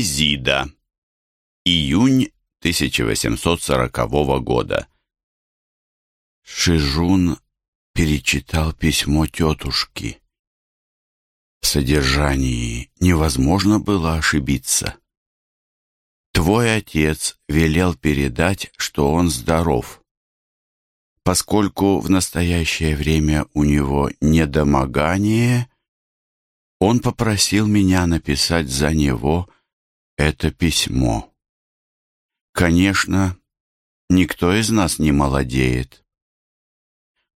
Немезида. Июнь 1840 года. Шижун перечитал письмо тетушки. В содержании невозможно было ошибиться. Твой отец велел передать, что он здоров. Поскольку в настоящее время у него недомогание, он попросил меня написать за него это письмо. Конечно, никто из нас не молодеет.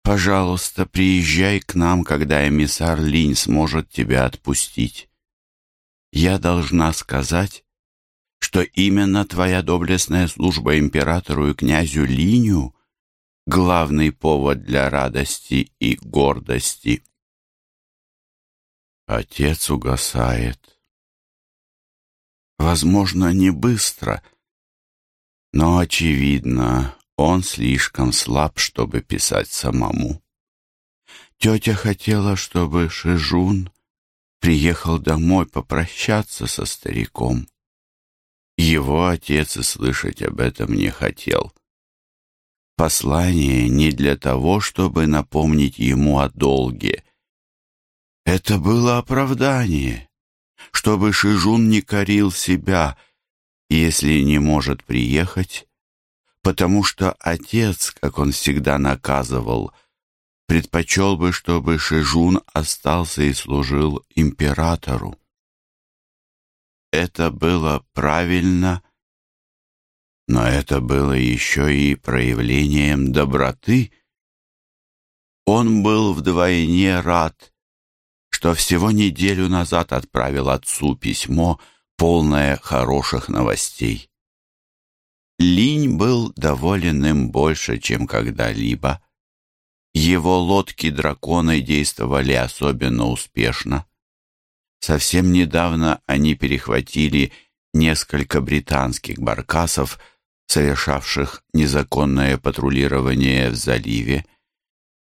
Пожалуйста, приезжай к нам, когда эмиссар Линь сможет тебя отпустить. Я должна сказать, что именно твоя доблестная служба императору и князю Линю — главный повод для радости и гордости. Отец угасает. Возможно, не быстро, но, очевидно, он слишком слаб, чтобы писать самому. Тетя хотела, чтобы Шижун приехал домой попрощаться со стариком. Его отец и слышать об этом не хотел. Послание не для того, чтобы напомнить ему о долге, это было оправдание, чтобы Шижун не корил себя, если не может приехать, потому что отец, как он всегда наказывал, предпочел бы, чтобы Шижун остался и служил императору. Это было правильно, но это было еще и проявлением доброты. Он был вдвойне рад, что всего неделю назад отправил отцу письмо, полное хороших новостей. Линь был доволен им больше, чем когда-либо. Его лодки-драконы действовали особенно успешно. Совсем недавно они перехватили несколько британских баркасов, совершавших незаконное патрулирование в заливе.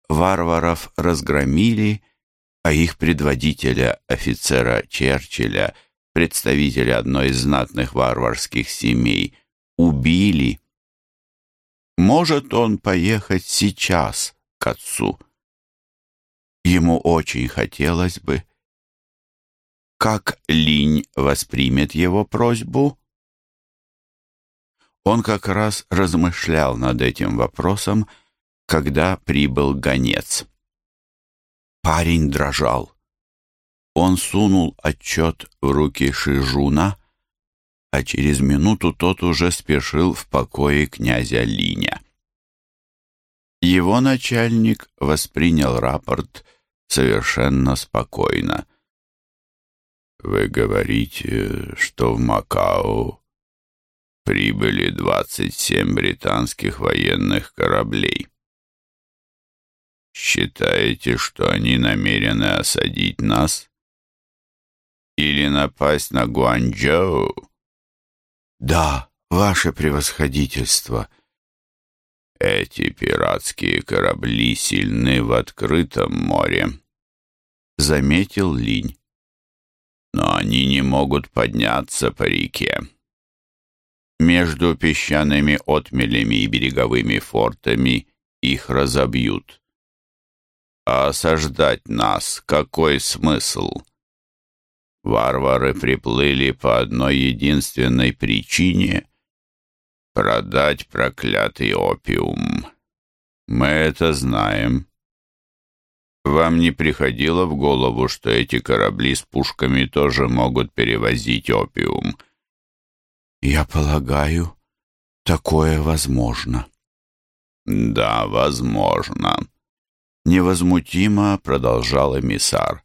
Варваров разгромили а их предводителя, офицера Черчилля, представителя одной из знатных варварских семей, убили. Может он поехать сейчас к отцу? Ему очень хотелось бы. Как Линь воспримет его просьбу? Он как раз размышлял над этим вопросом, когда прибыл гонец. Парень дрожал. Он сунул отчет в руки Шижуна, а через минуту тот уже спешил в покое князя Линя. Его начальник воспринял рапорт совершенно спокойно. «Вы говорите, что в Макао прибыли 27 британских военных кораблей?» Считаете, что они намерены осадить нас? Или напасть на Гуанчжоу? Да, ваше превосходительство. Эти пиратские корабли сильны в открытом море, заметил Линь. Но они не могут подняться по реке. Между песчаными отмелями и береговыми фортами их разобьют. А осаждать нас какой смысл? Варвары приплыли по одной единственной причине — продать проклятый опиум. Мы это знаем. Вам не приходило в голову, что эти корабли с пушками тоже могут перевозить опиум? Я полагаю, такое возможно. Да, возможно невозмутимо продолжал эмиссар.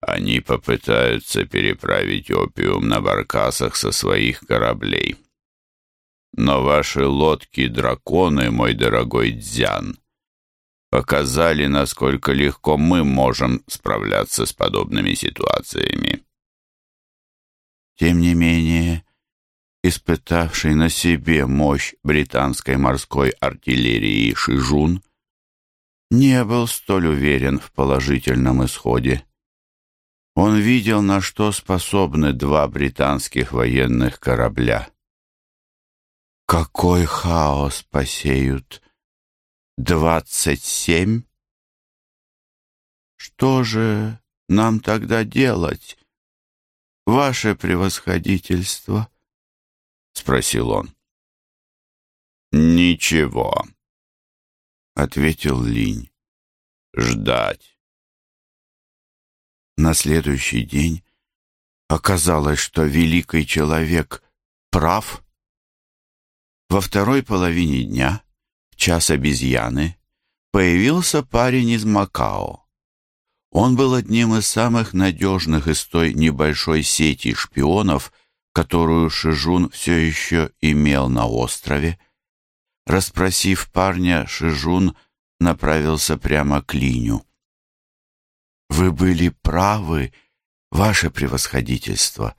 Они попытаются переправить опиум на баркасах со своих кораблей. Но ваши лодки-драконы, мой дорогой Дзян, показали, насколько легко мы можем справляться с подобными ситуациями. Тем не менее, испытавший на себе мощь британской морской артиллерии Шижун не был столь уверен в положительном исходе. Он видел, на что способны два британских военных корабля. Какой хаос посеют! Двадцать семь? Что же нам тогда делать, ваше превосходительство? — спросил он. «Ничего», — ответил Линь. «Ждать». На следующий день оказалось, что великий человек прав. Во второй половине дня, час обезьяны, появился парень из Макао. Он был одним из самых надежных из той небольшой сети шпионов, которую Шижун все еще имел на острове. Распросив парня, Шижун направился прямо к Линю. «Вы были правы, ваше превосходительство.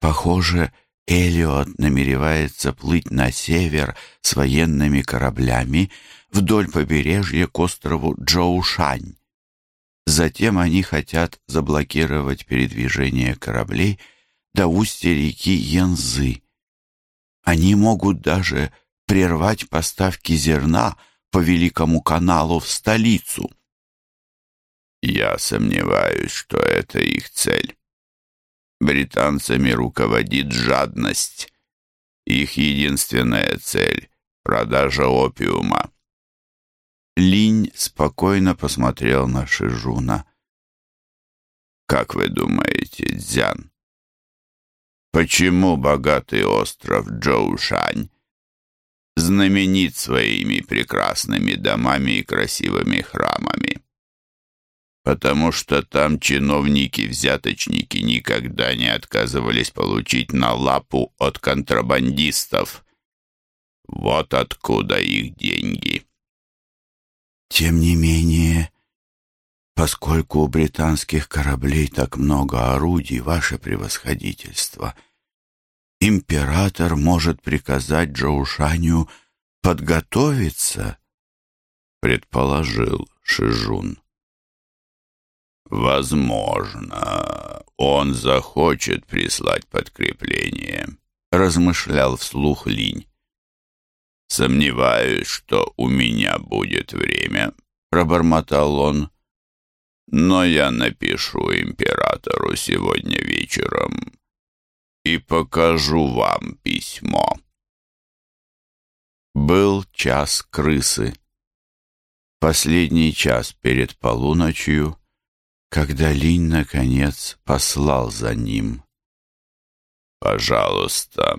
Похоже, Элиот намеревается плыть на север с военными кораблями вдоль побережья к острову Джоушань. Затем они хотят заблокировать передвижение кораблей до устья реки Янзы. Они могут даже прервать поставки зерна по Великому каналу в столицу. Я сомневаюсь, что это их цель. Британцами руководит жадность. Их единственная цель — продажа опиума. Линь спокойно посмотрел на Шижуна. «Как вы думаете, Дзян, почему богатый остров Джоушань знаменит своими прекрасными домами и красивыми храмами? Потому что там чиновники-взяточники никогда не отказывались получить на лапу от контрабандистов. Вот откуда их деньги». Тем не менее, поскольку у британских кораблей так много орудий, ваше превосходительство, император может приказать Джоушаню подготовиться, предположил Шижун. «Возможно, он захочет прислать подкрепление», — размышлял вслух Линь. «Сомневаюсь, что у меня будет время», — пробормотал он. «Но я напишу императору сегодня вечером и покажу вам письмо». Был час крысы. Последний час перед полуночью, когда Линь, наконец, послал за ним. «Пожалуйста»,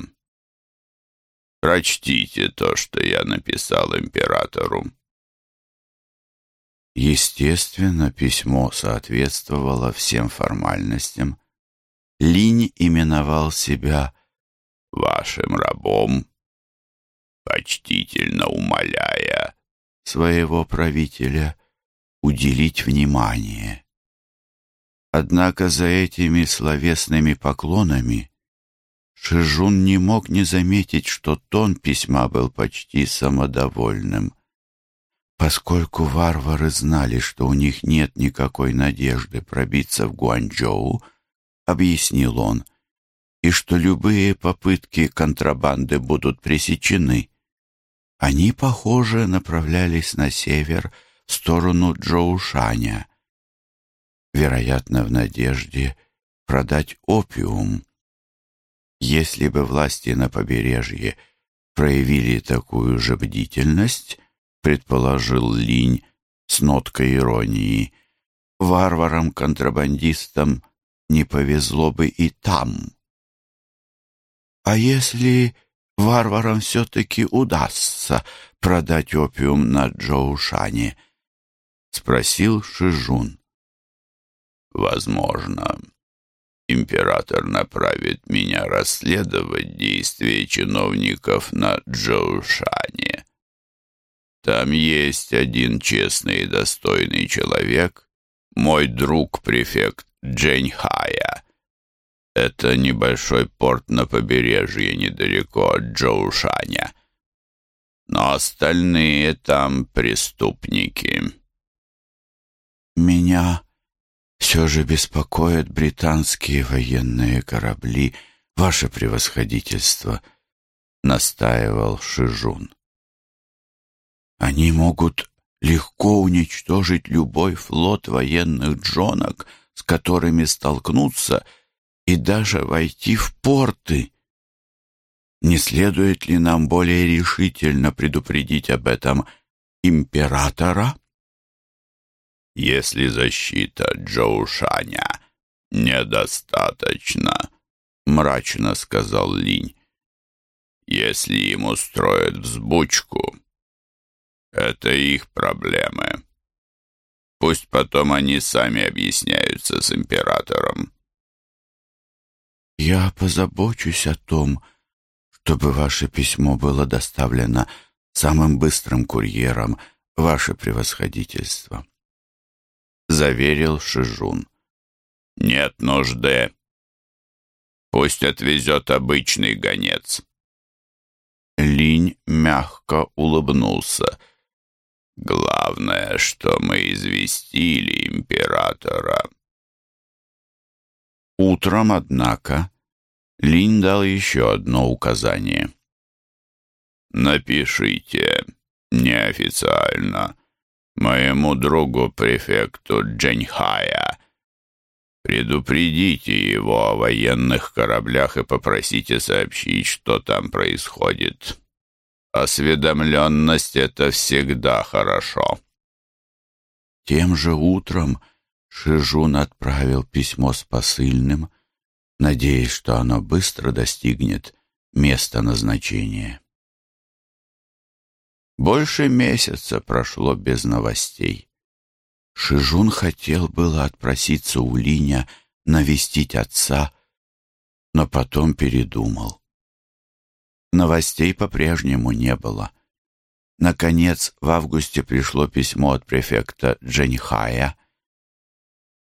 Прочтите то, что я написал императору». Естественно, письмо соответствовало всем формальностям. Линь именовал себя «вашим рабом», почтительно умоляя своего правителя уделить внимание. Однако за этими словесными поклонами Шижун не мог не заметить, что тон письма был почти самодовольным. Поскольку варвары знали, что у них нет никакой надежды пробиться в Гуанчжоу, объяснил он, и что любые попытки контрабанды будут пресечены, они, похоже, направлялись на север в сторону Джоушаня, вероятно, в надежде продать опиум. Если бы власти на побережье проявили такую же бдительность, предположил Линь с ноткой иронии, варварам-контрабандистам не повезло бы и там. А если варварам все-таки удастся продать опиум на Джоушане? — спросил Шижун. «Возможно», император направит меня расследовать действия чиновников на Джоушане. Там есть один честный и достойный человек, мой друг-префект Дженьхая. Это небольшой порт на побережье недалеко от Джоушаня. Но остальные там преступники. «Меня все же беспокоят британские военные корабли, ваше превосходительство, настаивал Шижун. Они могут легко уничтожить любой флот военных джонок, с которыми столкнуться, и даже войти в порты. Не следует ли нам более решительно предупредить об этом императора? Если защита Джоушаня недостаточно, мрачно сказал Линь. Если им устроят взбучку, это их проблемы. Пусть потом они сами объясняются с императором. Я позабочусь о том, чтобы ваше письмо было доставлено самым быстрым курьером, ваше превосходительство. Заверил Шижун. Нет нужды. Пусть отвезет обычный гонец. Линь мягко улыбнулся. Главное, что мы известили императора. Утром, однако, Линь дал еще одно указание. «Напишите неофициально моему другу-префекту Дженьхая. Предупредите его о военных кораблях и попросите сообщить, что там происходит». Осведомленность — это всегда хорошо. Тем же утром Шижун отправил письмо с посыльным, надеясь, что оно быстро достигнет места назначения. Больше месяца прошло без новостей. Шижун хотел было отпроситься у Линя навестить отца, но потом передумал. Новостей по-прежнему не было. Наконец, в августе пришло письмо от префекта Дженьхая.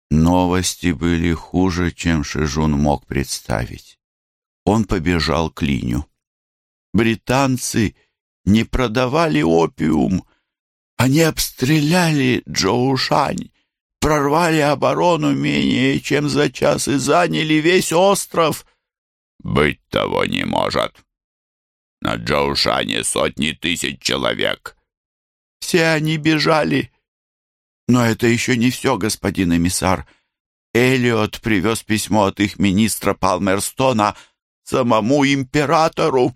Новости были хуже, чем Шижун мог представить. Он побежал к Линю. Британцы не продавали опиум. Они обстреляли Джоушань, прорвали оборону менее чем за час и заняли весь остров. «Быть того не может», на Джоушане сотни тысяч человек. Все они бежали. Но это еще не все, господин эмиссар. Элиот привез письмо от их министра Палмерстона самому императору.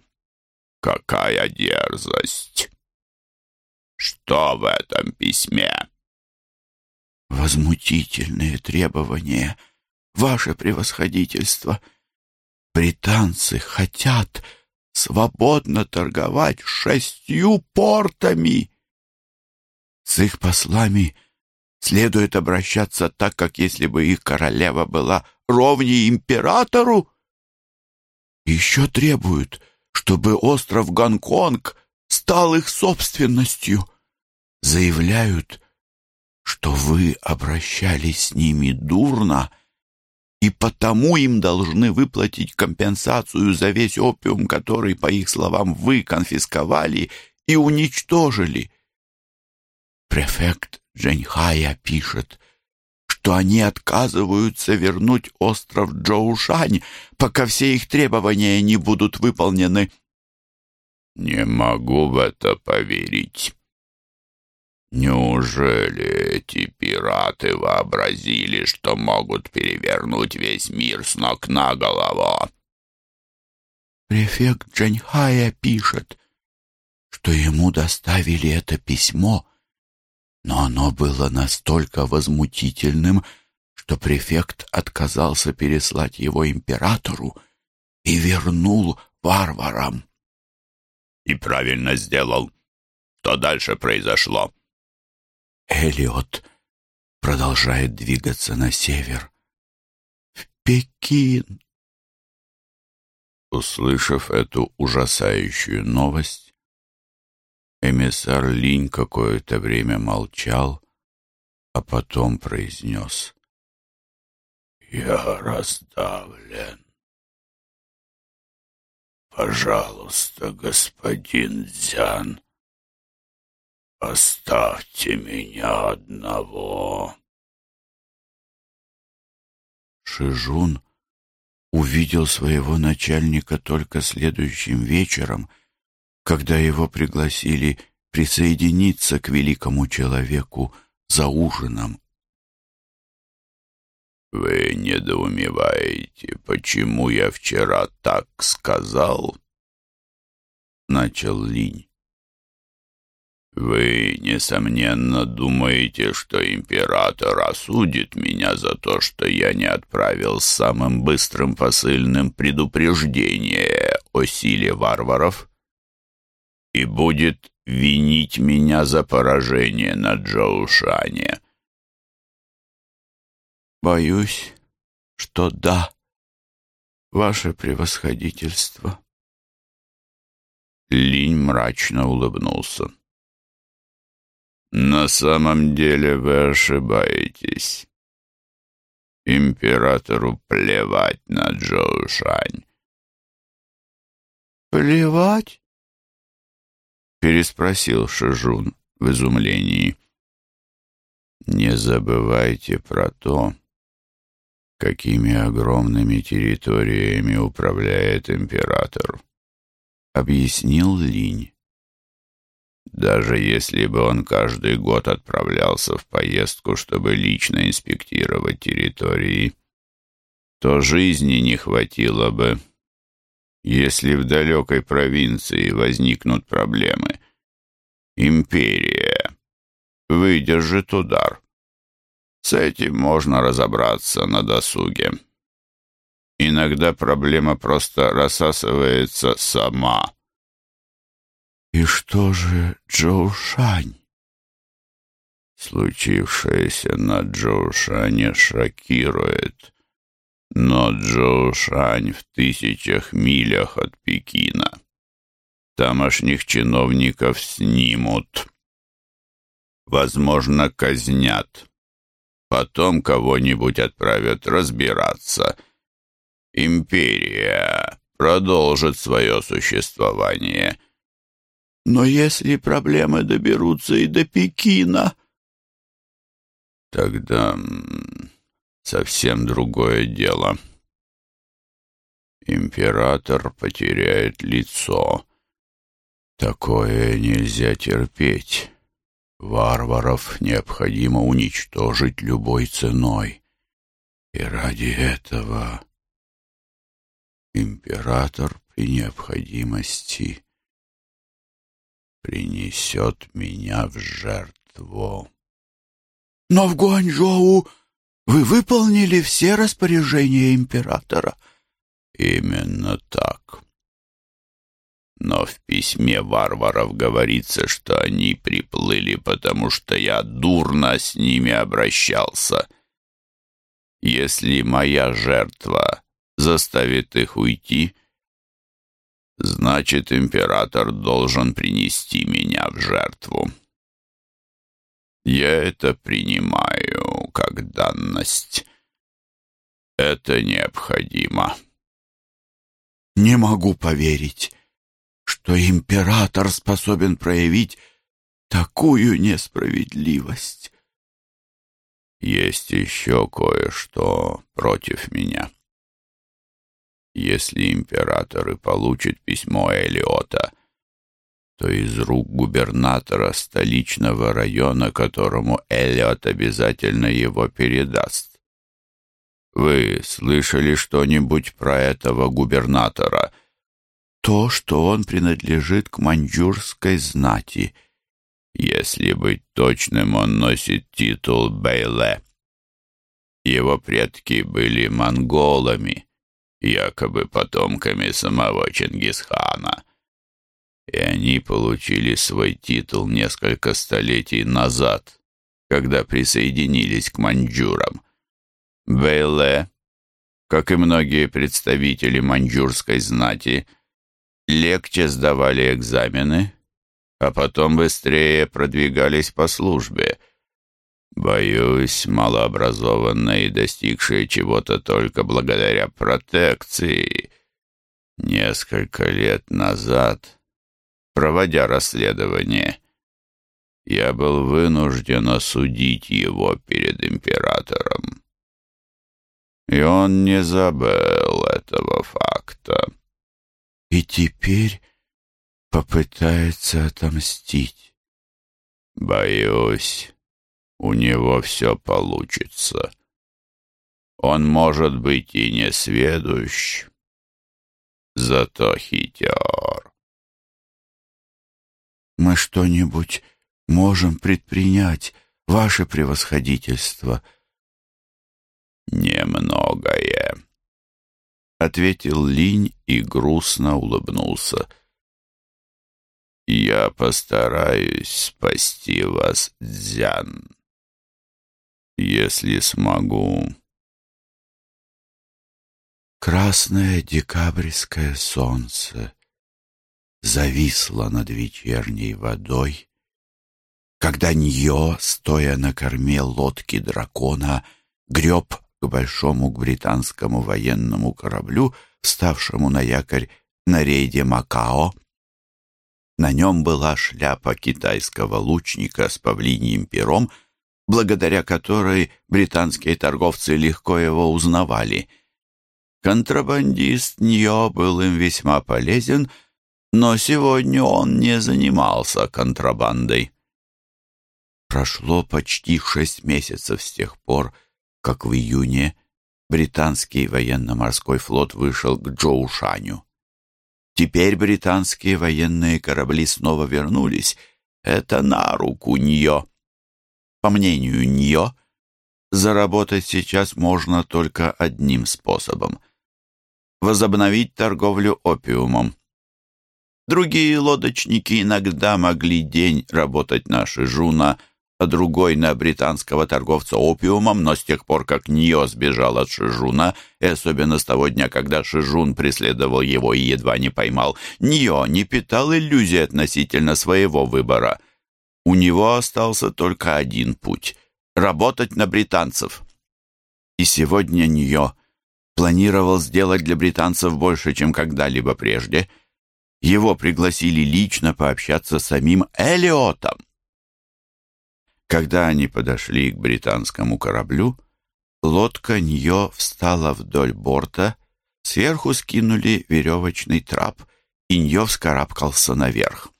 Какая дерзость! Что в этом письме? Возмутительные требования, ваше превосходительство. Британцы хотят свободно торговать шестью портами. С их послами следует обращаться так, как если бы их королева была ровней императору. Еще требуют, чтобы остров Гонконг стал их собственностью. Заявляют, что вы обращались с ними дурно и потому им должны выплатить компенсацию за весь опиум, который, по их словам, вы конфисковали и уничтожили. Префект Дженьхая пишет, что они отказываются вернуть остров Джоушань, пока все их требования не будут выполнены. «Не могу в это поверить», Неужели эти пираты вообразили, что могут перевернуть весь мир с ног на голову? Префект Джаньхая пишет, что ему доставили это письмо, но оно было настолько возмутительным, что префект отказался переслать его императору и вернул варварам. И правильно сделал. Что дальше произошло? Элиот продолжает двигаться на север. В Пекин. Услышав эту ужасающую новость, эмиссар Линь какое-то время молчал, а потом произнес. «Я раздавлен. Пожалуйста, господин Дзян, «Оставьте меня одного». Шижун увидел своего начальника только следующим вечером, когда его пригласили присоединиться к великому человеку за ужином. «Вы недоумеваете, почему я вчера так сказал?» Начал Линь. «Вы, несомненно, думаете, что император осудит меня за то, что я не отправил самым быстрым посыльным предупреждение о силе варваров и будет винить меня за поражение на Джоушане». «Боюсь, что да, ваше превосходительство». Линь мрачно улыбнулся. На самом деле вы ошибаетесь. Императору плевать на Джоушань. «Плевать?» — переспросил Шижун в изумлении. «Не забывайте про то, какими огромными территориями управляет император», — объяснил Линь. Даже если бы он каждый год отправлялся в поездку, чтобы лично инспектировать территории, то жизни не хватило бы. Если в далекой провинции возникнут проблемы, империя выдержит удар. С этим можно разобраться на досуге. Иногда проблема просто рассасывается сама. «И что же Джоушань?» Случившееся на Джоушане шокирует, но Джоушань в тысячах милях от Пекина. Тамошних чиновников снимут. Возможно, казнят. Потом кого-нибудь отправят разбираться. Империя продолжит свое существование — но если проблемы доберутся и до Пекина... Тогда совсем другое дело. Император потеряет лицо. Такое нельзя терпеть. Варваров необходимо уничтожить любой ценой. И ради этого император при необходимости принесет меня в жертву. Но в Гуанчжоу вы выполнили все распоряжения императора. Именно так. Но в письме варваров говорится, что они приплыли, потому что я дурно с ними обращался. Если моя жертва заставит их уйти, Значит, император должен принести меня в жертву. Я это принимаю как данность. Это необходимо. Не могу поверить, что император способен проявить такую несправедливость. Есть еще кое-что против меня. Если император и получит письмо Элиота, то из рук губернатора столичного района, которому Элиот обязательно его передаст. Вы слышали что-нибудь про этого губернатора? То, что он принадлежит к маньчжурской знати. Если быть точным, он носит титул Бейле. Его предки были монголами якобы потомками самого Чингисхана. И они получили свой титул несколько столетий назад, когда присоединились к маньчжурам. Бейле, как и многие представители маньчжурской знати, легче сдавали экзамены, а потом быстрее продвигались по службе — Боюсь, малообразованные, достигшие чего-то только благодаря протекции. Несколько лет назад, проводя расследование, я был вынужден осудить его перед императором. И он не забыл этого факта. И теперь попытается отомстить. Боюсь, у него все получится. Он может быть и не сведущ, зато хитер. Мы что-нибудь можем предпринять, ваше превосходительство? Немногое, — ответил Линь и грустно улыбнулся. Я постараюсь спасти вас, Дзян, если смогу. Красное декабрьское солнце зависло над вечерней водой, когда Ньо, стоя на корме лодки дракона, греб к большому британскому военному кораблю, вставшему на якорь на рейде Макао. На нем была шляпа китайского лучника с павлиньим пером, благодаря которой британские торговцы легко его узнавали — Контрабандист Ньо был им весьма полезен, но сегодня он не занимался контрабандой. Прошло почти шесть месяцев с тех пор, как в июне британский военно-морской флот вышел к Джоушаню. Теперь британские военные корабли снова вернулись. Это на руку Ньо. По мнению Ньо, заработать сейчас можно только одним способом — возобновить торговлю опиумом. Другие лодочники иногда могли день работать на Шижуна, а другой на британского торговца опиумом, но с тех пор, как Ньо сбежал от Шижуна, и особенно с того дня, когда Шижун преследовал его и едва не поймал, Ньо не питал иллюзий относительно своего выбора. У него остался только один путь — работать на британцев. И сегодня Ньо планировал сделать для британцев больше, чем когда-либо прежде. Его пригласили лично пообщаться с самим Элиотом. Когда они подошли к британскому кораблю, лодка Ньо встала вдоль борта, сверху скинули веревочный трап, и Ньо вскарабкался наверх.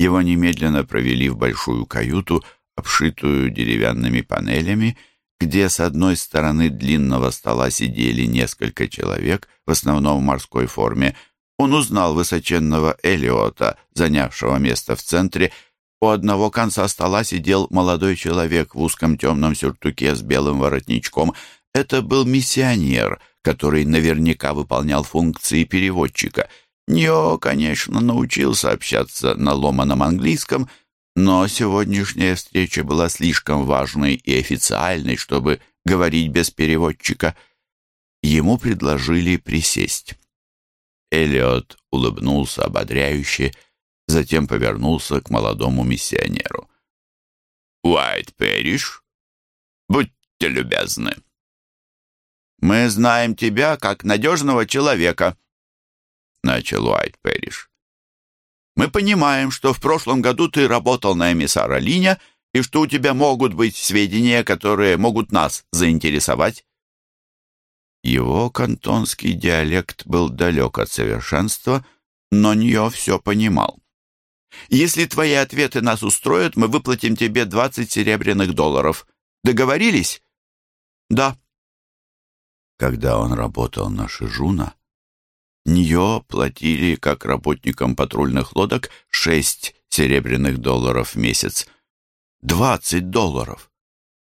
Его немедленно провели в большую каюту, обшитую деревянными панелями, где с одной стороны длинного стола сидели несколько человек, в основном в морской форме. Он узнал высоченного Элиота, занявшего место в центре. У одного конца стола сидел молодой человек в узком темном сюртуке с белым воротничком. Это был миссионер, который наверняка выполнял функции переводчика. Ньо, конечно, научился общаться на ломаном английском, но сегодняшняя встреча была слишком важной и официальной, чтобы говорить без переводчика. Ему предложили присесть. Элиот улыбнулся ободряюще, затем повернулся к молодому миссионеру. «Уайт Пэриш, будьте любезны». «Мы знаем тебя как надежного человека», — начал Уайт Пэриш. Мы понимаем, что в прошлом году ты работал на эмиссара Линя и что у тебя могут быть сведения, которые могут нас заинтересовать». Его кантонский диалект был далек от совершенства, но Ньо все понимал. «Если твои ответы нас устроят, мы выплатим тебе 20 серебряных долларов. Договорились?» «Да». Когда он работал на Шижуна, Ньо платили, как работникам патрульных лодок, шесть серебряных долларов в месяц. Двадцать долларов!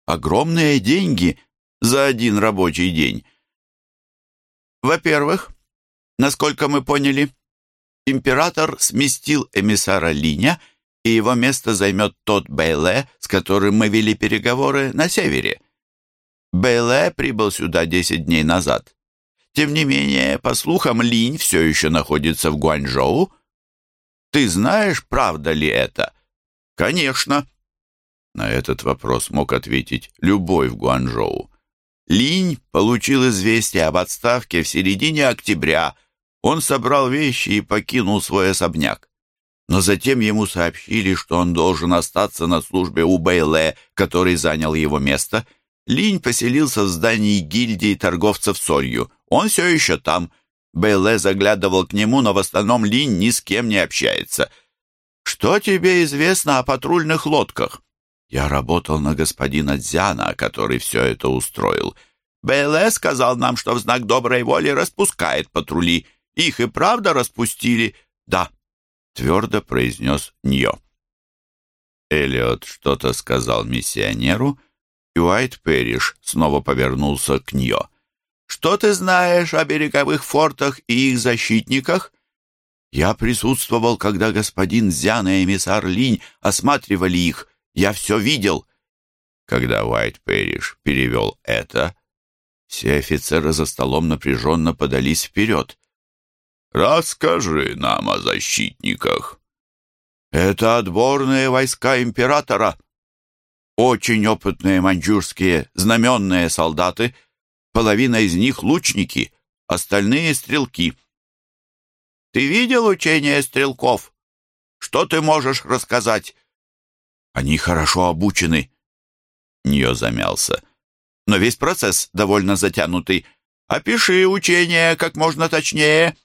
Огромные деньги за один рабочий день. Во-первых, насколько мы поняли, император сместил эмиссара Линя, и его место займет тот Бейле, с которым мы вели переговоры на севере. Бейле прибыл сюда десять дней назад. Тем не менее, по слухам, Линь все еще находится в Гуанчжоу. Ты знаешь, правда ли это? Конечно. На этот вопрос мог ответить любой в Гуанчжоу. Линь получил известие об отставке в середине октября. Он собрал вещи и покинул свой особняк. Но затем ему сообщили, что он должен остаться на службе у Бэйле, который занял его место. Линь поселился в здании гильдии торговцев солью. Он все еще там. Бейле заглядывал к нему, но в остальном Линь ни с кем не общается. «Что тебе известно о патрульных лодках?» «Я работал на господина Дзяна, который все это устроил. Бейле сказал нам, что в знак доброй воли распускает патрули. Их и правда распустили?» «Да», — твердо произнес Ньо. Элliot что-то сказал миссионеру, и Уайт Перриш снова повернулся к Ньо. «Что ты знаешь о береговых фортах и их защитниках?» «Я присутствовал, когда господин Зян и эмиссар Линь осматривали их. Я все видел». Когда Уайт Перриш перевел это, все офицеры за столом напряженно подались вперед. «Расскажи нам о защитниках», это отборные войска императора. Очень опытные маньчжурские знаменные солдаты. Половина из них лучники, остальные стрелки. Ты видел учения стрелков? Что ты можешь рассказать? Они хорошо обучены. Ньо замялся. Но весь процесс довольно затянутый. Опиши учение как можно точнее.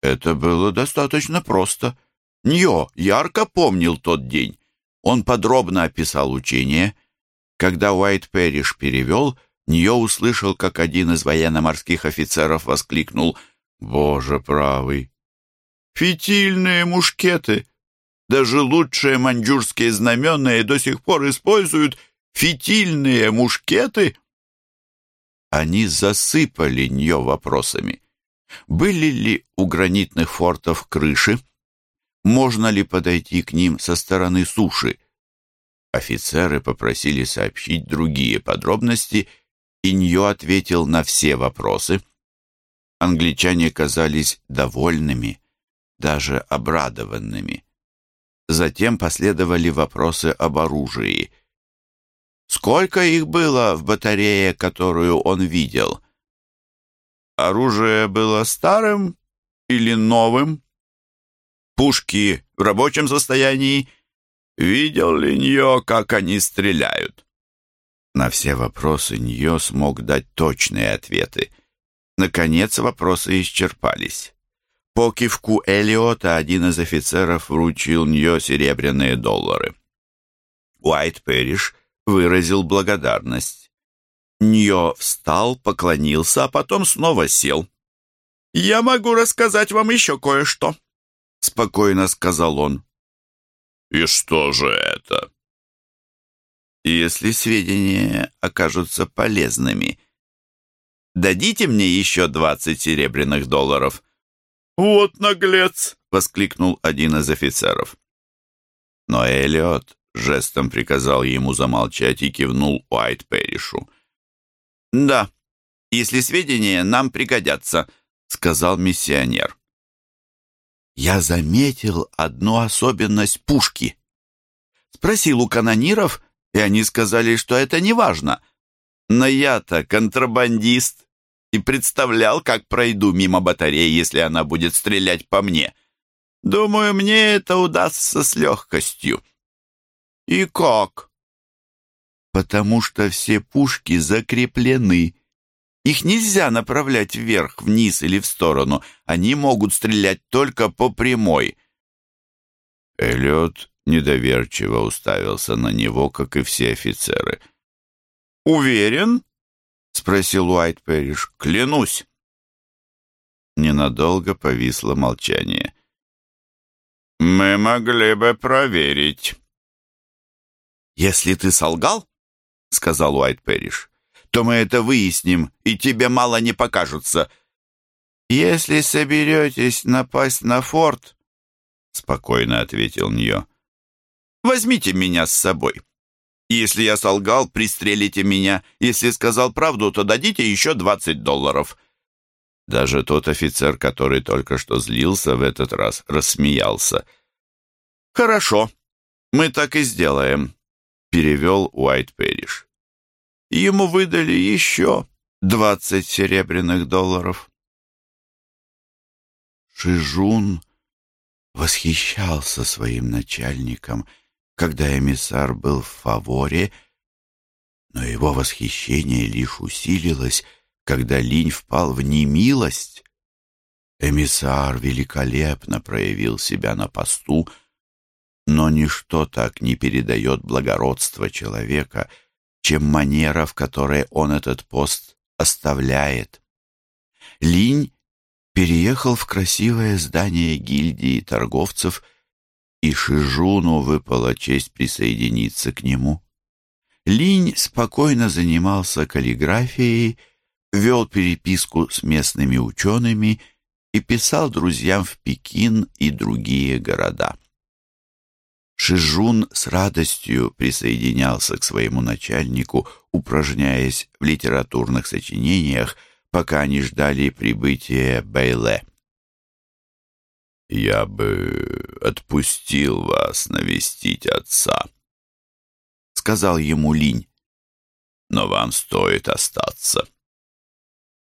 Это было достаточно просто. Ньо ярко помнил тот день. Он подробно описал учение. Когда Уайт Перриш перевел, Ньо услышал, как один из военно-морских офицеров воскликнул «Боже правый!» «Фитильные мушкеты! Даже лучшие маньчжурские знаменные до сих пор используют фитильные мушкеты!» Они засыпали Ньо вопросами. Были ли у гранитных фортов крыши? Можно ли подойти к ним со стороны суши. Офицеры попросили сообщить другие подробности, и Ньо ответил на все вопросы. Англичане казались довольными, даже обрадованными. Затем последовали вопросы об оружии. Сколько их было в батарее, которую он видел? Оружие было старым или новым? Пушки в рабочем состоянии. Видел ли Ньо, как они стреляют? На все вопросы Ньо смог дать точные ответы. Наконец вопросы исчерпались. По кивку Элиота один из офицеров вручил Ньо серебряные доллары. Уайт Перриш выразил благодарность. Ньо встал, поклонился, а потом снова сел. «Я могу рассказать вам еще кое-что», — спокойно сказал он. «И что же это?» «Если сведения окажутся полезными, дадите мне еще двадцать серебряных долларов?» «Вот наглец!» — воскликнул один из офицеров. Но Эллиот жестом приказал ему замолчать и кивнул Уайт Перришу. «Да, если сведения нам пригодятся», — сказал миссионер я заметил одну особенность пушки. Спросил у канониров, и они сказали, что это не важно. Но я-то контрабандист и представлял, как пройду мимо батареи, если она будет стрелять по мне. Думаю, мне это удастся с легкостью. И как? Потому что все пушки закреплены их нельзя направлять вверх, вниз или в сторону. Они могут стрелять только по прямой. Эллиот недоверчиво уставился на него, как и все офицеры. «Уверен?» — спросил Уайт Перриш. «Клянусь». Ненадолго повисло молчание. «Мы могли бы проверить». «Если ты солгал, — сказал Уайт Перриш, то мы это выясним, и тебе мало не покажутся. Если соберетесь напасть на форт, — спокойно ответил Ньо, — возьмите меня с собой. Если я солгал, пристрелите меня. Если сказал правду, то дадите еще двадцать долларов. Даже тот офицер, который только что злился в этот раз, рассмеялся. «Хорошо, мы так и сделаем», — перевел Уайт Перриш. Ему выдали еще двадцать серебряных долларов. Шижун восхищался своим начальником, когда эмиссар был в фаворе, Но его восхищение лишь усилилось, когда Линь впал в немилость. Эмиссар великолепно проявил себя на посту, но ничто так не передает благородство человека, чем манера, в которой он этот пост оставляет. Линь переехал в красивое здание гильдии торговцев, и Шижуну выпала честь присоединиться к нему. Линь спокойно занимался каллиграфией, вел переписку с местными учеными и писал друзьям в Пекин и другие города. Шижун с радостью присоединялся к своему начальнику, упражняясь в литературных сочинениях, пока они ждали прибытия Бэйле. «Я бы отпустил вас навестить отца», — сказал ему Линь. «Но вам стоит остаться.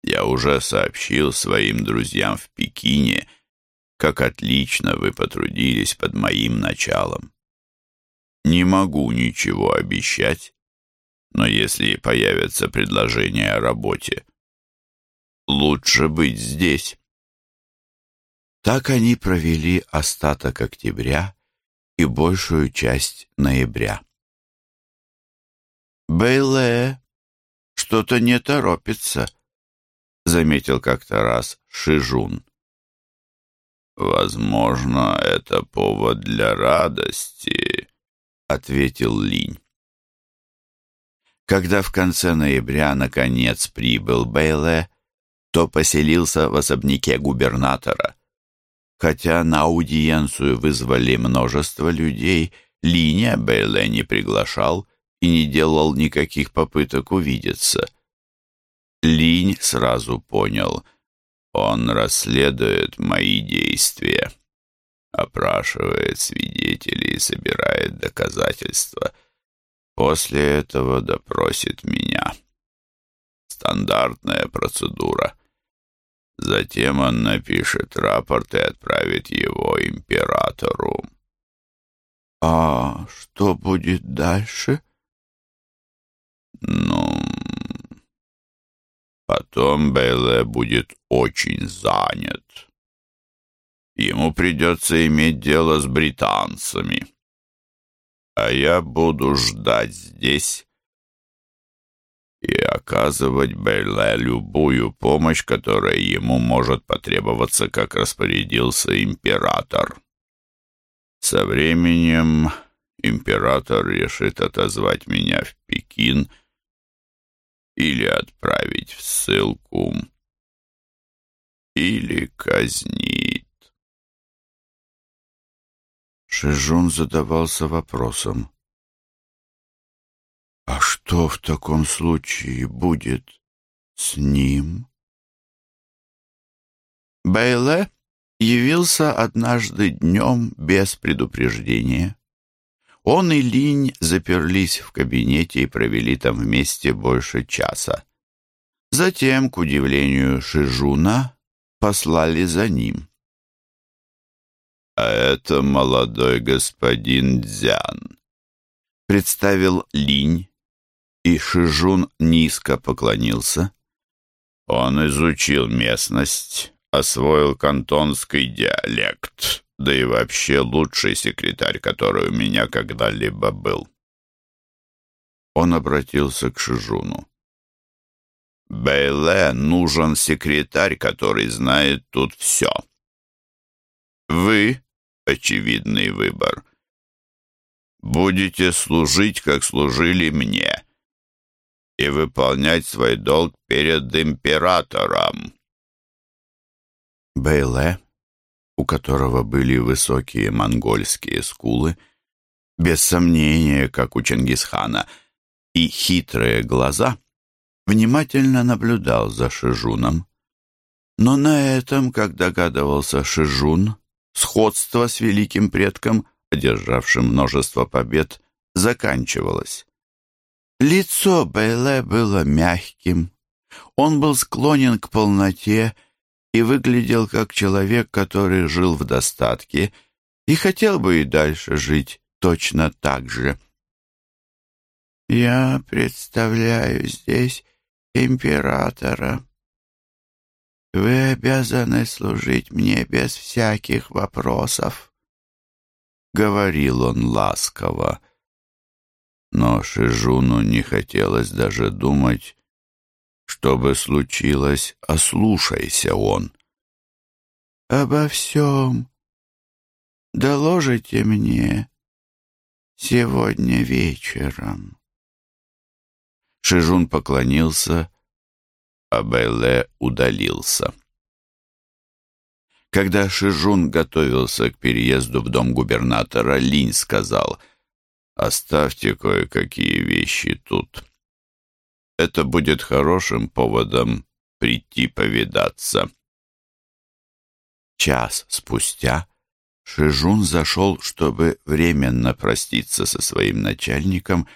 Я уже сообщил своим друзьям в Пекине, как отлично вы потрудились под моим началом. Не могу ничего обещать, но если появятся предложения о работе, лучше быть здесь». Так они провели остаток октября и большую часть ноября. «Бейле что-то не торопится», — заметил как-то раз Шижун. «Возможно, это повод для радости», — ответил Линь. Когда в конце ноября наконец прибыл Бейле, то поселился в особняке губернатора. Хотя на аудиенцию вызвали множество людей, Линя Бейле не приглашал и не делал никаких попыток увидеться. Линь сразу понял, он расследует мои действия, опрашивает свидетелей и собирает доказательства. После этого допросит меня. Стандартная процедура. Затем он напишет рапорт и отправит его императору. «А что будет дальше?» «Ну, потом Бейле будет очень занят. Ему придется иметь дело с британцами. А я буду ждать здесь и оказывать Белле любую помощь, которая ему может потребоваться, как распорядился император. Со временем император решит отозвать меня в Пекин или отправить в ссылку, или казнит. Шижун задавался вопросом. А что в таком случае будет с ним? Бейле явился однажды днем без предупреждения. Он и Линь заперлись в кабинете и провели там вместе больше часа. Затем, к удивлению Шижуна, послали за ним. «А это молодой господин Дзян», — представил Линь, и Шижун низко поклонился. Он изучил местность, освоил кантонский диалект, да и вообще лучший секретарь, который у меня когда-либо был. Он обратился к Шижуну. Бейле нужен секретарь, который знает тут все. Вы — очевидный выбор. Будете служить, как служили мне и выполнять свой долг перед императором. Бейле, у которого были высокие монгольские скулы, без сомнения, как у Чингисхана, и хитрые глаза, внимательно наблюдал за Шижуном. Но на этом, как догадывался Шижун, сходство с великим предком, одержавшим множество побед, заканчивалось. Лицо Бейле было мягким. Он был склонен к полноте и выглядел как человек, который жил в достатке и хотел бы и дальше жить точно так же. Я представляю здесь императора. Вы обязаны служить мне без всяких вопросов. Говорил он ласково. Но Шижуну не хотелось даже думать, что бы случилось, ослушайся он. «Обо всем доложите мне сегодня вечером». Шижун поклонился, а Бэйле удалился. Когда Шижун готовился к переезду в дом губернатора, Линь сказал, «Оставьте кое-какие вещи тут. Это будет хорошим поводом прийти повидаться». Час спустя Шижун зашел, чтобы временно проститься со своим начальником,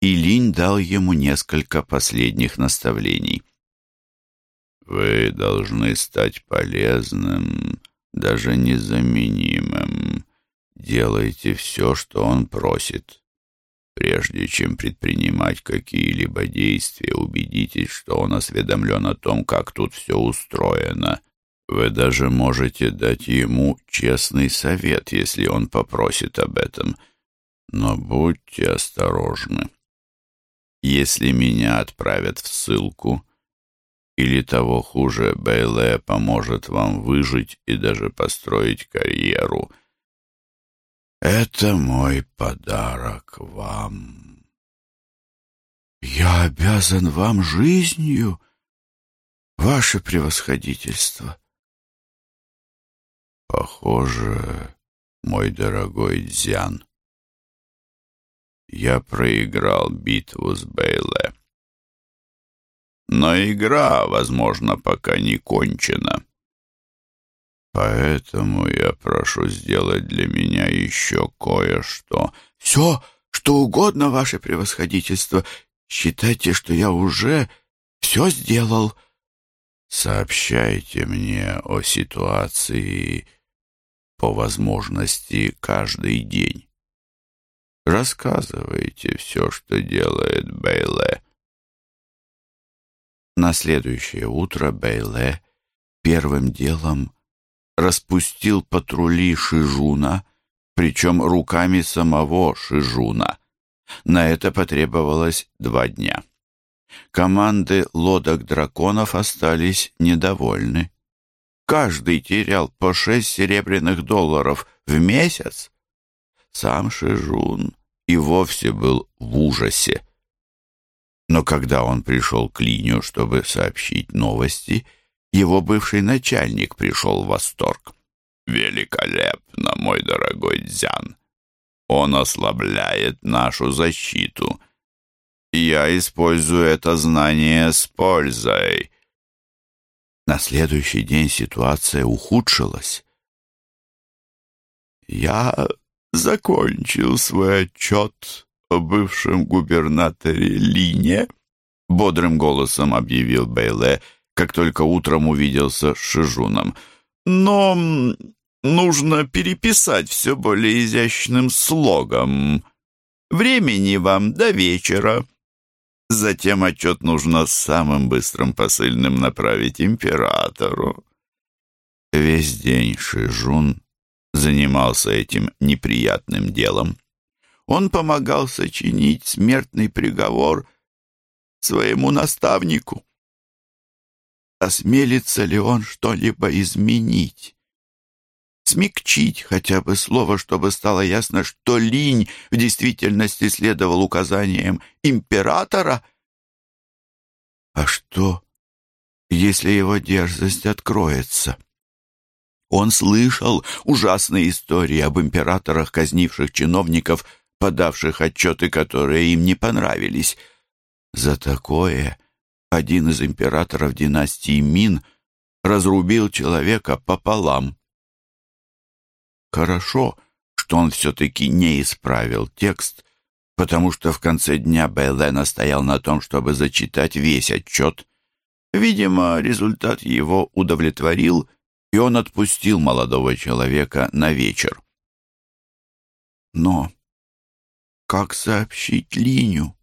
и Линь дал ему несколько последних наставлений. «Вы должны стать полезным, даже незаменимым. Делайте все, что он просит. Прежде чем предпринимать какие-либо действия, убедитесь, что он осведомлен о том, как тут все устроено». Вы даже можете дать ему честный совет, если он попросит об этом. Но будьте осторожны. Если меня отправят в ссылку, или того хуже, Бейле поможет вам выжить и даже построить карьеру. Это мой подарок вам. Я обязан вам жизнью, ваше превосходительство. Похоже, мой дорогой Дзян, я проиграл битву с Бейле. Но игра, возможно, пока не кончена. Поэтому я прошу сделать для меня еще кое-что. Все, что угодно, ваше превосходительство. Считайте, что я уже все сделал. Сообщайте мне о ситуации по возможности каждый день. Рассказывайте все, что делает Бейле. На следующее утро Бейле первым делом распустил патрули Шижуна, причем руками самого Шижуна. На это потребовалось два дня. Команды лодок драконов остались недовольны каждый терял по шесть серебряных долларов в месяц. Сам Шижун и вовсе был в ужасе. Но когда он пришел к Линю, чтобы сообщить новости, его бывший начальник пришел в восторг. «Великолепно, мой дорогой Дзян! Он ослабляет нашу защиту. Я использую это знание с пользой. На следующий день ситуация ухудшилась. «Я закончил свой отчет о бывшем губернаторе Лине», — бодрым голосом объявил Бейле, как только утром увиделся с Шижуном. «Но нужно переписать все более изящным слогом. Времени вам до вечера». Затем отчет нужно самым быстрым посыльным направить императору. Весь день Шижун занимался этим неприятным делом. Он помогал сочинить смертный приговор своему наставнику. Осмелится ли он что-либо изменить? Смягчить хотя бы слово, чтобы стало ясно, что Линь в действительности следовал указаниям императора? А что, если его дерзость откроется? Он слышал ужасные истории об императорах, казнивших чиновников, подавших отчеты, которые им не понравились. За такое один из императоров династии Мин разрубил человека пополам. Хорошо, что он все-таки не исправил текст, потому что в конце дня Бейле настоял на том, чтобы зачитать весь отчет. Видимо, результат его удовлетворил, и он отпустил молодого человека на вечер. Но как сообщить Линю?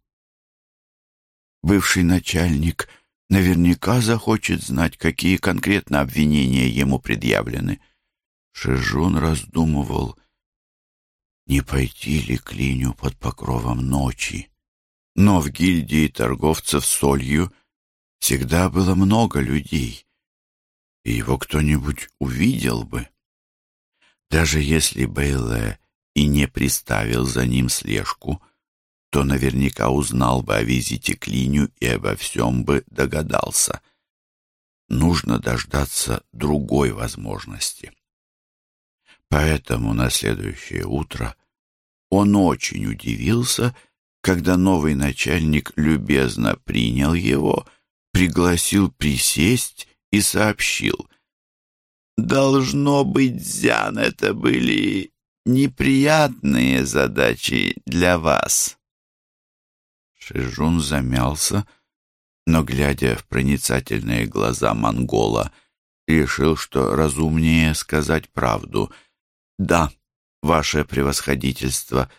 Бывший начальник наверняка захочет знать, какие конкретно обвинения ему предъявлены. Шижун раздумывал, не пойти ли к Линю под покровом ночи. Но в гильдии торговцев солью всегда было много людей, и его кто-нибудь увидел бы. Даже если Бейле и не приставил за ним слежку, то наверняка узнал бы о визите к Линю и обо всем бы догадался. Нужно дождаться другой возможности. Поэтому на следующее утро он очень удивился, когда новый начальник любезно принял его, пригласил присесть и сообщил. «Должно быть, Зян, это были неприятные задачи для вас». Шижун замялся, но, глядя в проницательные глаза монгола, решил, что разумнее сказать правду. «Да, ваше превосходительство».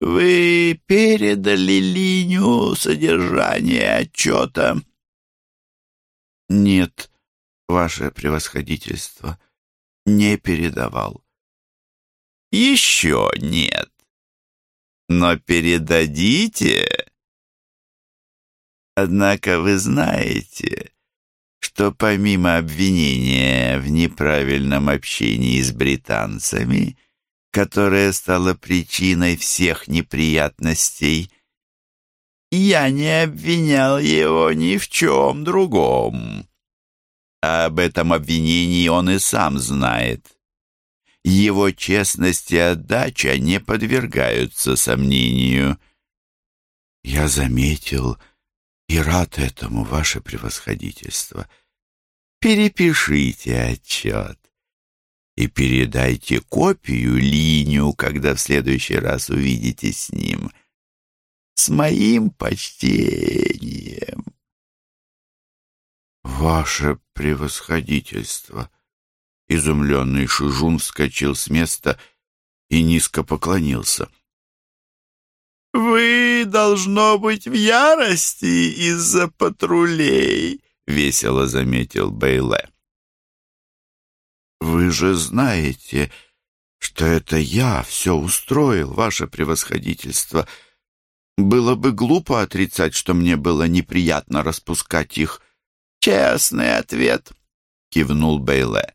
«Вы передали линию содержания отчета?» «Нет, ваше превосходительство, не передавал». «Еще нет. Но передадите?» Однако вы знаете, что помимо обвинения в неправильном общении с британцами, которое стало причиной всех неприятностей, я не обвинял его ни в чем другом. А об этом обвинении он и сам знает. Его честность и отдача не подвергаются сомнению. Я заметил, и рад этому, ваше превосходительство. Перепишите отчет и передайте копию Линю, когда в следующий раз увидитесь с ним. С моим почтением. Ваше превосходительство! Изумленный Шижун вскочил с места и низко поклонился — «Вы, должно быть, в ярости из-за патрулей», — весело заметил Бейле. «Вы же знаете, что это я все устроил, ваше превосходительство. Было бы глупо отрицать, что мне было неприятно распускать их». «Честный ответ», — кивнул Бейле.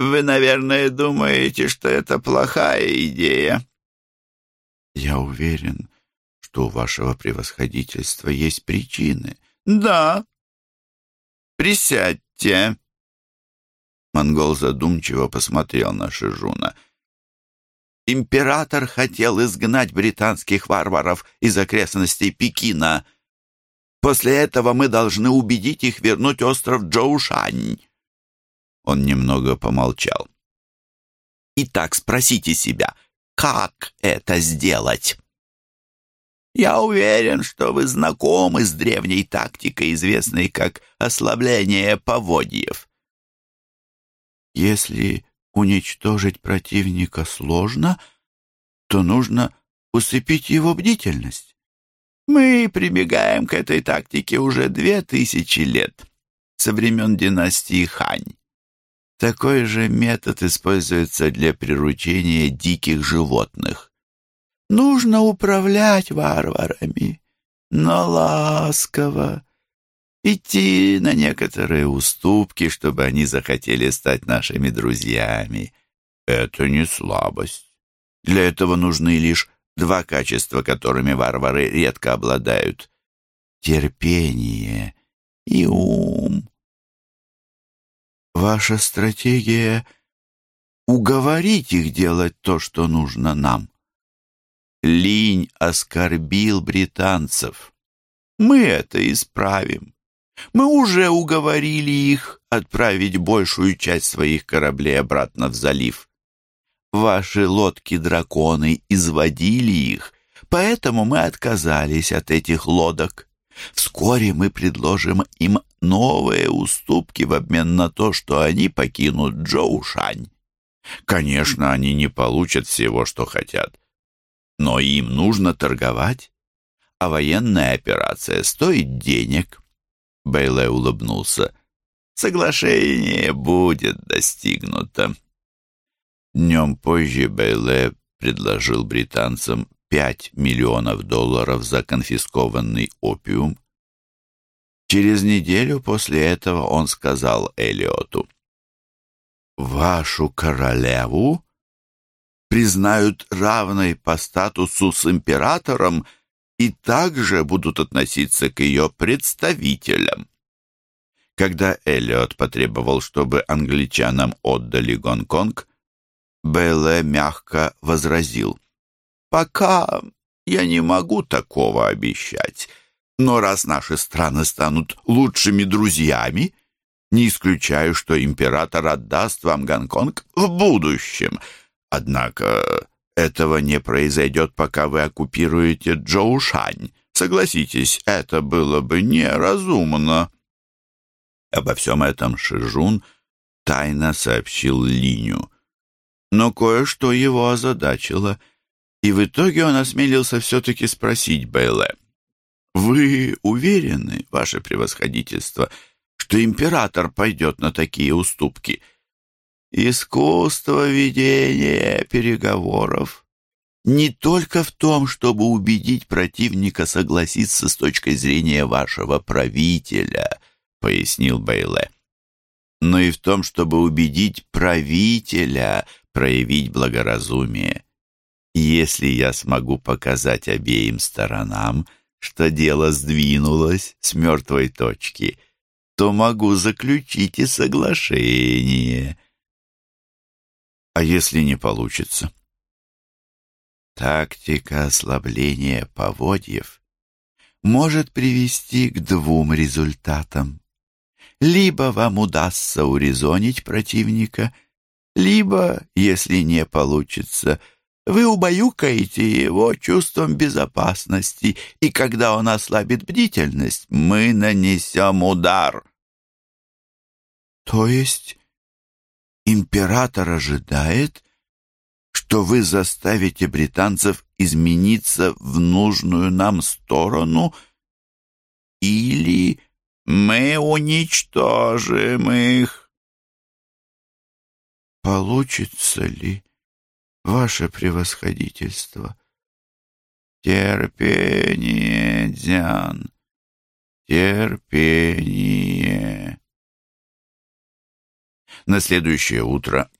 «Вы, наверное, думаете, что это плохая идея». Я уверен, что у вашего превосходительства есть причины. Да. Присядьте. Монгол задумчиво посмотрел на Шижуна. Император хотел изгнать британских варваров из окрестностей Пекина. После этого мы должны убедить их вернуть остров Джоушань. Он немного помолчал. Итак, спросите себя, как это сделать. Я уверен, что вы знакомы с древней тактикой, известной как ослабление поводьев. Если уничтожить противника сложно, то нужно усыпить его бдительность. Мы прибегаем к этой тактике уже две тысячи лет, со времен династии Хань. Такой же метод используется для приручения диких животных. Нужно управлять варварами, но ласково. Идти на некоторые уступки, чтобы они захотели стать нашими друзьями. Это не слабость. Для этого нужны лишь два качества, которыми варвары редко обладают. Терпение и ум. Ваша стратегия — уговорить их делать то, что нужно нам. Линь оскорбил британцев. Мы это исправим. Мы уже уговорили их отправить большую часть своих кораблей обратно в залив. Ваши лодки-драконы изводили их, поэтому мы отказались от этих лодок. Вскоре мы предложим им новые уступки в обмен на то, что они покинут Джоушань. Конечно, они не получат всего, что хотят, но им нужно торговать. а военная операция стоит денег. Бейле улыбнулся. Соглашение будет достигнуто. Днем позже Бейле предложил британцам 5 миллионов долларов за конфискованный опиум. Через неделю после этого он сказал Элиоту, «Вашу королеву признают равной по статусу с императором и также будут относиться к ее представителям». Когда Эллиот потребовал, чтобы англичанам отдали Гонконг, Белле мягко возразил. «Пока я не могу такого обещать, но раз наши страны станут лучшими друзьями, не исключаю, что император отдаст вам Гонконг в будущем. Однако этого не произойдет, пока вы оккупируете Джоушань. Согласитесь, это было бы неразумно». Обо всем этом Шижун тайно сообщил Линю. Но кое-что его озадачило, и в итоге он осмелился все-таки спросить Бэйле. «Вы уверены, ваше превосходительство, что император пойдет на такие уступки?» «Искусство ведения переговоров не только в том, чтобы убедить противника согласиться с точки зрения вашего правителя», — пояснил Бейле, «но и в том, чтобы убедить правителя проявить благоразумие. Если я смогу показать обеим сторонам, что дело сдвинулось с мертвой точки, то могу заключить и соглашение. А если не получится? Тактика ослабления поводьев может привести к двум результатам. Либо вам удастся урезонить противника — либо, если не получится, вы убаюкаете его чувством безопасности, и когда он ослабит бдительность, мы нанесем удар. То есть император ожидает, что вы заставите британцев измениться в нужную нам сторону, или мы уничтожим их? Получится ли, ваше превосходительство? Терпение, Дзян, терпение. На следующее утро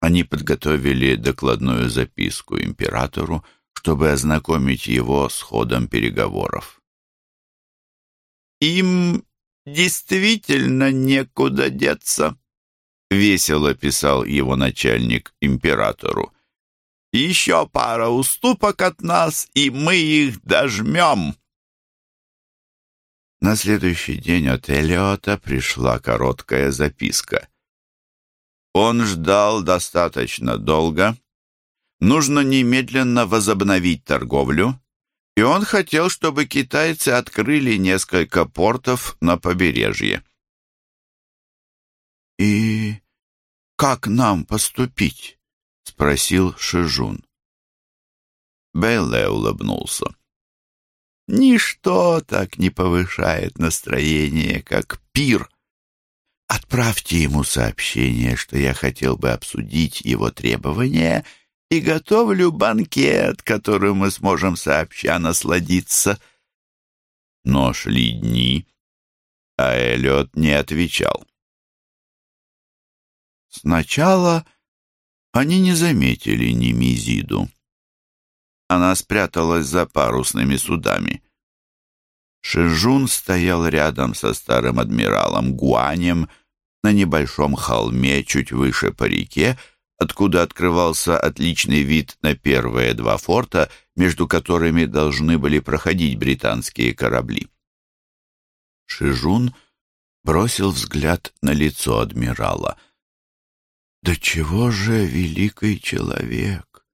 они подготовили докладную записку императору, чтобы ознакомить его с ходом переговоров. «Им действительно некуда деться», — весело писал его начальник императору. «Еще пара уступок от нас, и мы их дожмем!» На следующий день от Элиота пришла короткая записка. Он ждал достаточно долго. Нужно немедленно возобновить торговлю, и он хотел, чтобы китайцы открыли несколько портов на побережье. «И как нам поступить?» — спросил Шижун. Белле улыбнулся. «Ничто так не повышает настроение, как пир. Отправьте ему сообщение, что я хотел бы обсудить его требования и готовлю банкет, которым мы сможем сообща насладиться». Но шли дни, а Эллиот не отвечал. Сначала они не заметили Немезиду. Она спряталась за парусными судами. Шижун стоял рядом со старым адмиралом Гуанем на небольшом холме чуть выше по реке, откуда открывался отличный вид на первые два форта, между которыми должны были проходить британские корабли. Шижун бросил взгляд на лицо адмирала. Да чего же великий человек!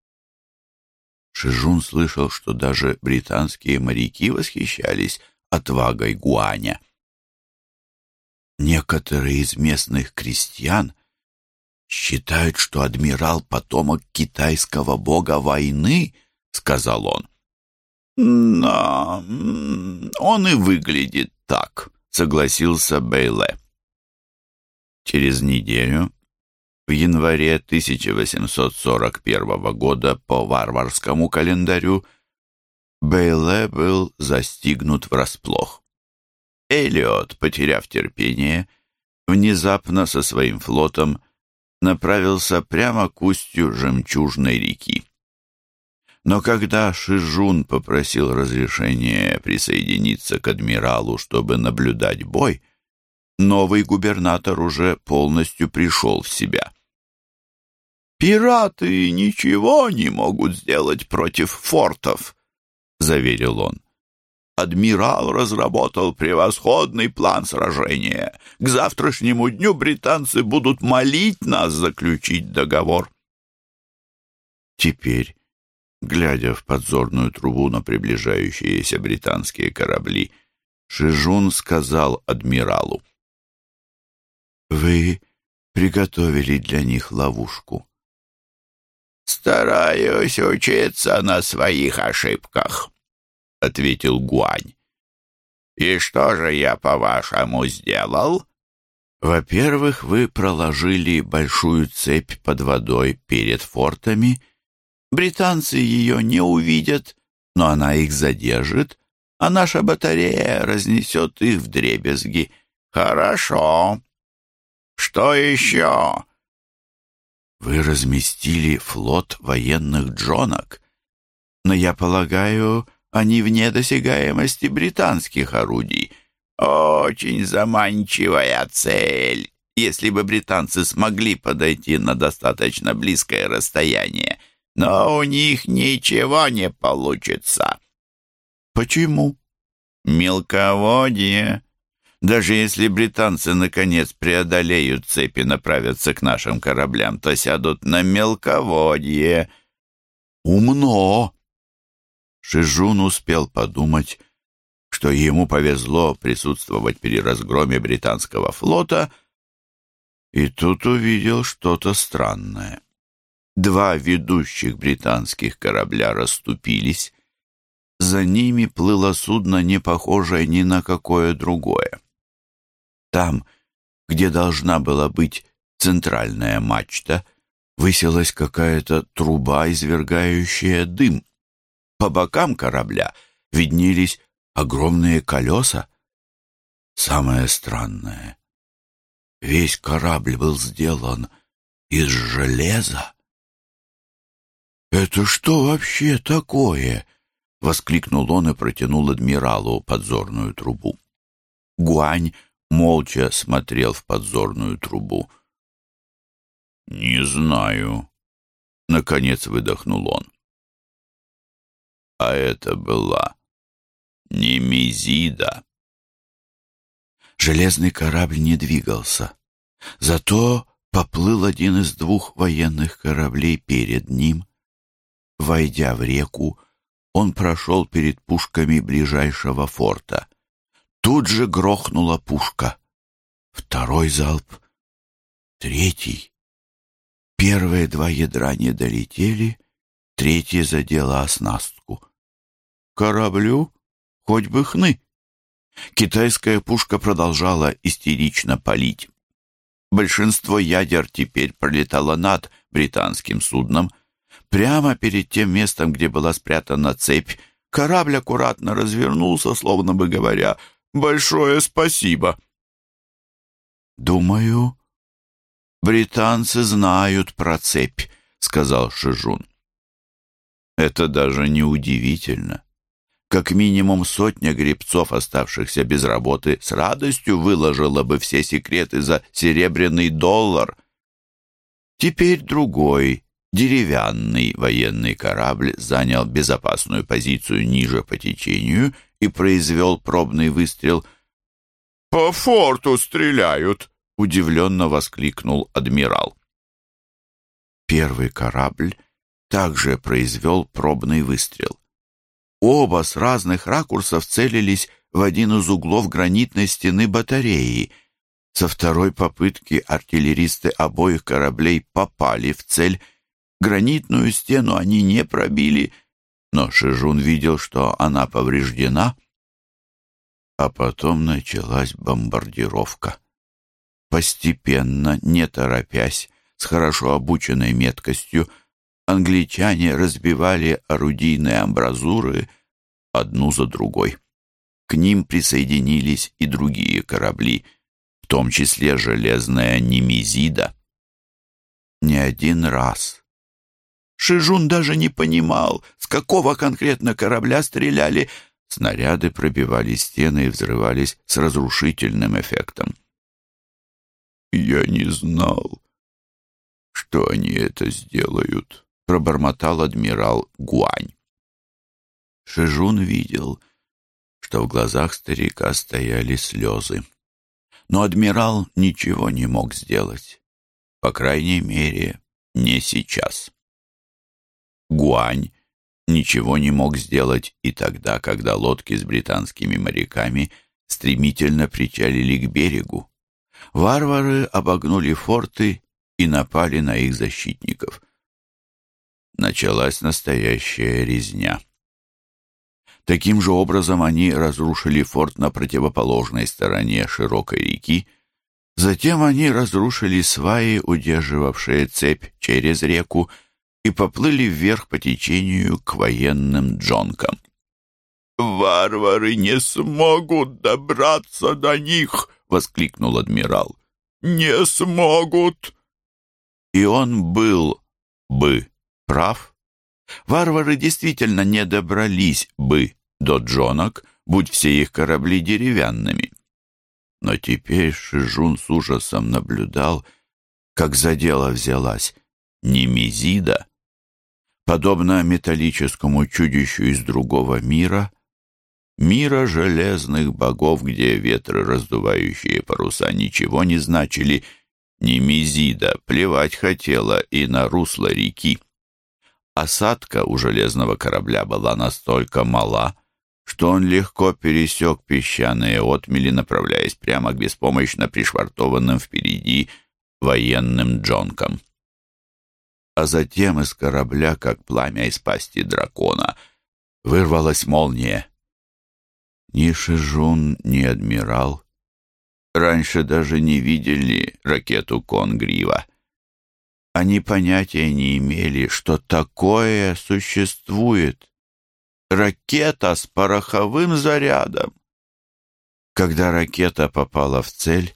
Шижун слышал, что даже британские моряки восхищались отвагой Гуаня. Некоторые из местных крестьян считают, что адмирал — потомок китайского бога войны, — сказал он. «Да, он и выглядит так», — согласился Бейле. Через неделю, в январе 1841 года по варварскому календарю, Бейле был застигнут врасплох. Элиот, потеряв терпение, внезапно со своим флотом направился прямо к устью жемчужной реки. Но когда Шижун попросил разрешения присоединиться к адмиралу, чтобы наблюдать бой, новый губернатор уже полностью пришел в себя. «Пираты ничего не могут сделать против фортов», — заверил он. Адмирал разработал превосходный план сражения. К завтрашнему дню британцы будут молить нас заключить договор. Теперь, глядя в подзорную трубу на приближающиеся британские корабли, Шижун сказал адмиралу. «Вы приготовили для них ловушку». «Стараюсь учиться на своих ошибках», — ответил Гуань. «И что же я, по-вашему, сделал?» «Во-первых, вы проложили большую цепь под водой перед фортами. Британцы ее не увидят, но она их задержит, а наша батарея разнесет их в дребезги. Хорошо. Что еще?» «Вы разместили флот военных джонок, но, я полагаю, они вне досягаемости британских орудий. Очень заманчивая цель, если бы британцы смогли подойти на достаточно близкое расстояние. Но у них ничего не получится. Почему? Мелководье. Даже если британцы наконец преодолеют цепи и направятся к нашим кораблям, то сядут на мелководье. Умно, Шижун успел подумать, что ему повезло присутствовать при разгроме британского флота, и тут увидел что-то странное. Два ведущих британских корабля расступились. За ними плыло судно, не похожее ни на какое другое. Там, где должна была быть центральная мачта, высилась какая-то труба, извергающая дым. По бокам корабля виднелись огромные колеса. Самое странное, весь корабль был сделан из железа. «Это что вообще такое?» — воскликнул он и протянул адмиралу подзорную трубу. Гуань молча смотрел в подзорную трубу. «Не знаю», — наконец выдохнул он а это была Немезида. Железный корабль не двигался. Зато поплыл один из двух военных кораблей перед ним. Войдя в реку, он прошел перед пушками ближайшего форта. Тут же грохнула пушка. Второй залп. Третий. Первые два ядра не долетели, третий задела оснастку. Кораблю хоть бы хны. Китайская пушка продолжала истерично палить. Большинство ядер теперь пролетало над британским судном. Прямо перед тем местом, где была спрятана цепь, корабль аккуратно развернулся, словно бы говоря «Большое спасибо». «Думаю, британцы знают про цепь», — сказал Шижун. «Это даже не удивительно как минимум сотня гребцов, оставшихся без работы, с радостью выложила бы все секреты за серебряный доллар. Теперь другой, деревянный военный корабль занял безопасную позицию ниже по течению и произвел пробный выстрел. «По форту стреляют!» — удивленно воскликнул адмирал. Первый корабль также произвел пробный выстрел. Оба с разных ракурсов целились в один из углов гранитной стены батареи. Со второй попытки артиллеристы обоих кораблей попали в цель. Гранитную стену они не пробили, но Шижун видел, что она повреждена, а потом началась бомбардировка. Постепенно, не торопясь, с хорошо обученной меткостью, англичане разбивали орудийные амбразуры одну за другой. К ним присоединились и другие корабли, в том числе железная Немезида. Не один раз. Шижун даже не понимал, с какого конкретно корабля стреляли. Снаряды пробивали стены и взрывались с разрушительным эффектом. «Я не знал, что они это сделают», — пробормотал адмирал Гуань. Шижун видел, что в глазах старика стояли слезы. Но адмирал ничего не мог сделать. По крайней мере, не сейчас. Гуань ничего не мог сделать и тогда, когда лодки с британскими моряками стремительно причалили к берегу. Варвары обогнули форты и напали на их защитников. Началась настоящая резня. Таким же образом они разрушили форт на противоположной стороне широкой реки. Затем они разрушили сваи, удерживавшие цепь через реку, и поплыли вверх по течению к военным джонкам. «Варвары не смогут добраться до них!» — воскликнул адмирал. «Не смогут!» И он был бы прав. Варвары действительно не добрались бы до джонок, будь все их корабли деревянными. Но теперь Шижун с ужасом наблюдал, как за дело взялась Немезида, подобно металлическому чудищу из другого мира, мира железных богов, где ветры, раздувающие паруса, ничего не значили, Немезида плевать хотела и на русло реки. Осадка у железного корабля была настолько мала, что он легко пересек песчаные отмели, направляясь прямо к беспомощно пришвартованным впереди военным джонкам а затем из корабля, как пламя из пасти дракона, вырвалась молния. Ни Шижун, ни адмирал раньше даже не видели ракету Конгрива. Они понятия не имели, что такое существует. Ракета с пороховым зарядом. Когда ракета попала в цель,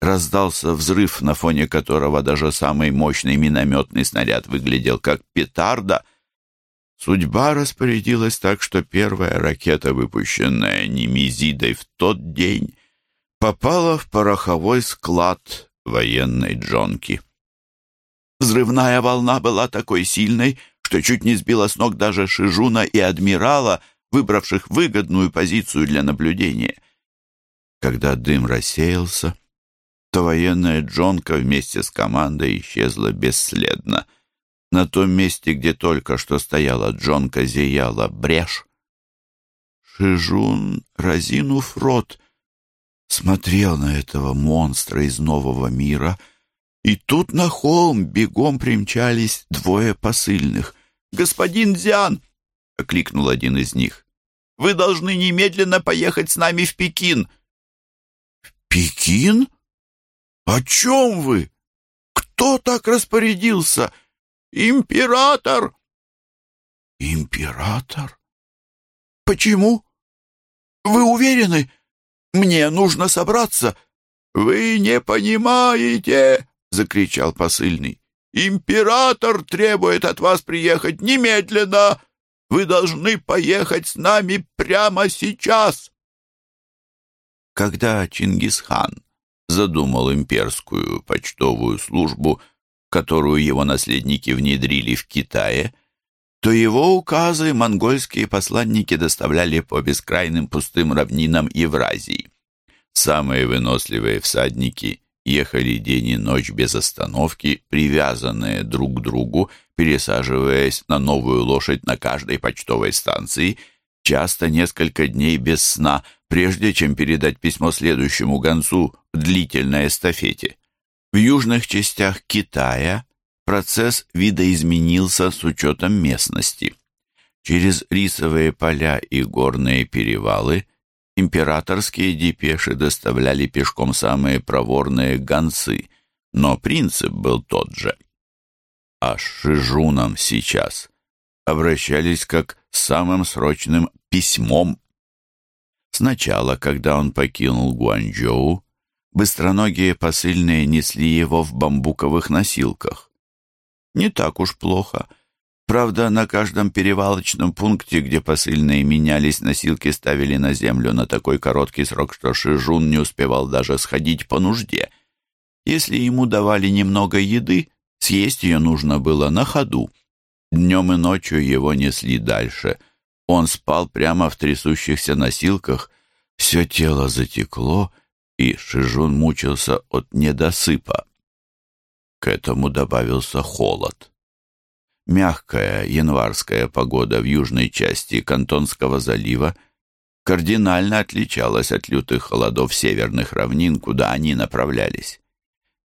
раздался взрыв, на фоне которого даже самый мощный минометный снаряд выглядел как петарда. Судьба распорядилась так, что первая ракета, выпущенная Немезидой в тот день, попала в пороховой склад военной джонки. Взрывная волна была такой сильной, что чуть не сбила с ног даже Шижуна и адмирала, выбравших выгодную позицию для наблюдения. Когда дым рассеялся, то военная джонка вместе с командой исчезла бесследно. На том месте, где только что стояла джонка, зияла брешь. Шижун, разинув рот, смотрел на этого монстра из нового мира, и тут на холм бегом примчались двое посыльных. «Господин Дзян!» — окликнул один из них. «Вы должны немедленно поехать с нами в Пекин!» «В Пекин?» «О чем вы? Кто так распорядился? Император!» «Император? Почему? Вы уверены? Мне нужно собраться». «Вы не понимаете!» — закричал посыльный. «Император требует от вас приехать немедленно! Вы должны поехать с нами прямо сейчас!» Когда Чингисхан задумал имперскую почтовую службу, которую его наследники внедрили в Китае, то его указы монгольские посланники доставляли по бескрайным пустым равнинам Евразии. Самые выносливые всадники ехали день и ночь без остановки, привязанные друг к другу, пересаживаясь на новую лошадь на каждой почтовой станции, часто несколько дней без сна, прежде чем передать письмо следующему гонцу в длительной эстафете. В южных частях Китая процесс видоизменился с учетом местности. Через рисовые поля и горные перевалы императорские депеши доставляли пешком самые проворные гонцы, но принцип был тот же. А с Шижуном сейчас обращались как с самым срочным письмом. Сначала, когда он покинул Гуанчжоу, быстроногие посыльные несли его в бамбуковых носилках. Не так уж плохо — Правда, на каждом перевалочном пункте, где посыльные менялись, носилки ставили на землю на такой короткий срок, что Шижун не успевал даже сходить по нужде. Если ему давали немного еды, съесть ее нужно было на ходу. Днем и ночью его несли дальше. Он спал прямо в трясущихся носилках, все тело затекло, и Шижун мучился от недосыпа. К этому добавился холод. Мягкая январская погода в южной части Кантонского залива кардинально отличалась от лютых холодов северных равнин, куда они направлялись.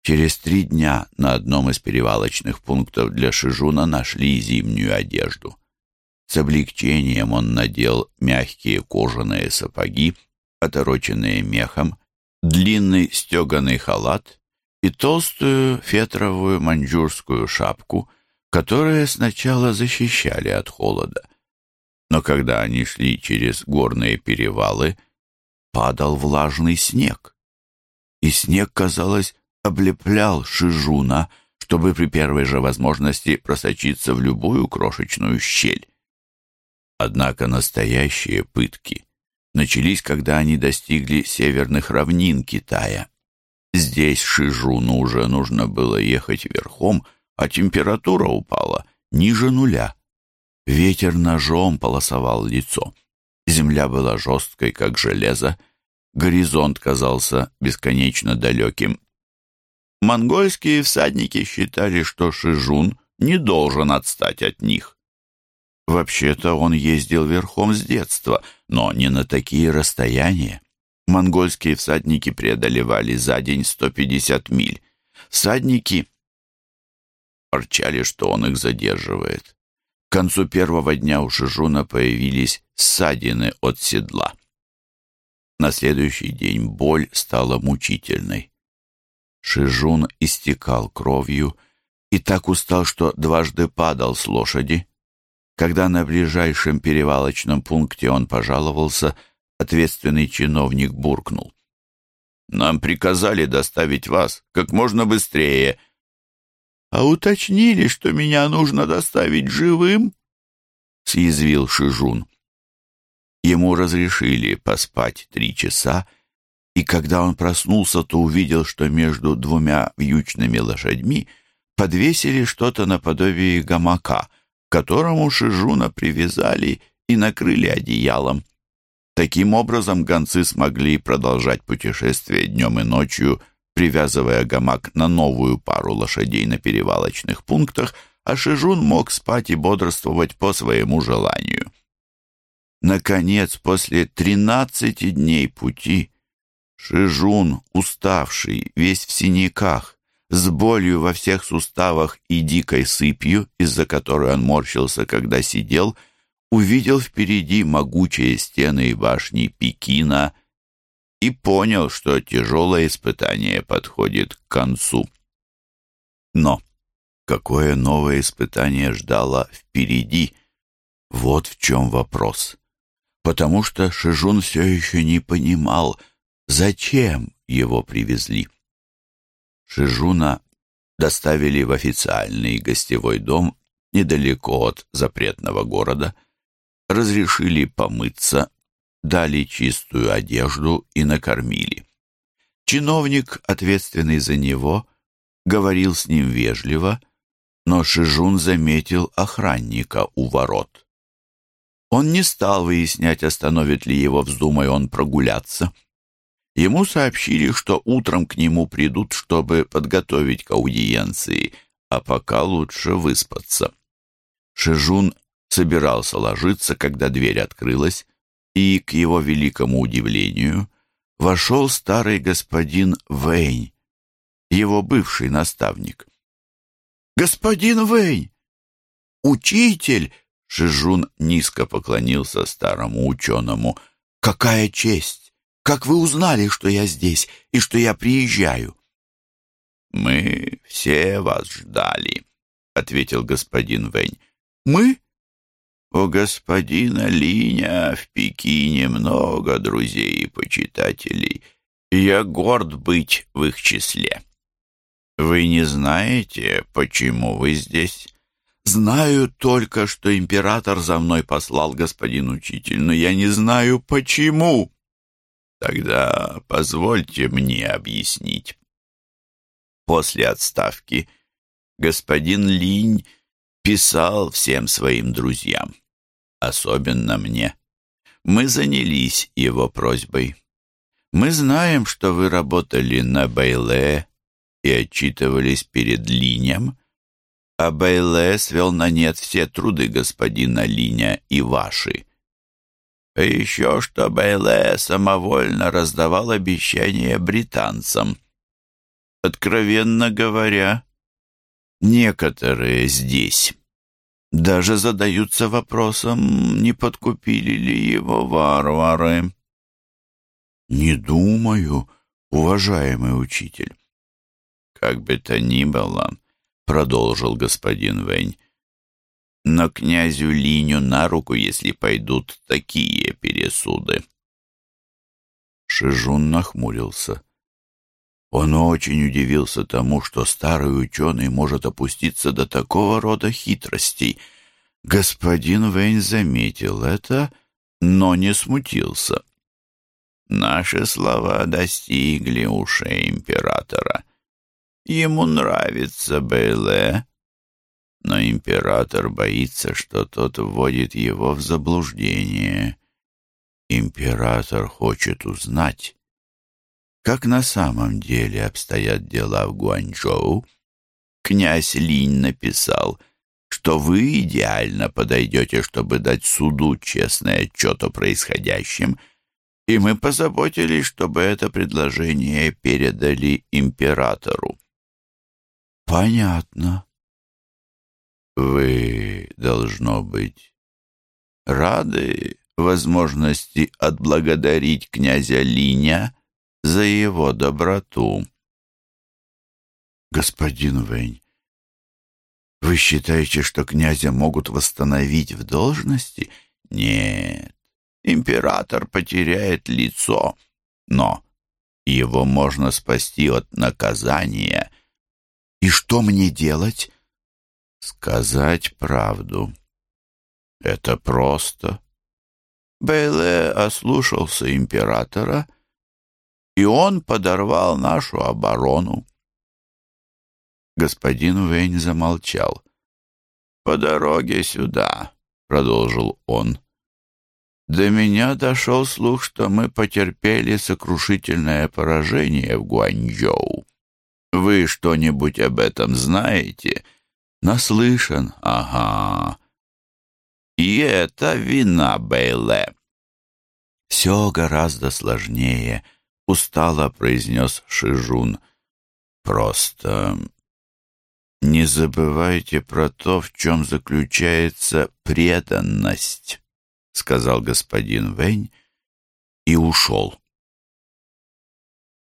Через три дня на одном из перевалочных пунктов для Шижуна нашли зимнюю одежду. С облегчением он надел мягкие кожаные сапоги, отороченные мехом, длинный стеганый халат и толстую фетровую маньчжурскую шапку — которые сначала защищали от холода. Но когда они шли через горные перевалы, падал влажный снег. И снег, казалось, облеплял Шижуна, чтобы при первой же возможности просочиться в любую крошечную щель. Однако настоящие пытки начались, когда они достигли северных равнин Китая. Здесь Шижуну уже нужно было ехать верхом, а температура упала ниже нуля. Ветер ножом полосовал лицо. Земля была жесткой, как железо. Горизонт казался бесконечно далеким. Монгольские всадники считали, что Шижун не должен отстать от них. Вообще-то он ездил верхом с детства, но не на такие расстояния. Монгольские всадники преодолевали за день 150 миль. Всадники ворчали, что он их задерживает. К концу первого дня у Шижуна появились ссадины от седла. На следующий день боль стала мучительной. Шижун истекал кровью и так устал, что дважды падал с лошади. Когда на ближайшем перевалочном пункте он пожаловался, ответственный чиновник буркнул. «Нам приказали доставить вас как можно быстрее», «А уточнили, что меня нужно доставить живым?» — съязвил Шижун. Ему разрешили поспать три часа, и когда он проснулся, то увидел, что между двумя вьючными лошадьми подвесили что-то наподобие гамака, к которому Шижуна привязали и накрыли одеялом. Таким образом, гонцы смогли продолжать путешествие днем и ночью привязывая гамак на новую пару лошадей на перевалочных пунктах, а Шижун мог спать и бодрствовать по своему желанию. Наконец, после тринадцати дней пути, Шижун, уставший, весь в синяках, с болью во всех суставах и дикой сыпью, из-за которой он морщился, когда сидел, увидел впереди могучие стены и башни Пекина и понял, что тяжелое испытание подходит к концу. Но какое новое испытание ждало впереди? Вот в чем вопрос. Потому что Шижун все еще не понимал, зачем его привезли. Шижуна доставили в официальный гостевой дом недалеко от запретного города, разрешили помыться дали чистую одежду и накормили. Чиновник, ответственный за него, говорил с ним вежливо, но Шижун заметил охранника у ворот. Он не стал выяснять, остановит ли его, вздумай он прогуляться. Ему сообщили, что утром к нему придут, чтобы подготовить к аудиенции, а пока лучше выспаться. Шижун собирался ложиться, когда дверь открылась, и, к его великому удивлению, вошел старый господин Вейн, его бывший наставник. «Господин Вейн! Учитель!» Шижун низко поклонился старому ученому. «Какая честь! Как вы узнали, что я здесь и что я приезжаю?» «Мы все вас ждали», — ответил господин Вэнь. «Мы?» «У господина Линя в Пекине много друзей и почитателей. Я горд быть в их числе. Вы не знаете, почему вы здесь?» Знаю только, что император за мной послал господин учитель, но я не знаю, почему. Тогда позвольте мне объяснить. После отставки господин Линь писал всем своим друзьям, особенно мне. Мы занялись его просьбой. Мы знаем, что вы работали на Бейле и отчитывались перед Линем, а Бейле свел на нет все труды господина Линя и ваши. А еще что Бейле самовольно раздавал обещания британцам. Откровенно говоря, некоторые здесь даже задаются вопросом, не подкупили ли его варвары. «Не думаю, уважаемый учитель». Как бы то ни было, продолжил господин Вэнь. Но князю Линю на руку, если пойдут такие пересуды. Шижун нахмурился. Он очень удивился тому, что старый ученый может опуститься до такого рода хитростей. Господин Вэнь заметил это, но не смутился. Наши слова достигли ушей императора. Ему нравится Бейле, но император боится, что тот вводит его в заблуждение. Император хочет узнать, как на самом деле обстоят дела в Гуанчжоу. Князь Линь написал, что вы идеально подойдете, чтобы дать суду честный отчет о происходящем — и мы позаботились, чтобы это предложение передали императору. Понятно. Вы, должно быть, рады возможности отблагодарить князя Линя за его доброту. Господин Вэнь, вы считаете, что князя могут восстановить в должности? Нет, император потеряет лицо, но его можно спасти от наказания — и что мне делать? Сказать правду. Это просто. Бейле ослушался императора, и он подорвал нашу оборону. Господин Вейн замолчал. «По дороге сюда», — продолжил он, — «до меня дошел слух, что мы потерпели сокрушительное поражение в Гуанчжоу. Вы что-нибудь об этом знаете? Наслышан? Ага. И это вина Бейле. Все гораздо сложнее, устало произнес Шижун. Просто не забывайте про то, в чем заключается преданность, сказал господин Вэнь и ушел.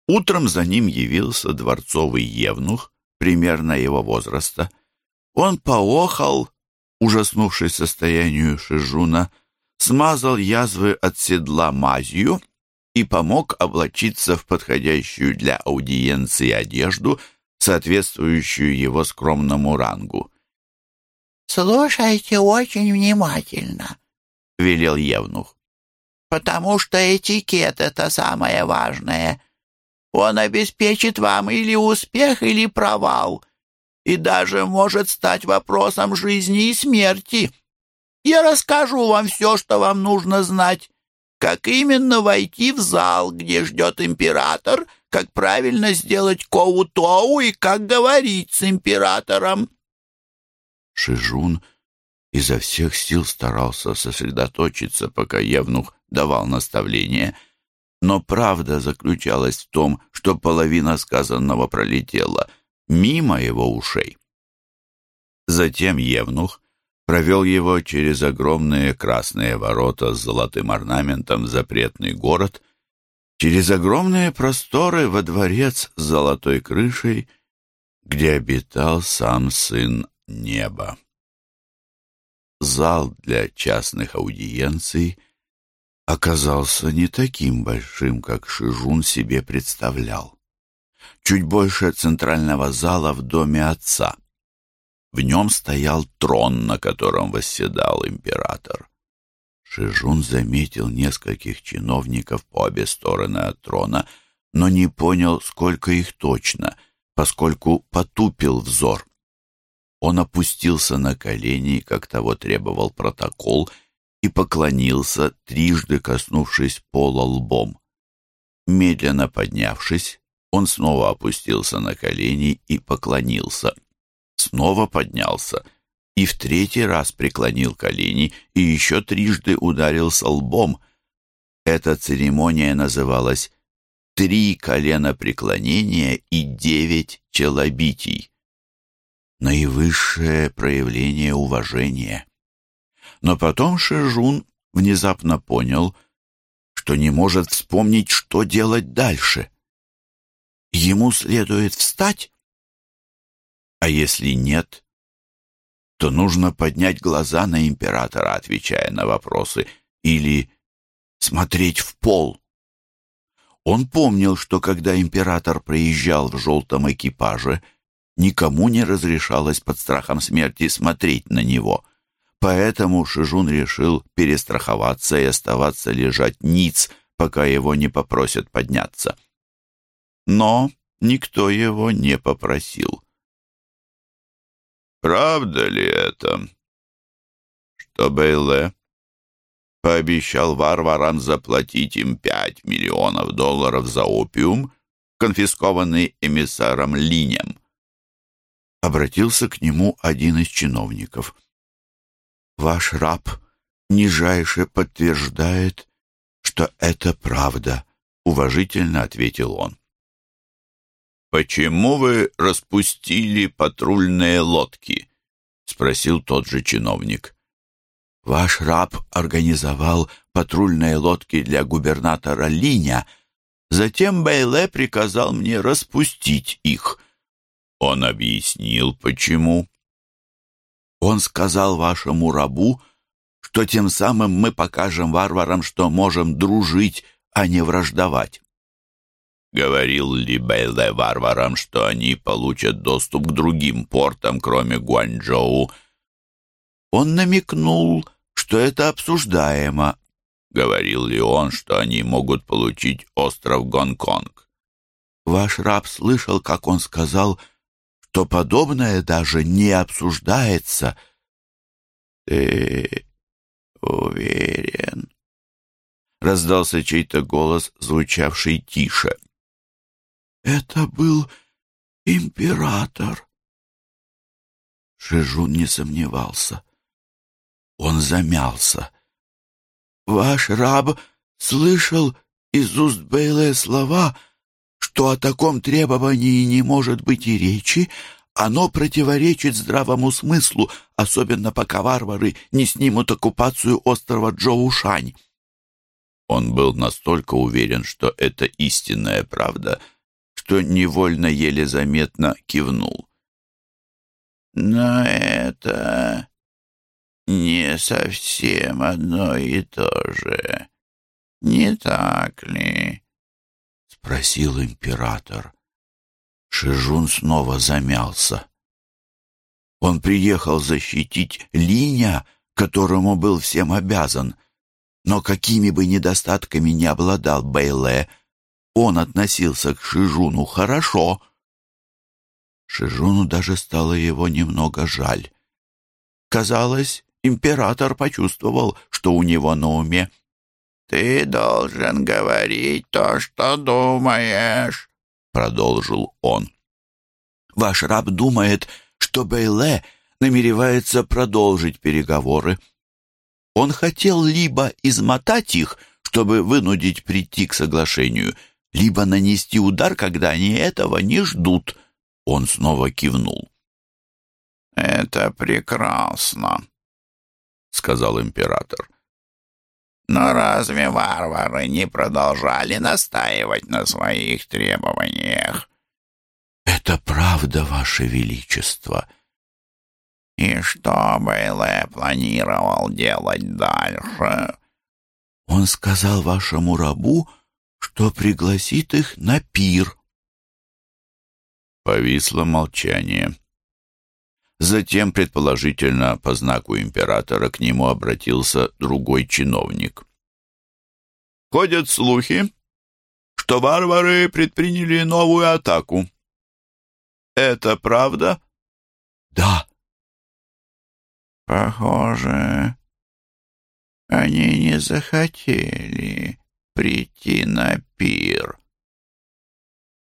Утром за ним явился дворцовый евнух, примерно его возраста. Он поохал, ужаснувшись состоянию Шижуна, смазал язвы от седла мазью и помог облачиться в подходящую для аудиенции одежду, соответствующую его скромному рангу. «Слушайте очень внимательно», — велел Евнух, «потому что этикет — это самое важное. Он обеспечит вам или успех, или провал, и даже может стать вопросом жизни и смерти. Я расскажу вам все, что вам нужно знать. Как именно войти в зал, где ждет император, как правильно сделать коу-тоу и как говорить с императором. Шижун изо всех сил старался сосредоточиться, пока Евнух давал наставление — но правда заключалась в том, что половина сказанного пролетела мимо его ушей. Затем Евнух провел его через огромные красные ворота с золотым орнаментом в запретный город, через огромные просторы во дворец с золотой крышей, где обитал сам сын неба. Зал для частных аудиенций оказался не таким большим, как Шижун себе представлял. Чуть больше центрального зала в доме отца. В нем стоял трон, на котором восседал император. Шижун заметил нескольких чиновников по обе стороны от трона, но не понял, сколько их точно, поскольку потупил взор. Он опустился на колени, как того требовал протокол, и поклонился, трижды коснувшись пола лбом. Медленно поднявшись, он снова опустился на колени и поклонился. Снова поднялся и в третий раз преклонил колени и еще трижды ударился лбом. Эта церемония называлась «Три колена преклонения и девять челобитий» наивысшее проявление уважения. Но потом Шижун внезапно понял, что не может вспомнить, что делать дальше. Ему следует встать? А если нет, то нужно поднять глаза на императора, отвечая на вопросы, или смотреть в пол. Он помнил, что когда император проезжал в желтом экипаже, никому не разрешалось под страхом смерти смотреть на него. Поэтому Шижун решил перестраховаться и оставаться лежать ниц, пока его не попросят подняться. Но никто его не попросил. «Правда ли это, что Бейле пообещал варварам заплатить им пять миллионов долларов за опиум, конфискованный эмиссаром Линем?» обратился к нему один из чиновников. «Ваш раб нижайше подтверждает, что это правда», — уважительно ответил он. «Почему вы распустили патрульные лодки?» — спросил тот же чиновник. «Ваш раб организовал патрульные лодки для губернатора Линя. Затем Бейле приказал мне распустить их», он объяснил, почему. Он сказал вашему рабу, что тем самым мы покажем варварам, что можем дружить, а не враждовать. Говорил ли Бейле варварам, что они получат доступ к другим портам, кроме Гуанчжоу? Он намекнул, что это обсуждаемо. Говорил ли он, что они могут получить остров Гонконг? Ваш раб слышал, как он сказал, то подобное даже не обсуждается. «Ты уверен?» Раздался чей-то голос, звучавший тише. «Это был император!» Шижун не сомневался. Он замялся. «Ваш раб слышал из уст Бейле слова — что о таком требовании не может быть и речи, оно противоречит здравому смыслу, особенно пока варвары не снимут оккупацию острова Джоушань. Он был настолько уверен, что это истинная правда, что невольно еле заметно кивнул. «Но это не совсем одно и то же, не так ли?» спросил император. Шижун снова замялся. Он приехал защитить Линя, которому был всем обязан. Но какими бы недостатками ни обладал Бейле, он относился к Шижуну хорошо. Шижуну даже стало его немного жаль. Казалось, император почувствовал, что у него на уме. «Ты должен говорить то, что думаешь», — продолжил он. «Ваш раб думает, что Бейле намеревается продолжить переговоры. Он хотел либо измотать их, чтобы вынудить прийти к соглашению, либо нанести удар, когда они этого не ждут». Он снова кивнул. «Это прекрасно», сказал император. Но разве варвары не продолжали настаивать на своих требованиях? Это правда, Ваше Величество. И что Бейле планировал делать дальше? Он сказал вашему рабу, что пригласит их на пир. Повисло молчание. Затем, предположительно, по знаку императора к нему обратился другой чиновник. «Ходят слухи, что варвары предприняли новую атаку. Это правда?» «Да». «Похоже, они не захотели прийти на пир.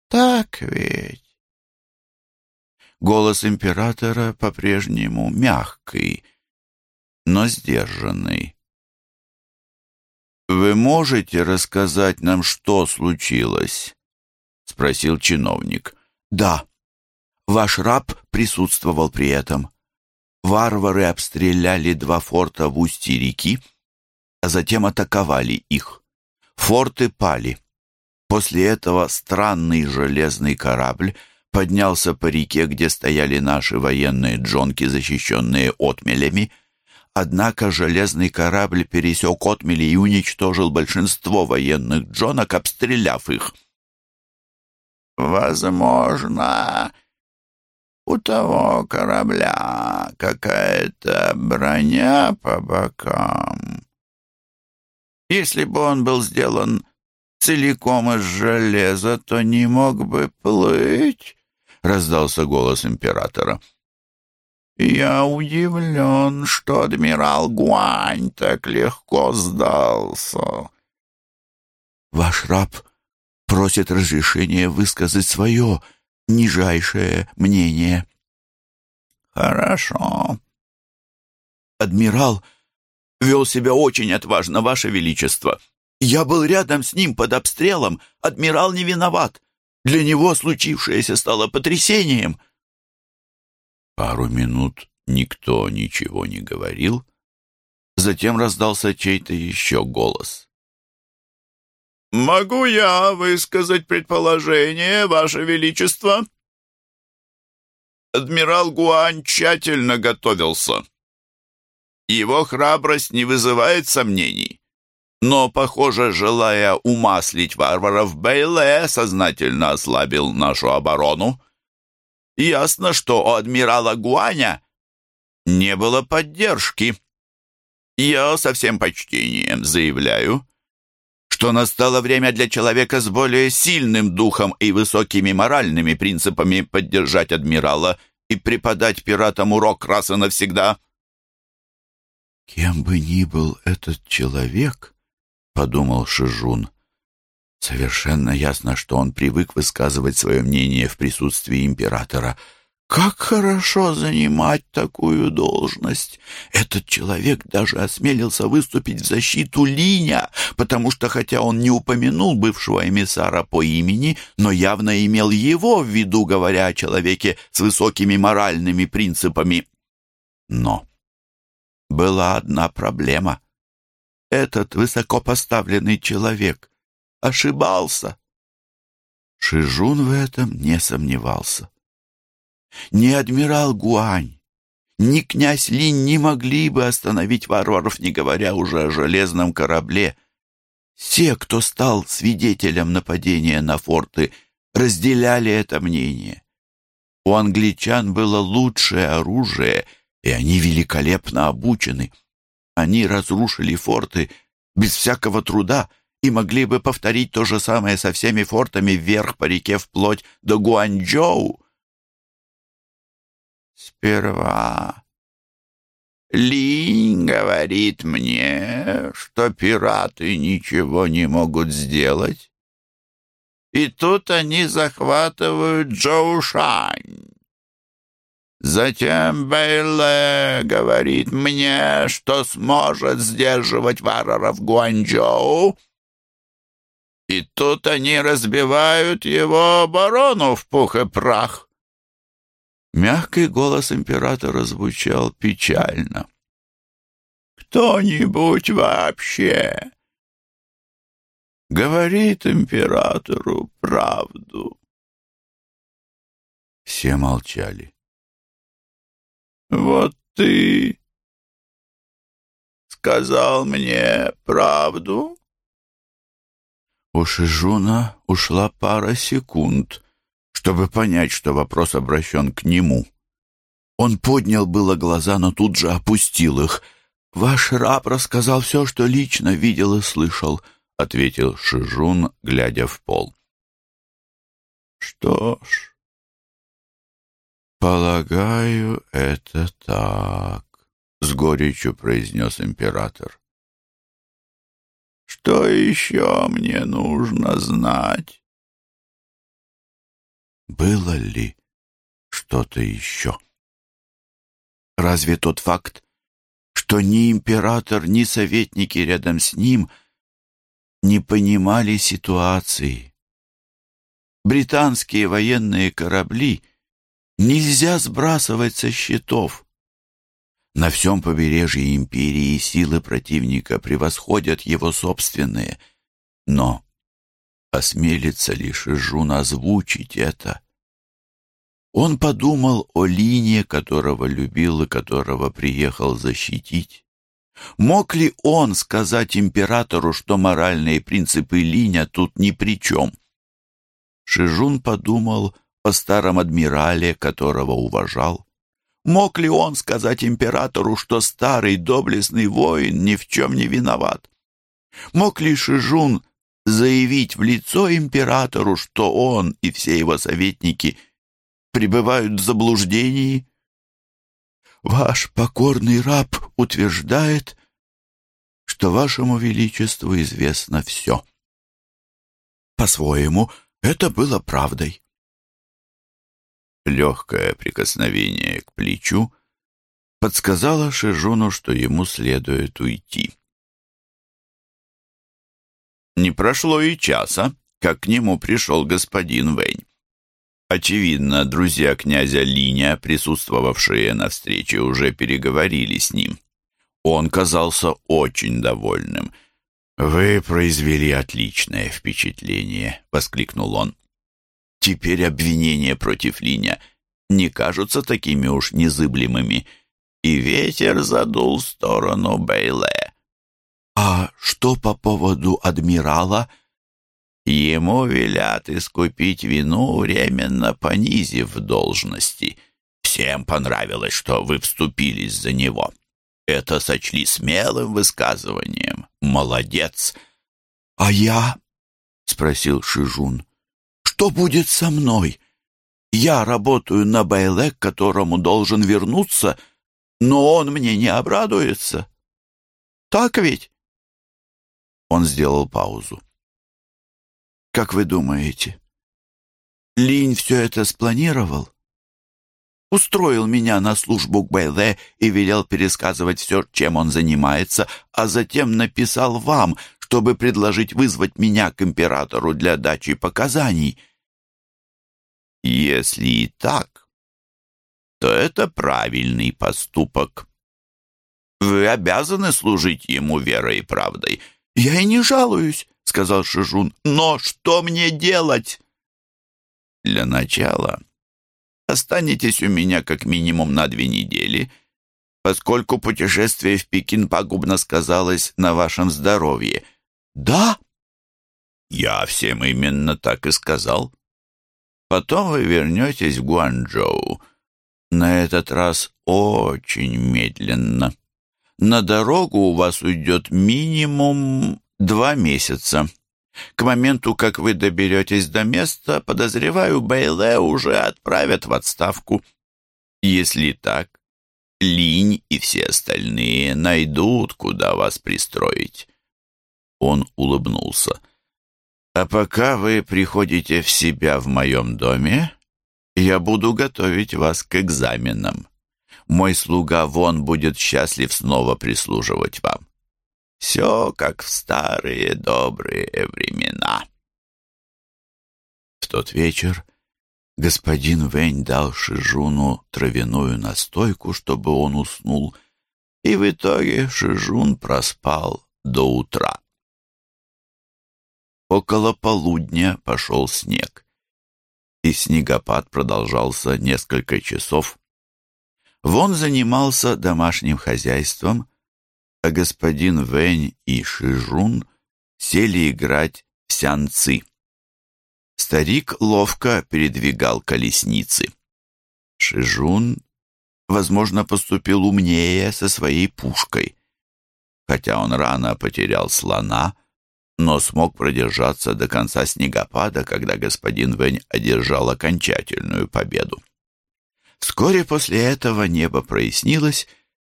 Так ведь?» Голос императора по-прежнему мягкий, но сдержанный. «Вы можете рассказать нам, что случилось?» — спросил чиновник. «Да. Ваш раб присутствовал при этом. Варвары обстреляли два форта в устье реки, а затем атаковали их. Форты пали. После этого странный железный корабль поднялся по реке, где стояли наши военные джонки, защищенные отмелями. Однако железный корабль пересек отмели и уничтожил большинство военных джонок, обстреляв их. «Возможно, у того корабля какая-то броня по бокам. Если бы он был сделан целиком из железа, то не мог бы плыть раздался голос императора. «Я удивлен, что адмирал Гуань так легко сдался». «Ваш раб просит разрешения высказать свое нижайшее мнение». «Хорошо». «Адмирал вел себя очень отважно, Ваше Величество. Я был рядом с ним под обстрелом. Адмирал не виноват. Для него случившееся стало потрясением. Пару минут никто ничего не говорил. Затем раздался чей-то еще голос. «Могу я высказать предположение, Ваше Величество?» Адмирал Гуань тщательно готовился. Его храбрость не вызывает сомнений. Но, похоже, желая умаслить варваров, Бейле сознательно ослабил нашу оборону. Ясно, что у адмирала Гуаня не было поддержки. Я со всем почтением заявляю, что настало время для человека с более сильным духом и высокими моральными принципами поддержать адмирала и преподать пиратам урок раз и навсегда. Кем бы ни был этот человек, — подумал Шижун. Совершенно ясно, что он привык высказывать свое мнение в присутствии императора. Как хорошо занимать такую должность! Этот человек даже осмелился выступить в защиту Линя, потому что, хотя он не упомянул бывшего эмиссара по имени, но явно имел его в виду, говоря о человеке с высокими моральными принципами. Но была одна проблема этот высокопоставленный человек ошибался. Шижун в этом не сомневался. Ни адмирал Гуань, ни князь Линь не могли бы остановить варваров, не говоря уже о железном корабле. Все, кто стал свидетелем нападения на форты, разделяли это мнение. У англичан было лучшее оружие, и они великолепно обучены — они разрушили форты без всякого труда и могли бы повторить то же самое со всеми фортами вверх по реке вплоть до Гуанчжоу. Сперва Линь говорит мне, что пираты ничего не могут сделать. И тут они захватывают Джоушань. Затем Бейле говорит мне, что сможет сдерживать варваров Гуанчжоу. И тут они разбивают его оборону в пух и прах. Мягкий голос императора звучал печально. кто-нибудь вообще говорит императору правду?» Все молчали. «Вот ты сказал мне правду?» У Шижуна ушла пара секунд, чтобы понять, что вопрос обращен к нему. Он поднял было глаза, но тут же опустил их. «Ваш раб рассказал все, что лично видел и слышал», — ответил Шижун, глядя в пол. «Что ж, полагаю, это так», — с горечью произнес император. «Что еще мне нужно знать?» Было ли что-то еще? Разве тот факт, что ни император, ни советники рядом с ним не понимали ситуации? Британские военные корабли нельзя сбрасывать со счетов. На всем побережье империи силы противника превосходят его собственные. Но осмелится ли Шижун озвучить это? Он подумал о Лине, которого любил и которого приехал защитить. Мог ли он сказать императору, что моральные принципы Линя тут ни при чем? Шижун подумал о старом адмирале, которого уважал. Мог ли он сказать императору, что старый доблестный воин ни в чем не виноват? Мог ли Шижун заявить в лицо императору, что он и все его советники – пребывают в заблуждении. Ваш покорный раб утверждает, что вашему величеству известно все. По-своему, это было правдой. Легкое прикосновение к плечу подсказало Шижуну, что ему следует уйти. Не прошло и часа, как к нему пришел господин Вэнь. Очевидно, друзья князя Линя, присутствовавшие на встрече, уже переговорили с ним. Он казался очень довольным. «Вы произвели отличное впечатление», — воскликнул он. «Теперь обвинения против Линя не кажутся такими уж незыблемыми, и ветер задул в сторону Бейле». «А что по поводу адмирала?» Ему велят искупить вину, временно понизив должности. Всем понравилось, что вы вступились за него. Это сочли смелым высказыванием. Молодец. — А я? — спросил Шижун. — Что будет со мной? Я работаю на Байле, к которому должен вернуться, но он мне не обрадуется. Так ведь? Он сделал паузу. Как вы думаете, Линь все это спланировал? Устроил меня на службу к Бэйле и велел пересказывать все, чем он занимается, а затем написал вам, чтобы предложить вызвать меня к императору для дачи показаний. Если и так, то это правильный поступок. Вы обязаны служить ему верой и правдой. Я и не жалуюсь. — сказал Шижун. «Но что мне делать?» «Для начала останетесь у меня как минимум на две недели, поскольку путешествие в Пекин пагубно сказалось на вашем здоровье». «Да?» «Я всем именно так и сказал. Потом вы вернетесь в Гуанчжоу. На этот раз очень медленно. На дорогу у вас уйдет минимум Два месяца. К моменту, как вы доберетесь до места, подозреваю, Бейле уже отправят в отставку. Если так, Линь и все остальные найдут, куда вас пристроить. Он улыбнулся. А пока вы приходите в себя в моем доме, я буду готовить вас к экзаменам. Мой слуга Вон будет счастлив снова прислуживать вам. Все как в старые добрые времена. В тот вечер господин Вэнь дал Шижуну травяную настойку, чтобы он уснул, и в итоге Шижун проспал до утра. Около полудня пошел снег, и снегопад продолжался несколько часов. Вон занимался домашним хозяйством, а господин Вэнь и Шижун сели играть в сянцы. Старик ловко передвигал колесницы. Шижун, возможно, поступил умнее со своей пушкой. Хотя он рано потерял слона, но смог продержаться до конца снегопада, когда господин Вэнь одержал окончательную победу. Вскоре после этого небо прояснилось,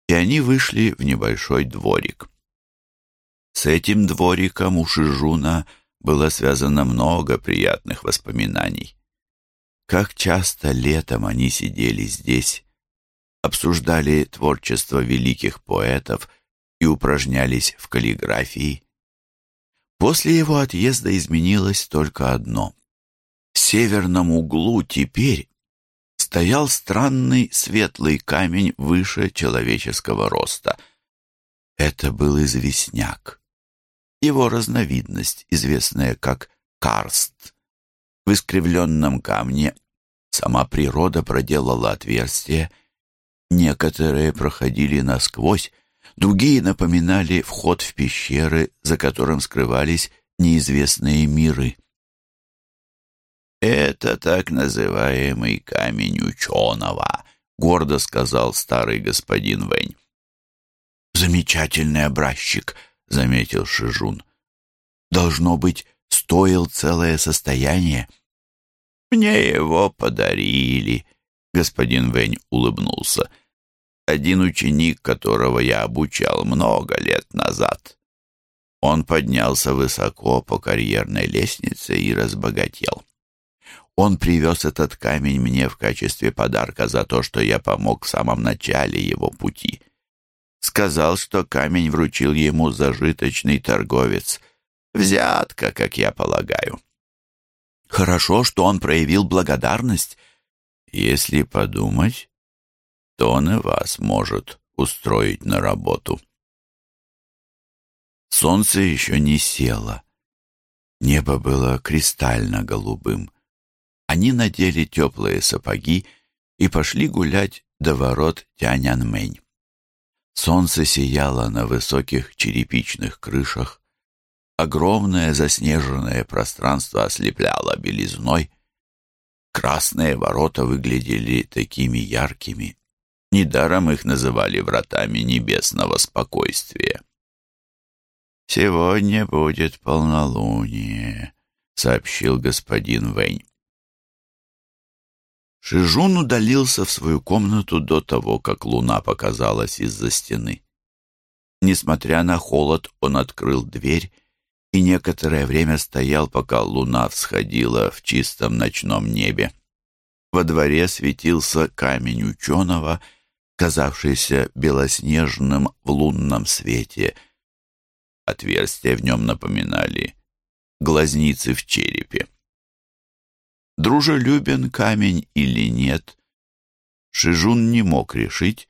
и они вышли в небольшой дворик. С этим двориком у Шижуна было связано много приятных воспоминаний. Как часто летом они сидели здесь, обсуждали творчество великих поэтов и упражнялись в каллиграфии. После его отъезда изменилось только одно. В северном углу теперь стоял странный светлый камень выше человеческого роста. Это был известняк. Его разновидность, известная как карст. В искривленном камне сама природа проделала отверстие. Некоторые проходили насквозь, Другие напоминали вход в пещеры, за которым скрывались неизвестные миры. «Это так называемый камень ученого», — гордо сказал старый господин Вэнь. «Замечательный образчик», — заметил Шижун. «Должно быть, стоил целое состояние». «Мне его подарили», — господин Вэнь улыбнулся один ученик, которого я обучал много лет назад. Он поднялся высоко по карьерной лестнице и разбогател. Он привез этот камень мне в качестве подарка за то, что я помог в самом начале его пути. Сказал, что камень вручил ему зажиточный торговец. Взятка, как я полагаю. Хорошо, что он проявил благодарность. Если подумать, то он и вас может устроить на работу. Солнце еще не село. Небо было кристально-голубым. Они надели теплые сапоги и пошли гулять до ворот Тяньанмэнь. Солнце сияло на высоких черепичных крышах. Огромное заснеженное пространство ослепляло белизной. Красные ворота выглядели такими яркими, Недаром их называли вратами небесного спокойствия. «Сегодня будет полнолуние», — сообщил господин Вэнь. Шижун удалился в свою комнату до того, как луна показалась из-за стены. Несмотря на холод, он открыл дверь и некоторое время стоял, пока луна всходила в чистом ночном небе. Во дворе светился камень ученого — казавшийся белоснежным в лунном свете. Отверстия в нем напоминали глазницы в черепе. Дружелюбен камень или нет, Шижун не мог решить,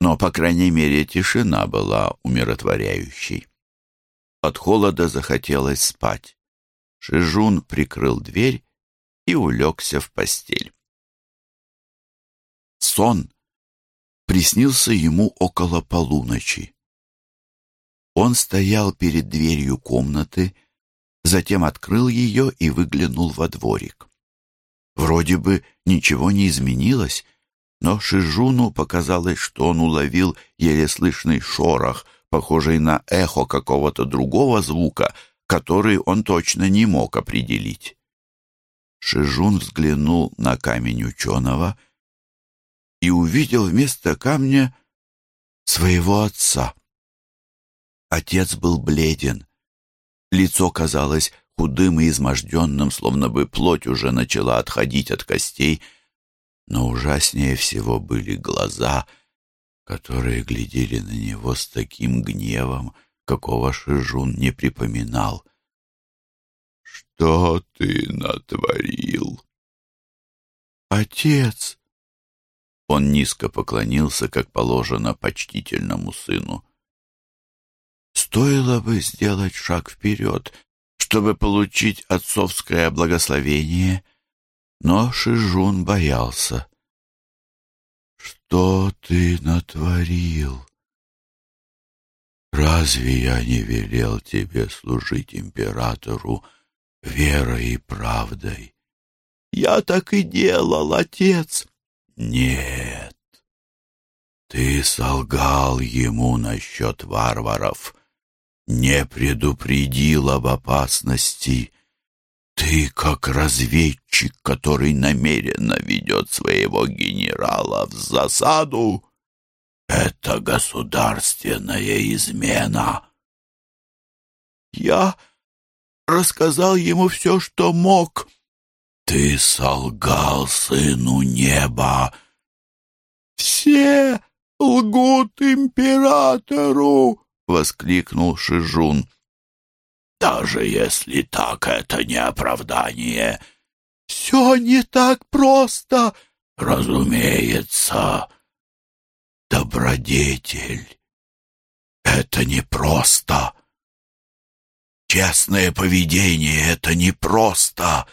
но, по крайней мере, тишина была умиротворяющей. От холода захотелось спать. Шижун прикрыл дверь и улегся в постель. Сон приснился ему около полуночи. Он стоял перед дверью комнаты, затем открыл ее и выглянул во дворик. Вроде бы ничего не изменилось, но Шижуну показалось, что он уловил еле слышный шорох, похожий на эхо какого-то другого звука, который он точно не мог определить. Шижун взглянул на камень ученого — и увидел вместо камня своего отца. Отец был бледен. Лицо казалось худым и изможденным, словно бы плоть уже начала отходить от костей, но ужаснее всего были глаза, которые глядели на него с таким гневом, какого Шижун не припоминал. «Что ты натворил?» «Отец!» Он низко поклонился, как положено почтительному сыну. Стоило бы сделать шаг вперед, чтобы получить отцовское благословение, но Шижун боялся. «Что ты натворил? Разве я не велел тебе служить императору верой и правдой?» «Я так и делал, отец!» «Нет, ты солгал ему насчет варваров, не предупредил об опасности. Ты как разведчик, который намеренно ведет своего генерала в засаду. Это государственная измена. Я рассказал ему все, что мог. Ты солгал сыну неба. Все лгут императору, воскликнул Шижун. Даже если так, это не оправдание. Все не так просто. Разумеется, добродетель. Это не просто. Честное поведение — это не просто.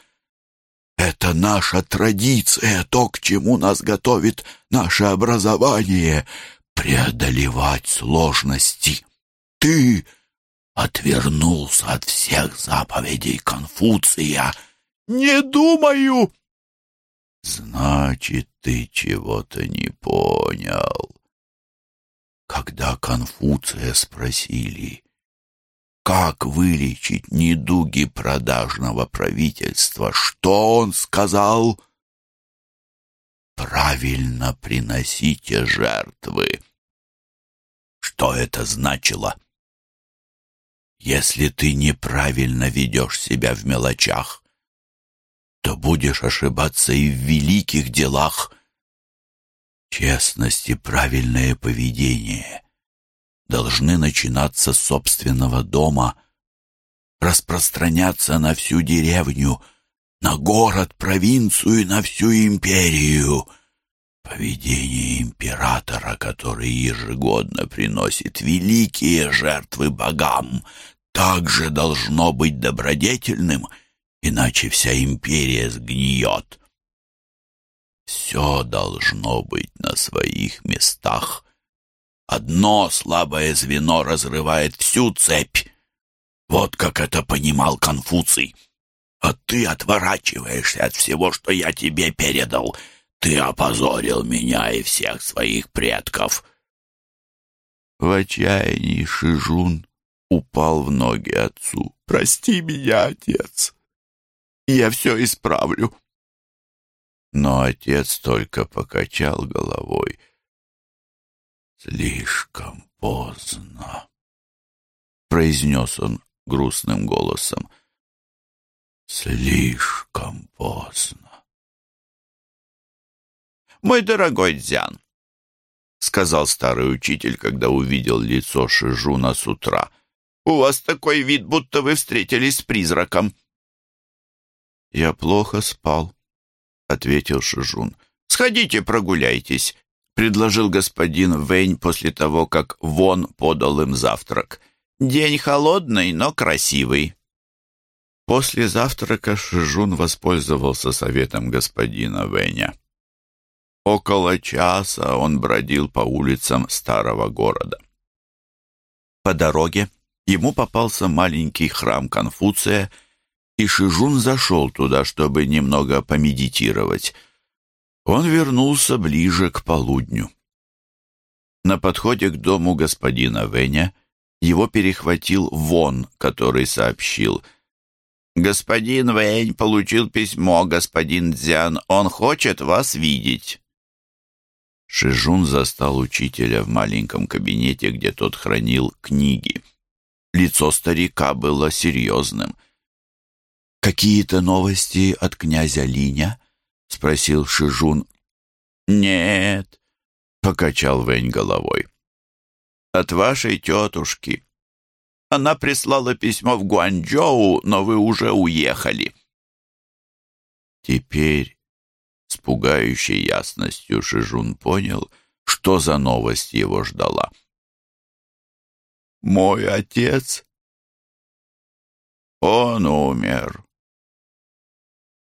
Это наша традиция, то, к чему нас готовит наше образование — преодолевать сложности. Ты отвернулся от всех заповедей Конфуция. Не думаю. Значит, ты чего-то не понял. Когда Конфуция спросили, как вылечить недуги продажного правительства, что он сказал? Правильно приносите жертвы. Что это значило? Если ты неправильно ведешь себя в мелочах, то будешь ошибаться и в великих делах. Честность и правильное поведение должны начинаться с собственного дома, распространяться на всю деревню, на город, провинцию и на всю империю. Поведение императора, который ежегодно приносит великие жертвы богам, также должно быть добродетельным, иначе вся империя сгниет. Все должно быть на своих местах. Одно слабое звено разрывает всю цепь. Вот как это понимал Конфуций. А ты отворачиваешься от всего, что я тебе передал — ты опозорил меня и всех своих предков. В отчаянии Шижун упал в ноги отцу. «Прости меня, отец, я все исправлю». Но отец только покачал головой. «Слишком поздно», — произнес он грустным голосом. «Слишком поздно». «Мой дорогой Дзян», — сказал старый учитель, когда увидел лицо Шижуна с утра, «у вас такой вид, будто вы встретились с призраком». «Я плохо спал», — ответил Шижун. «Сходите прогуляйтесь», — предложил господин Вэнь после того, как Вон подал им завтрак. «День холодный, но красивый». После завтрака Шижун воспользовался советом господина Вэня. Около часа он бродил по улицам старого города. По дороге ему попался маленький храм Конфуция, и Шижун зашел туда, чтобы немного помедитировать. Он вернулся ближе к полудню. На подходе к дому господина Веня его перехватил Вон, который сообщил «Господин Вэнь получил письмо, господин Дзян. Он хочет вас видеть». Шижун застал учителя в маленьком кабинете, где тот хранил книги. Лицо старика было серьезным. «Какие-то новости от князя Линя?» — спросил Шижун. «Нет», — покачал Вэнь головой. «От вашей тетушки. Она прислала письмо в Гуанчжоу, но вы уже уехали». «Теперь С пугающей ясностью Шижун понял, что за новость его ждала. «Мой отец, он умер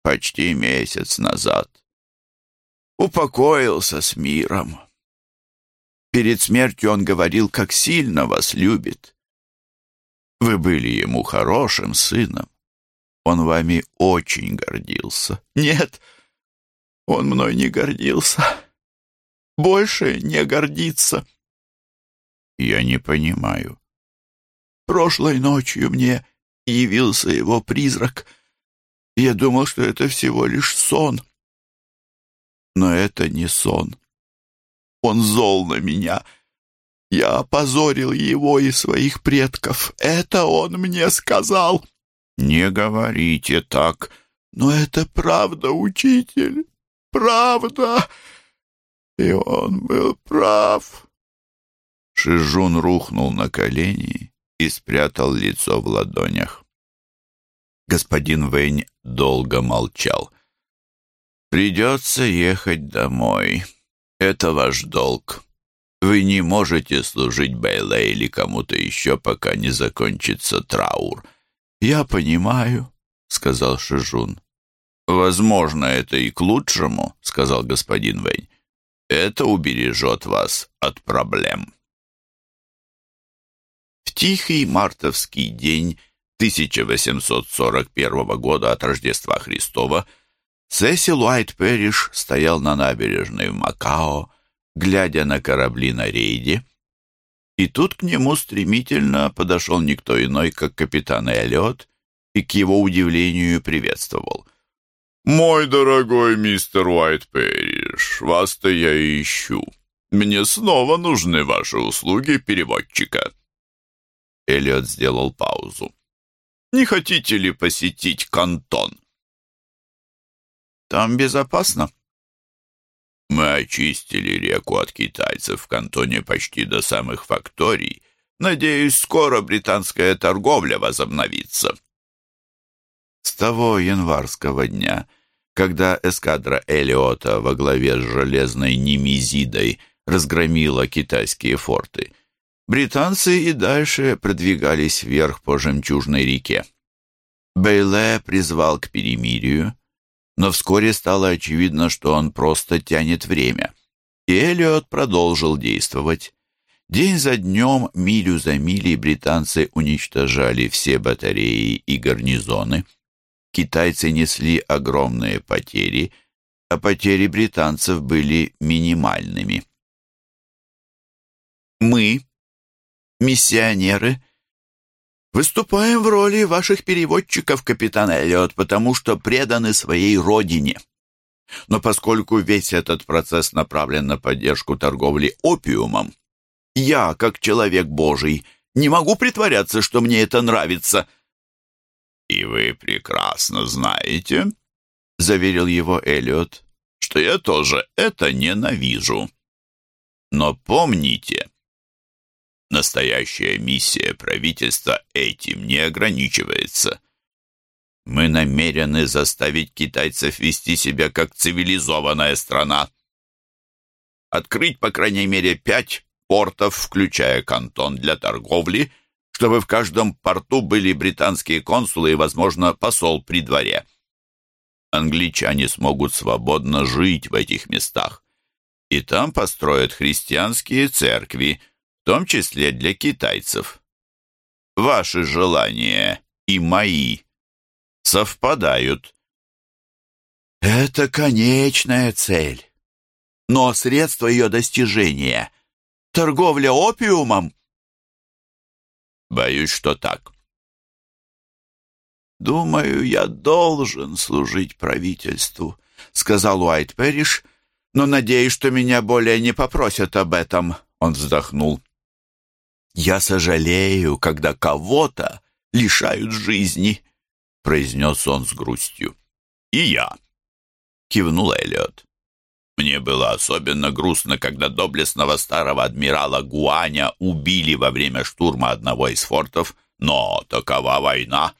почти месяц назад. Упокоился с миром. Перед смертью он говорил, как сильно вас любит. Вы были ему хорошим сыном. Он вами очень гордился. Нет, он мной не гордился. Больше не гордится. Я не понимаю. Прошлой ночью мне явился его призрак. Я думал, что это всего лишь сон. Но это не сон. Он зол на меня. Я опозорил его и своих предков. Это он мне сказал. Не говорите так. Но это правда, учитель. Правда. И он был прав. Шижун рухнул на колени и спрятал лицо в ладонях. Господин Вэнь долго молчал. «Придется ехать домой. Это ваш долг. Вы не можете служить Бэйле или кому-то еще, пока не закончится траур». «Я понимаю», — сказал Шижун. «Возможно, это и к лучшему», — сказал господин Вэнь. «Это убережет вас от проблем». В тихий мартовский день 1841 года от Рождества Христова Сесил Уайт Перриш стоял на набережной в Макао, глядя на корабли на рейде, и тут к нему стремительно подошел никто иной, как капитан Эллиот, и к его удивлению приветствовал. «Мой дорогой мистер Уайт Перриш, вас-то я ищу. Мне снова нужны ваши услуги переводчика». Эллиот сделал паузу. Не хотите ли посетить Кантон? Там безопасно. Мы очистили реку от китайцев в Кантоне почти до самых факторий. Надеюсь, скоро британская торговля возобновится. С того январского дня, когда эскадра Элиота во главе с железной Немезидой разгромила китайские форты, британцы и дальше продвигались вверх по жемчужной реке. Бейле призвал к перемирию, но вскоре стало очевидно, что он просто тянет время. И Эллиот продолжил действовать. День за днем, милю за милей британцы уничтожали все батареи и гарнизоны. Китайцы несли огромные потери, а потери британцев были минимальными. Мы, миссионеры, выступаем в роли ваших переводчиков, капитан Эллиот, потому что преданы своей родине. Но поскольку весь этот процесс направлен на поддержку торговли опиумом, я, как человек Божий, не могу притворяться, что мне это нравится». «И вы прекрасно знаете», — заверил его Эллиот, «что я тоже это ненавижу. Но помните, Настоящая миссия правительства этим не ограничивается. Мы намерены заставить китайцев вести себя как цивилизованная страна. Открыть, по крайней мере, пять портов, включая кантон для торговли, чтобы в каждом порту были британские консулы и, возможно, посол при дворе. Англичане смогут свободно жить в этих местах. И там построят христианские церкви – в том числе для китайцев. Ваши желания и мои совпадают. Это конечная цель. Но средство ее достижения — торговля опиумом? Боюсь, что так. «Думаю, я должен служить правительству», — сказал Уайт Перриш, «но надеюсь, что меня более не попросят об этом», — он вздохнул. «Я сожалею, когда кого-то лишают жизни», — произнес он с грустью. «И я», — кивнул Эллиот. «Мне было особенно грустно, когда доблестного старого адмирала Гуаня убили во время штурма одного из фортов, но такова война».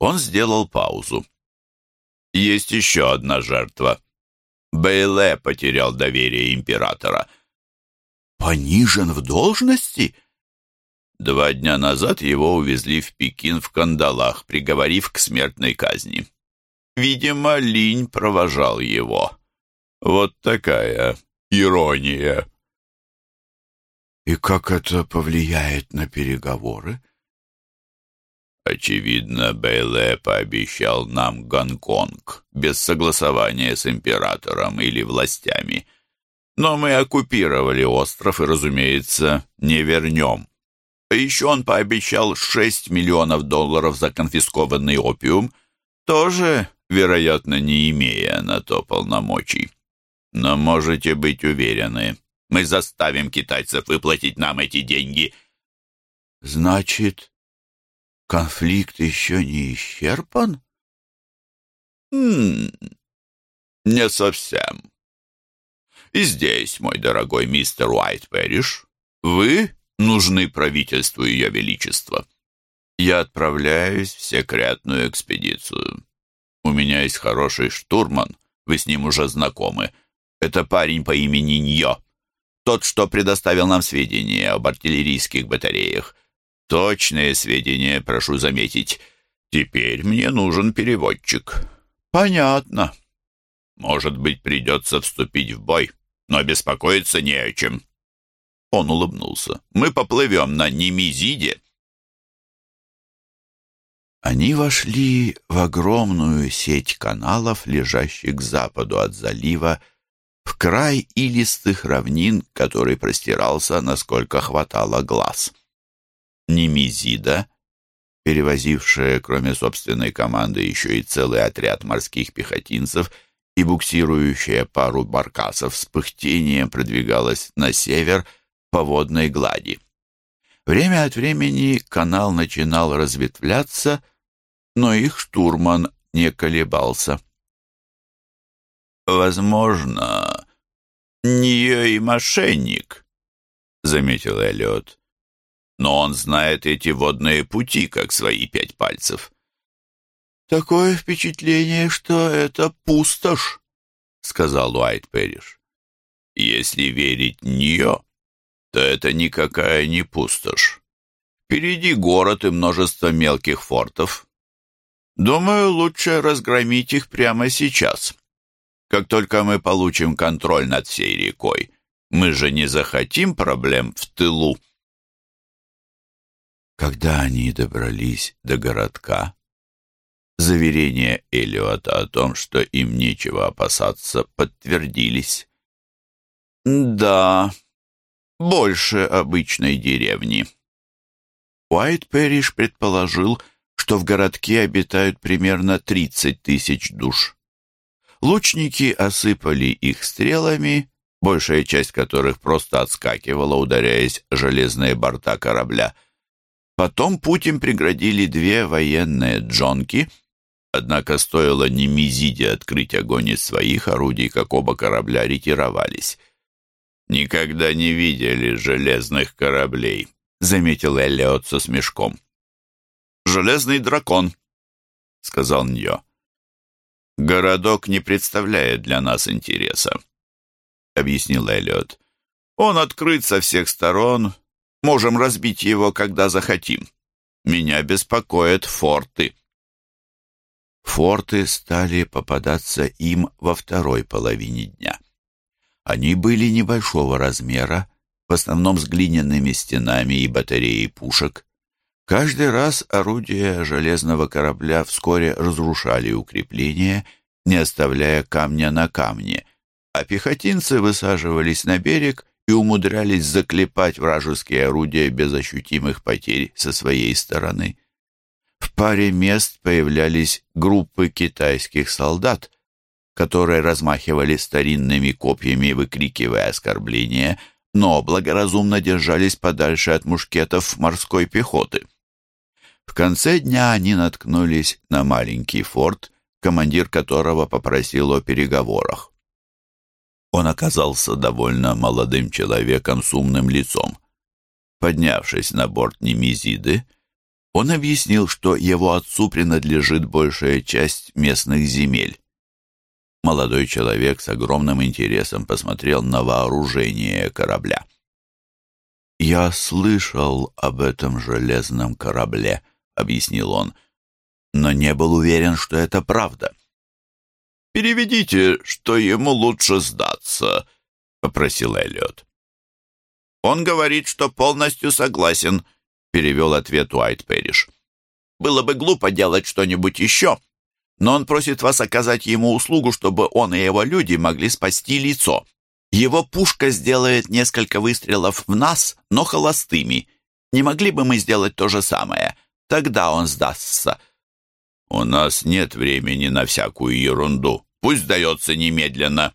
Он сделал паузу. «Есть еще одна жертва. Бейле потерял доверие императора. Понижен в должности? Два дня назад его увезли в Пекин в кандалах, приговорив к смертной казни. Видимо, Линь провожал его. Вот такая ирония. И как это повлияет на переговоры? Очевидно, Бейле пообещал нам Гонконг без согласования с императором или властями. Но мы оккупировали остров и, разумеется, не вернем. А еще он пообещал 6 миллионов долларов за конфискованный опиум, тоже, вероятно, не имея на то полномочий. Но можете быть уверены, мы заставим китайцев выплатить нам эти деньги. Значит, конфликт еще не исчерпан? Хм, не совсем. И здесь, мой дорогой мистер Уайт Пэриш, вы нужны правительству Ее Величества. Я отправляюсь в секретную экспедицию. У меня есть хороший штурман, вы с ним уже знакомы. Это парень по имени Ньо. Тот, что предоставил нам сведения об артиллерийских батареях. Точные сведения, прошу заметить. Теперь мне нужен переводчик. Понятно. Может быть, придется вступить в бой, но беспокоиться не о чем. Он улыбнулся. Мы поплывем на Немезиде. Они вошли в огромную сеть каналов, лежащих к западу от залива, в край илистых равнин, который простирался, насколько хватало глаз. Немезида, перевозившая, кроме собственной команды, еще и целый отряд морских пехотинцев и буксирующая пару баркасов с пыхтением продвигалась на север по водной глади. Время от времени канал начинал разветвляться, но их штурман не колебался. «Возможно, нее и мошенник», — заметил Эллиот. «Но он знает эти водные пути, как свои пять пальцев». «Такое впечатление, что это пустошь», — сказал Уайт Перриш. «Если верить нее, то это никакая не пустошь. Впереди город и множество мелких фортов. Думаю, лучше разгромить их прямо сейчас». Как только мы получим контроль над всей рекой, мы же не захотим проблем в тылу. Когда они добрались до городка, заверения Элиота о том, что им нечего опасаться, подтвердились. «Да, больше обычной деревни». Уайт Перриш предположил, что в городке обитают примерно 30 тысяч душ. Лучники осыпали их стрелами, большая часть которых просто отскакивала, ударяясь железные борта корабля. Потом путь им преградили две военные джонки, однако стоило Немезиде открыть огонь из своих орудий, как оба корабля ретировались. «Никогда не видели железных кораблей», — заметил Эллиот со смешком. «Железный дракон», — сказал Ньо. «Городок не представляет для нас интереса», — объяснил Эллиот. «Он открыт со всех сторон. Можем разбить его, когда захотим. Меня беспокоят форты». Форты стали попадаться им во второй половине дня. Они были небольшого размера, в основном с глиняными стенами и батареей пушек. Каждый раз орудия железного корабля вскоре разрушали укрепления, не оставляя камня на камне, а пехотинцы высаживались на берег и умудрялись заклепать вражеские орудия без ощутимых потерь со своей стороны. В паре мест появлялись группы китайских солдат, которые размахивали старинными копьями, выкрикивая оскорбления, но благоразумно держались подальше от мушкетов морской пехоты. В конце дня они наткнулись на маленький форт, командир которого попросил о переговорах. Он оказался довольно молодым человеком с умным лицом. Поднявшись на борт Немезиды, он объяснил, что его отцу принадлежит большая часть местных земель. Молодой человек с огромным интересом посмотрел на вооружение корабля. «Я слышал об этом железном корабле», — объяснил он, «но не был уверен, что это правда». «Переведите, что ему лучше сдаться», — попросил Эллиот. «Он говорит, что полностью согласен», — перевел ответ Уайт Пэриш. «Было бы глупо делать что-нибудь еще, но он просит вас оказать ему услугу, чтобы он и его люди могли спасти лицо. Его пушка сделает несколько выстрелов в нас, но холостыми. Не могли бы мы сделать то же самое? Тогда он сдастся». «У нас нет времени на всякую ерунду. Пусть сдается немедленно».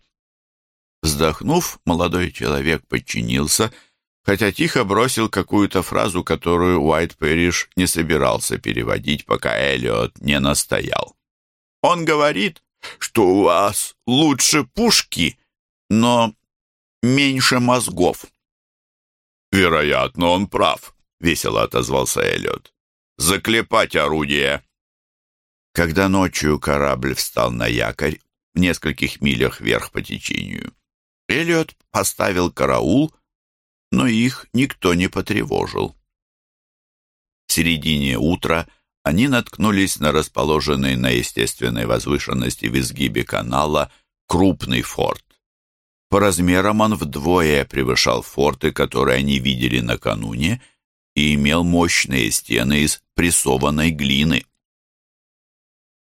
Вздохнув, молодой человек подчинился, хотя тихо бросил какую-то фразу, которую Уайт Пэриш не собирался переводить, пока Эллиот не настоял. Он говорит, что у вас лучше пушки, но меньше мозгов. Вероятно, он прав, весело отозвался Эллиот. Заклепать орудие. Когда ночью корабль встал на якорь в нескольких милях вверх по течению, Эллиот поставил караул, но их никто не потревожил. В середине утра они наткнулись на расположенный на естественной возвышенности в изгибе канала крупный форт. По размерам он вдвое превышал форты, которые они видели накануне, и имел мощные стены из прессованной глины.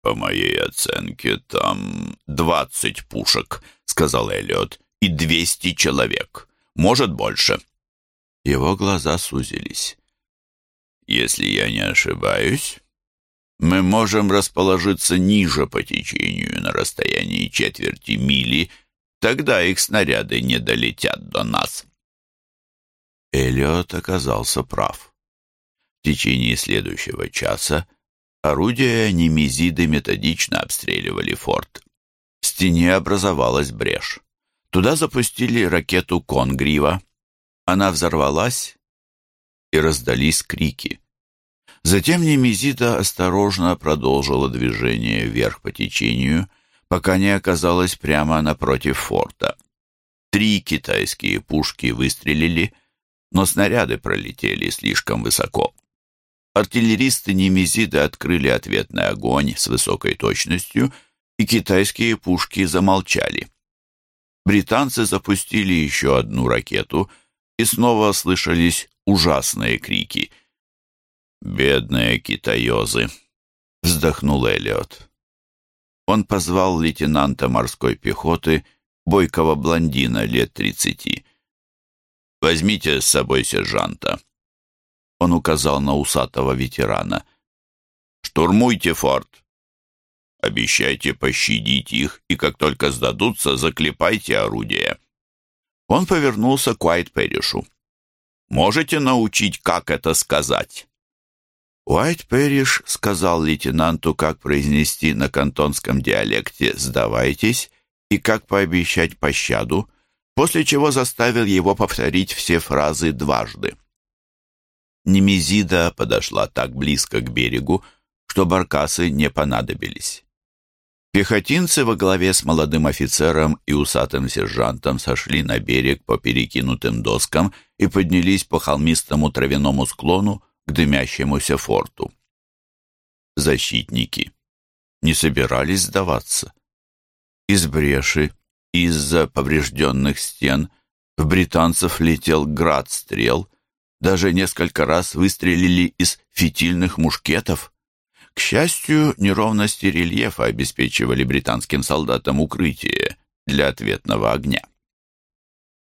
«По моей оценке, там двадцать пушек», — сказал Эллиот, — «и двести человек. Может, больше». Его глаза сузились. «Если я не ошибаюсь, мы можем расположиться ниже по течению на расстоянии четверти мили, тогда их снаряды не долетят до нас. Эллиот оказался прав. В течение следующего часа орудия немезиды методично обстреливали форт. В стене образовалась брешь. Туда запустили ракету Конгрива. Она взорвалась, и раздались крики. Затем Немезида осторожно продолжила движение вверх по течению, пока не оказалась прямо напротив форта. Три китайские пушки выстрелили, но снаряды пролетели слишком высоко. Артиллеристы Немезиды открыли ответный огонь с высокой точностью, и китайские пушки замолчали. Британцы запустили еще одну ракету, и снова слышались ужасные крики — «Бедные китаёзы!» — вздохнул Эллиот. Он позвал лейтенанта морской пехоты, бойкого блондина лет тридцати. «Возьмите с собой сержанта». Он указал на усатого ветерана. «Штурмуйте форт. Обещайте пощадить их, и как только сдадутся, заклепайте орудие». Он повернулся к Уайт Перришу. «Можете научить, как это сказать?» Уайт Пэриш сказал лейтенанту, как произнести на кантонском диалекте «сдавайтесь» и как пообещать пощаду, после чего заставил его повторить все фразы дважды. Немезида подошла так близко к берегу, что баркасы не понадобились. Пехотинцы во главе с молодым офицером и усатым сержантом сошли на берег по перекинутым доскам и поднялись по холмистому травяному склону, дымящемуся форту. Защитники не собирались сдаваться. Из бреши, из-за поврежденных стен, в британцев летел град стрел, даже несколько раз выстрелили из фитильных мушкетов. К счастью, неровности рельефа обеспечивали британским солдатам укрытие для ответного огня.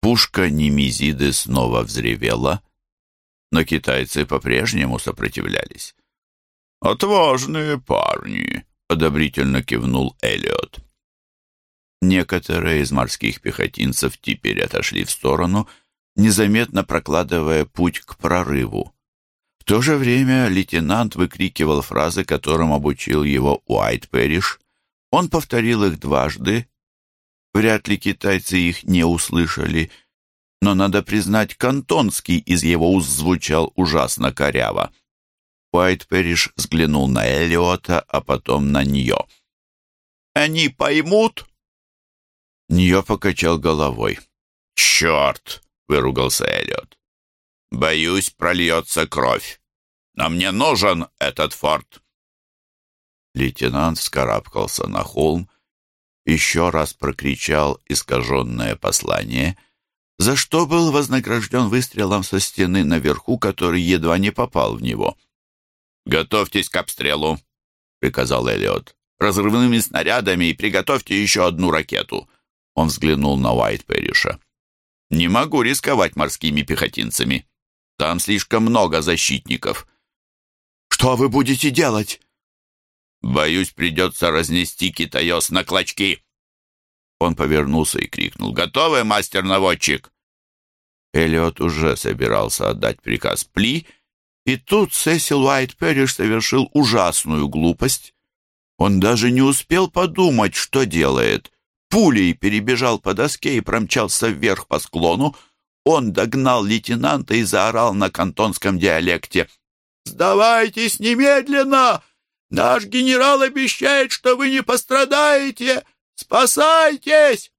Пушка Немезиды снова взревела, но китайцы по-прежнему сопротивлялись. «Отважные парни!» — одобрительно кивнул Эллиот. Некоторые из морских пехотинцев теперь отошли в сторону, незаметно прокладывая путь к прорыву. В то же время лейтенант выкрикивал фразы, которым обучил его Уайт Пэриш. Он повторил их дважды. Вряд ли китайцы их не услышали — но, надо признать, кантонский из его уст звучал ужасно коряво. Уайт Пэриш взглянул на Эллиота, а потом на нее. «Они поймут?» Нее покачал головой. «Черт!» — выругался Эллиот. «Боюсь, прольется кровь. Но мне нужен этот форт». Лейтенант вскарабкался на холм, еще раз прокричал искаженное послание, за что был вознагражден выстрелом со стены наверху, который едва не попал в него. «Готовьтесь к обстрелу», — приказал Эллиот. «Разрывными снарядами и приготовьте еще одну ракету». Он взглянул на Уайт Перриша. «Не могу рисковать морскими пехотинцами. Там слишком много защитников». «Что вы будете делать?» «Боюсь, придется разнести китаёс на клочки». Он повернулся и крикнул. «Готовы, мастер-наводчик?» Эллиот уже собирался отдать приказ Пли, и тут Сесил Уайт Перриш совершил ужасную глупость. Он даже не успел подумать, что делает. Пулей перебежал по доске и промчался вверх по склону. Он догнал лейтенанта и заорал на кантонском диалекте. «Сдавайтесь немедленно! Наш генерал обещает, что вы не пострадаете! Спасайтесь!»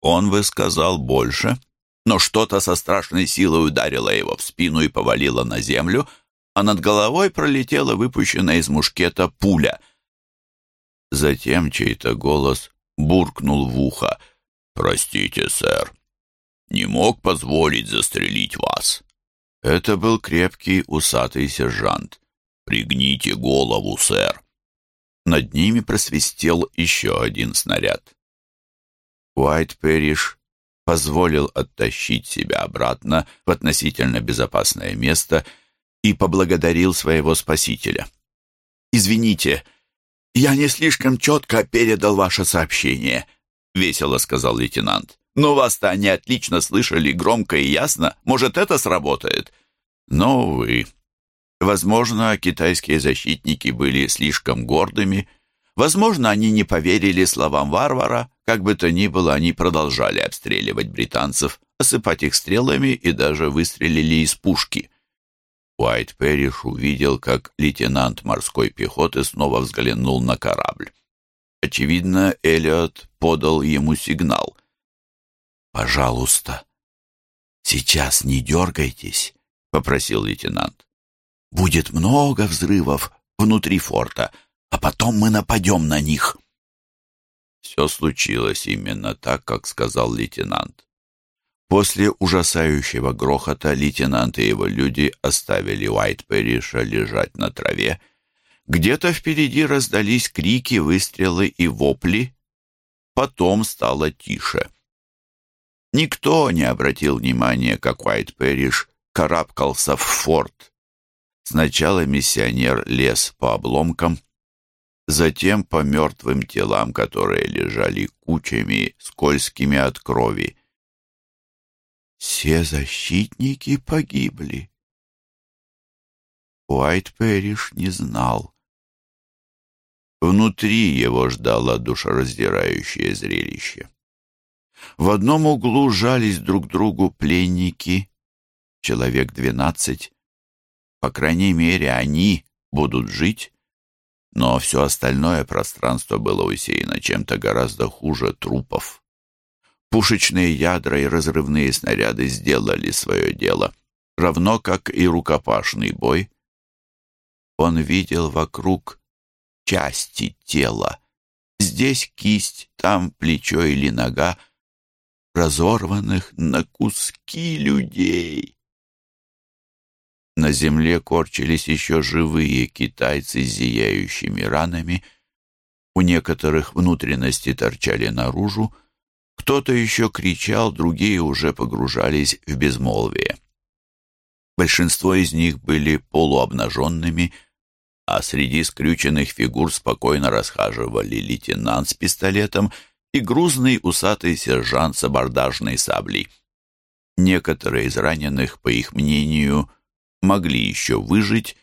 Он высказал больше, но что-то со страшной силой ударило его в спину и повалило на землю, а над головой пролетела выпущенная из мушкета пуля. Затем чей-то голос буркнул в ухо. «Простите, сэр, не мог позволить застрелить вас». Это был крепкий усатый сержант. «Пригните голову, сэр». Над ними просвистел еще один снаряд. Уайт Перриш позволил оттащить себя обратно в относительно безопасное место и поблагодарил своего спасителя. «Извините, я не слишком четко передал ваше сообщение», — весело сказал лейтенант. «Но вас-то они отлично слышали громко и ясно. Может, это сработает?» Но, увы, возможно, китайские защитники были слишком гордыми, возможно, они не поверили словам варвара, как бы то ни было, они продолжали обстреливать британцев, осыпать их стрелами и даже выстрелили из пушки. Уайт Перриш увидел, как лейтенант морской пехоты снова взглянул на корабль. Очевидно, Эллиот подал ему сигнал. «Пожалуйста, сейчас не дергайтесь», — попросил лейтенант. «Будет много взрывов внутри форта, а потом мы нападем на них». Все случилось именно так, как сказал лейтенант. После ужасающего грохота лейтенант и его люди оставили Уайтперриша лежать на траве. Где-то впереди раздались крики, выстрелы и вопли. Потом стало тише. Никто не обратил внимания, как Уайтперриш карабкался в форт. Сначала миссионер лез по обломкам, затем по мертвым телам, которые лежали кучами, скользкими от крови. Все защитники погибли. Уайт Пэриш не знал. Внутри его ждало душераздирающее зрелище. В одном углу жались друг другу пленники, человек двенадцать. По крайней мере, они будут жить, но все остальное пространство было усеяно чем-то гораздо хуже трупов. Пушечные ядра и разрывные снаряды сделали свое дело, равно как и рукопашный бой. Он видел вокруг части тела. Здесь кисть, там плечо или нога, разорванных на куски людей. На земле корчились еще живые китайцы с зияющими ранами. У некоторых внутренности торчали наружу. Кто-то еще кричал, другие уже погружались в безмолвие. Большинство из них были полуобнаженными, а среди скрюченных фигур спокойно расхаживали лейтенант с пистолетом и грузный усатый сержант с абордажной саблей. Некоторые из раненых, по их мнению, могли еще выжить,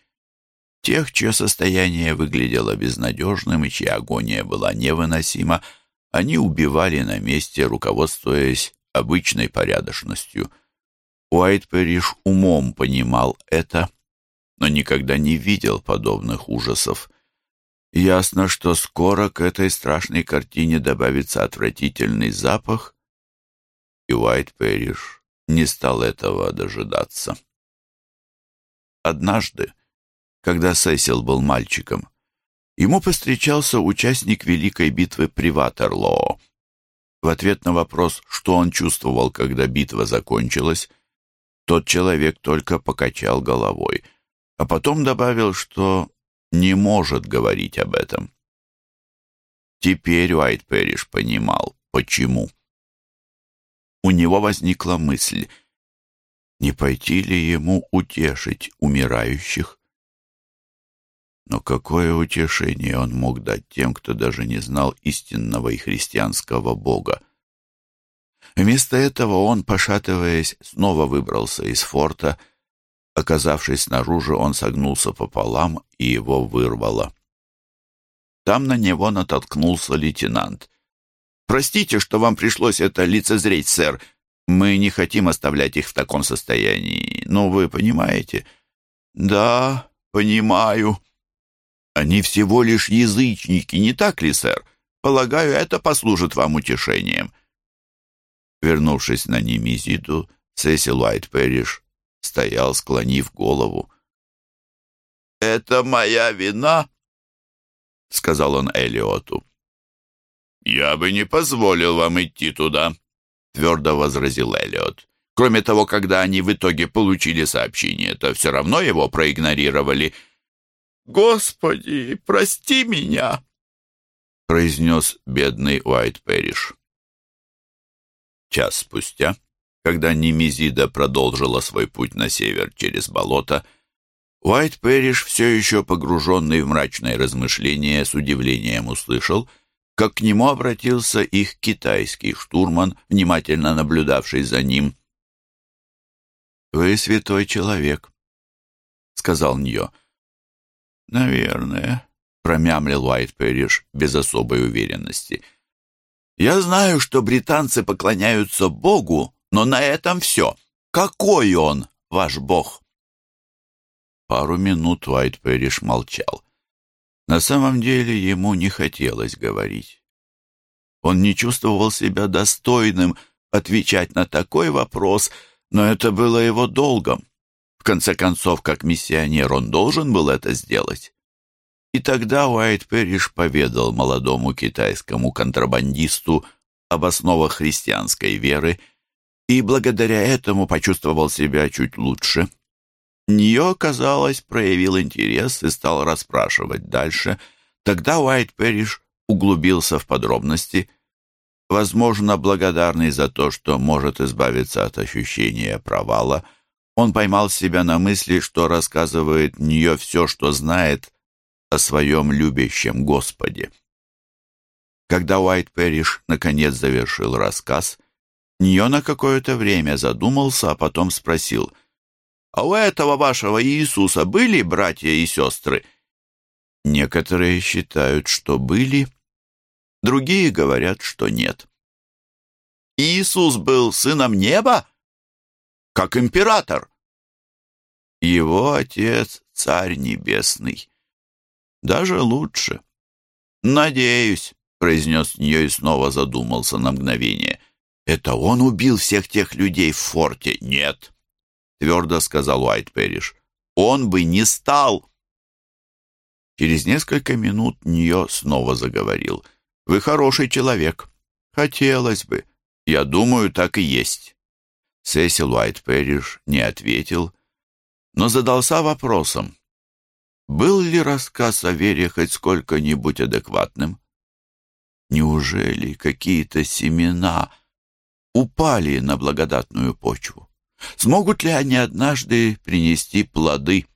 тех, чье состояние выглядело безнадежным и чья агония была невыносима, они убивали на месте, руководствуясь обычной порядочностью. Уайтперриш умом понимал это, но никогда не видел подобных ужасов. Ясно, что скоро к этой страшной картине добавится отвратительный запах, и Уайт Пэриш не стал этого дожидаться. Однажды, когда Сесил был мальчиком, ему повстречался участник Великой битвы при Ватерлоо. В ответ на вопрос, что он чувствовал, когда битва закончилась, тот человек только покачал головой, а потом добавил, что не может говорить об этом. Теперь Уайт Пэриш понимал, почему. У него возникла мысль, не пойти ли ему утешить умирающих. Но какое утешение он мог дать тем, кто даже не знал истинного и христианского Бога? Вместо этого он, пошатываясь, снова выбрался из форта. Оказавшись снаружи, он согнулся пополам, и его вырвало. Там на него натолкнулся лейтенант. «Простите, что вам пришлось это лицезреть, сэр. Мы не хотим оставлять их в таком состоянии. Но вы понимаете?» «Да, понимаю», они всего лишь язычники, не так ли, сэр? Полагаю, это послужит вам утешением». Вернувшись на Немезиду, Сесил Уайт Пэриш стоял, склонив голову. «Это моя вина», — сказал он Элиоту. «Я бы не позволил вам идти туда», — твердо возразил Элиот. «Кроме того, когда они в итоге получили сообщение, то все равно его проигнорировали». «Господи, прости меня!» произнес бедный Уайт Пэриш. Час спустя, когда Немезида продолжила свой путь на север через болото, Уайт Пэриш, все еще погруженный в мрачное размышление, с удивлением услышал, как к нему обратился их китайский штурман, внимательно наблюдавший за ним. «Вы святой человек», — сказал Ньо. «Наверное», — промямлил Уайт Пэриш без особой уверенности. «Я знаю, что британцы поклоняются Богу, но на этом все. Какой он, ваш Бог?» Пару минут Уайт Пэриш молчал. На самом деле ему не хотелось говорить. Он не чувствовал себя достойным отвечать на такой вопрос, но это было его долгом конце концов, как миссионер, он должен был это сделать. И тогда Уайт Перриш поведал молодому китайскому контрабандисту об основах христианской веры и благодаря этому почувствовал себя чуть лучше. Нее, казалось, проявил интерес и стал расспрашивать дальше. Тогда Уайт Перриш углубился в подробности, возможно, благодарный за то, что может избавиться от ощущения провала – он поймал себя на мысли, что рассказывает нее все, что знает о своем любящем Господе. Когда Уайт Перриш наконец завершил рассказ, Ньо на какое-то время задумался, а потом спросил, «А у этого вашего Иисуса были братья и сестры?» Некоторые считают, что были, другие говорят, что нет. «Иисус был сыном неба?» как император. Его отец — царь небесный. Даже лучше. Надеюсь, — произнес нее и снова задумался на мгновение. Это он убил всех тех людей в форте? Нет, — твердо сказал Уайт Перриш. Он бы не стал. Через несколько минут нее снова заговорил. «Вы хороший человек. Хотелось бы. Я думаю, так и есть. Сесил Уайт Перриш не ответил, но задался вопросом, был ли рассказ о Вере хоть сколько-нибудь адекватным? Неужели какие-то семена упали на благодатную почву? Смогут ли они однажды принести плоды?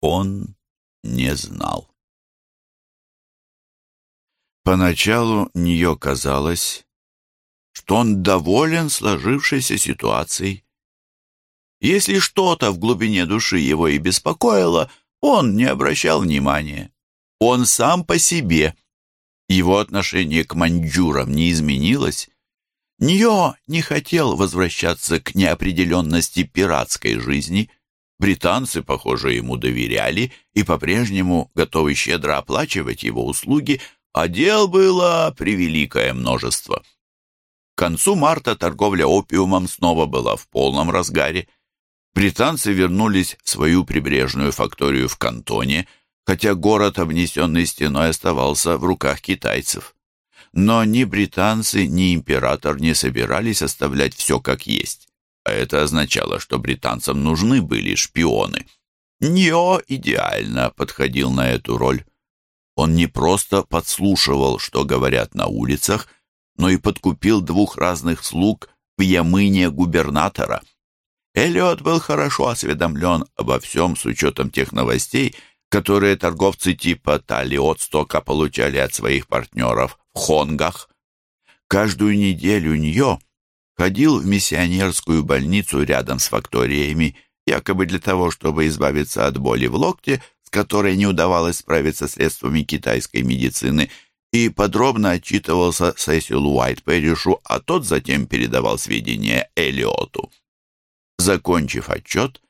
Он не знал. Поначалу нее казалось, что он доволен сложившейся ситуацией. Если что-то в глубине души его и беспокоило, он не обращал внимания. Он сам по себе. Его отношение к маньчжурам не изменилось. Ньо не хотел возвращаться к неопределенности пиратской жизни. Британцы, похоже, ему доверяли и по-прежнему готовы щедро оплачивать его услуги, а дел было превеликое множество. К концу марта торговля опиумом снова была в полном разгаре. Британцы вернулись в свою прибрежную факторию в Кантоне, хотя город, обнесенный стеной, оставался в руках китайцев. Но ни британцы, ни император не собирались оставлять все как есть. А это означало, что британцам нужны были шпионы. Нио идеально подходил на эту роль. Он не просто подслушивал, что говорят на улицах, но и подкупил двух разных слуг в Ямыне губернатора. Эллиот был хорошо осведомлен обо всем с учетом тех новостей, которые торговцы типа Талиотстока получали от своих партнеров Хонгах. Каждую неделю Ньо ходил в миссионерскую больницу рядом с факториями, якобы для того, чтобы избавиться от боли в локте, с которой не удавалось справиться средствами китайской медицины – и подробно отчитывался Сесилу Уайтперришу, а тот затем передавал сведения Элиоту. Закончив отчет,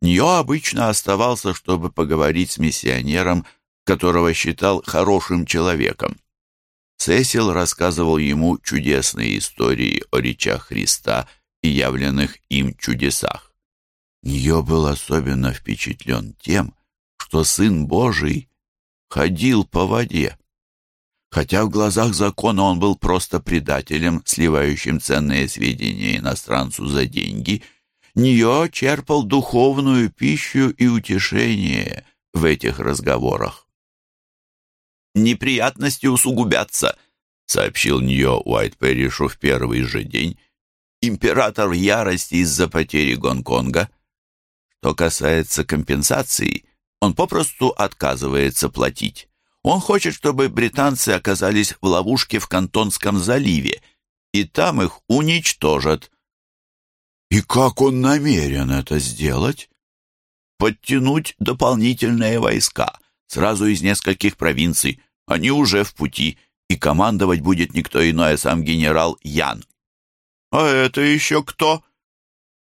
Ньо обычно оставался, чтобы поговорить с миссионером, которого считал хорошим человеком. Сесил рассказывал ему чудесные истории о речах Христа и явленных им чудесах. Ньо был особенно впечатлен тем, что Сын Божий ходил по воде. Хотя в глазах закона он был просто предателем, сливающим ценные сведения иностранцу за деньги, Нее черпал духовную пищу и утешение в этих разговорах. «Неприятности усугубятся», — сообщил Ньо Уайтперришу в первый же день. «Император в ярости из-за потери Гонконга. Что касается компенсации, он попросту отказывается платить. Он хочет, чтобы британцы оказались в ловушке в Кантонском заливе, и там их уничтожат. И как он намерен это сделать? Подтянуть дополнительные войска, сразу из нескольких провинций. Они уже в пути, и командовать будет никто иной, а сам генерал Ян. А это еще кто?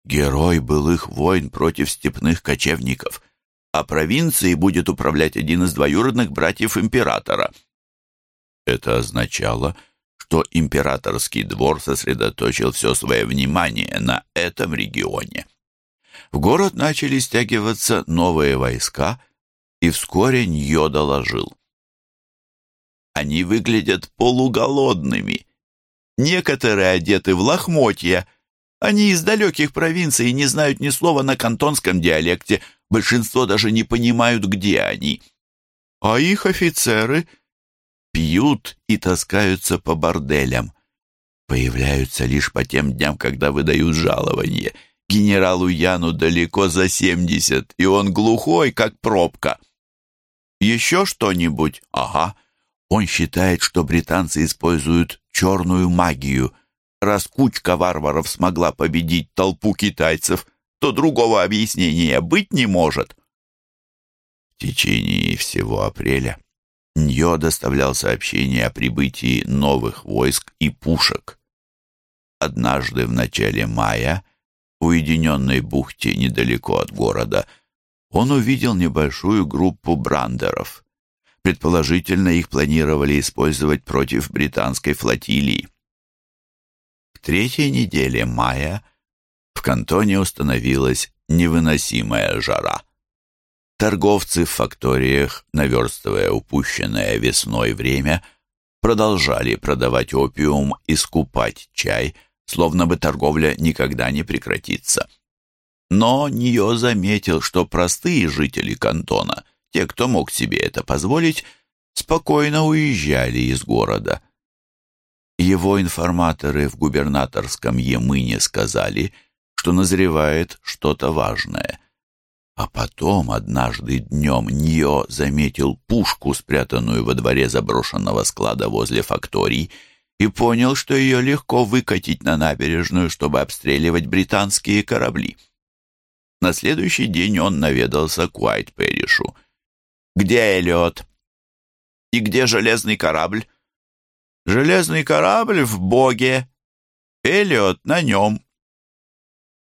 Герой былых войн против степных кочевников — а провинцией будет управлять один из двоюродных братьев императора. Это означало, что императорский двор сосредоточил все свое внимание на этом регионе. В город начали стягиваться новые войска, и вскоре Ньо доложил. Они выглядят полуголодными. Некоторые одеты в лохмотья. Они из далеких провинций и не знают ни слова на кантонском диалекте, Большинство даже не понимают, где они. А их офицеры пьют и таскаются по борделям. Появляются лишь по тем дням, когда выдают жалование. Генералу Яну далеко за семьдесят, и он глухой, как пробка. Еще что-нибудь? Ага. Он считает, что британцы используют черную магию. Раз кучка варваров смогла победить толпу китайцев — то другого объяснения быть не может. В течение всего апреля Ньо доставлял сообщения о прибытии новых войск и пушек. Однажды в начале мая в уединенной бухте недалеко от города он увидел небольшую группу брандеров. Предположительно, их планировали использовать против британской флотилии. В третьей неделе мая в кантоне установилась невыносимая жара. Торговцы в факториях, наверстывая упущенное весной время, продолжали продавать опиум и скупать чай, словно бы торговля никогда не прекратится. Но Нио заметил, что простые жители кантона, те, кто мог себе это позволить, спокойно уезжали из города. Его информаторы в губернаторском Емыне сказали – что назревает что-то важное. А потом однажды днем Ньо заметил пушку, спрятанную во дворе заброшенного склада возле факторий, и понял, что ее легко выкатить на набережную, чтобы обстреливать британские корабли. На следующий день он наведался к Уайт-Перришу. «Где Эллиот?» «И где железный корабль?» «Железный корабль в Боге. Эллиот на нем.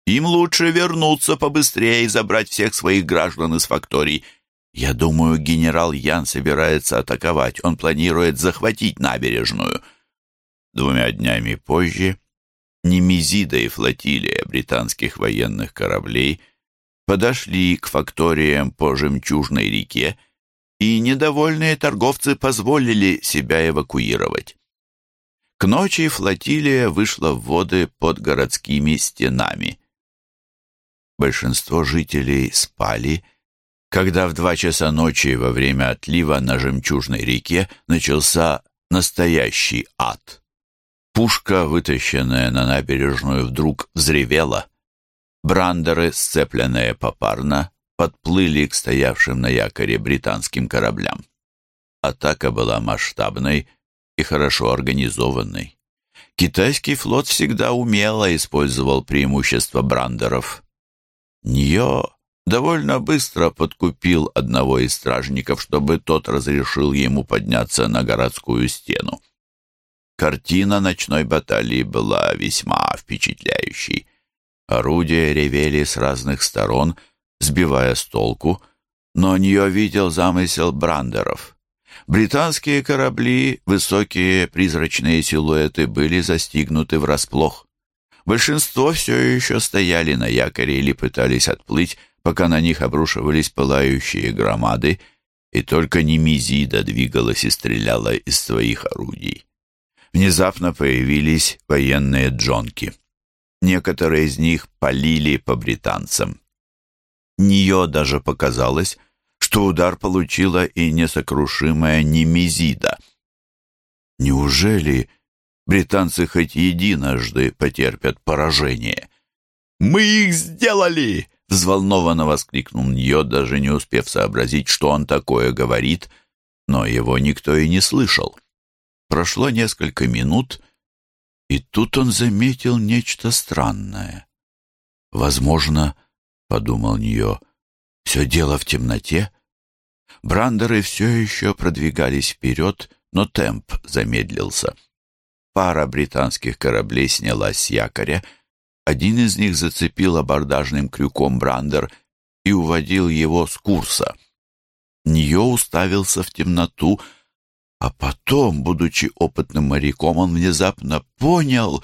Им лучше вернуться побыстрее и забрать всех своих граждан из факторий. Я думаю, генерал Ян собирается атаковать. Он планирует захватить набережную. Двумя днями позже Немезида и флотилия британских военных кораблей подошли к факториям по Жемчужной реке, и недовольные торговцы позволили себя эвакуировать. К ночи флотилия вышла в воды под городскими стенами. Большинство жителей спали, когда в два часа ночи во время отлива на Жемчужной реке начался настоящий ад. Пушка, вытащенная на набережную, вдруг взревела. Брандеры, сцепленные попарно, подплыли к стоявшим на якоре британским кораблям. Атака была масштабной и хорошо организованной. Китайский флот всегда умело использовал преимущества брандеров. Ньо довольно быстро подкупил одного из стражников, чтобы тот разрешил ему подняться на городскую стену. Картина ночной баталии была весьма впечатляющей. Орудия ревели с разных сторон, сбивая с толку, но Ньо видел замысел брандеров. Британские корабли, высокие призрачные силуэты, были застигнуты врасплох. Большинство все еще стояли на якоре или пытались отплыть, пока на них обрушивались пылающие громады, и только Немезида двигалась и стреляла из своих орудий внезапно появились военные джонки. Некоторые из них полили по британцам. Нее даже показалось, что удар получила и несокрушимая Немезида. Неужели британцы хоть единожды потерпят поражение? «Мы их сделали!» — взволнованно воскликнул Ньо, даже не успев сообразить, что он такое говорит, но его никто и не слышал. Прошло несколько минут, и тут он заметил нечто странное. Возможно, — подумал Ньо, — все дело в темноте. Брандеры все еще продвигались вперед, но темп замедлился. Пара британских кораблей снялась с якоря. Один из них зацепил абордажным крюком Брандер и уводил его с курса. Ньо уставился в темноту, — а потом, будучи опытным моряком, он внезапно понял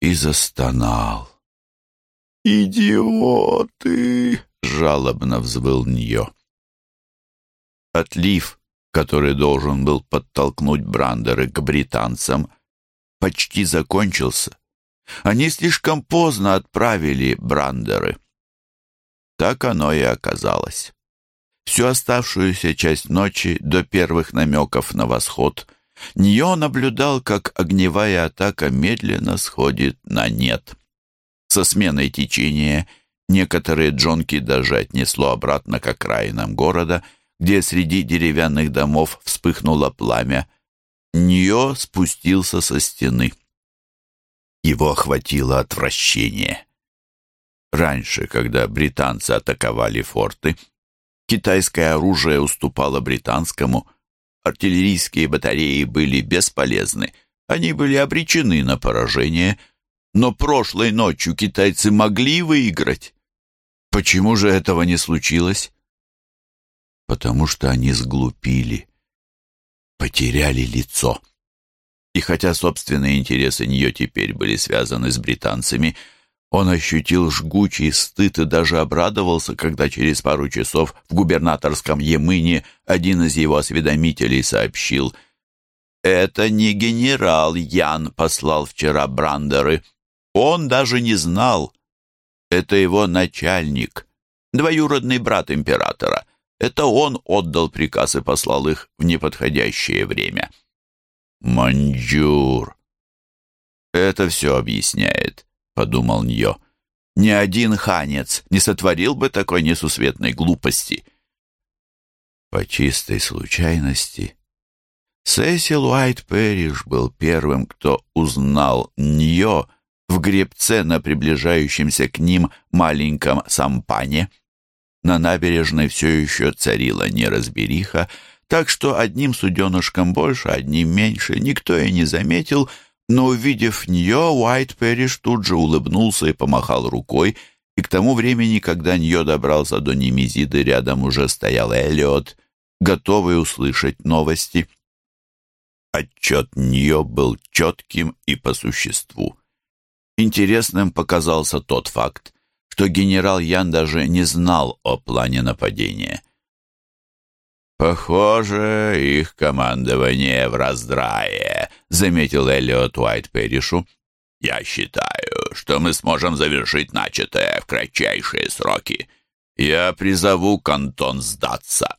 и застонал. «Идиоты!» — жалобно взвыл Ньо. Отлив, который должен был подтолкнуть Брандеры к британцам, почти закончился. Они слишком поздно отправили Брандеры. Так оно и оказалось. Всю оставшуюся часть ночи до первых намеков на восход Ньо наблюдал, как огневая атака медленно сходит на нет. Со сменой течения некоторые джонки даже отнесло обратно к окраинам города, где среди деревянных домов вспыхнуло пламя. Ньо спустился со стены. Его охватило отвращение. Раньше, когда британцы атаковали форты, Китайское оружие уступало британскому. Артиллерийские батареи были бесполезны. Они были обречены на поражение. Но прошлой ночью китайцы могли выиграть. Почему же этого не случилось? Потому что они сглупили, потеряли лицо. И хотя собственные интересы нее теперь были связаны с британцами, он ощутил жгучий стыд и даже обрадовался, когда через пару часов в губернаторском Емыне один из его осведомителей сообщил «Это не генерал Ян послал вчера Брандеры. Он даже не знал. Это его начальник, двоюродный брат императора. Это он отдал приказ и послал их в неподходящее время». «Маньчжур!» Это все объясняет. — подумал Ньо. «Ни один ханец не сотворил бы такой несусветной глупости». По чистой случайности Сесил Уайт Пэриш был первым, кто узнал Ньо в гребце на приближающемся к ним маленьком сампане. На набережной все еще царила неразбериха, так что одним суденышком больше, одним меньше никто и не заметил, Но, увидев Ньо, Уайт Перриш тут же улыбнулся и помахал рукой, и к тому времени, когда Ньо добрался до Немезиды, рядом уже стоял Эллиот, готовый услышать новости. Отчет Ньо был четким и по существу. Интересным показался тот факт, что генерал Ян даже не знал о плане нападения. «Похоже, их командование в раздрае», — заметил Эллиот Уайт Перришу. «Я считаю, что мы сможем завершить начатое в кратчайшие сроки. Я призову кантон сдаться».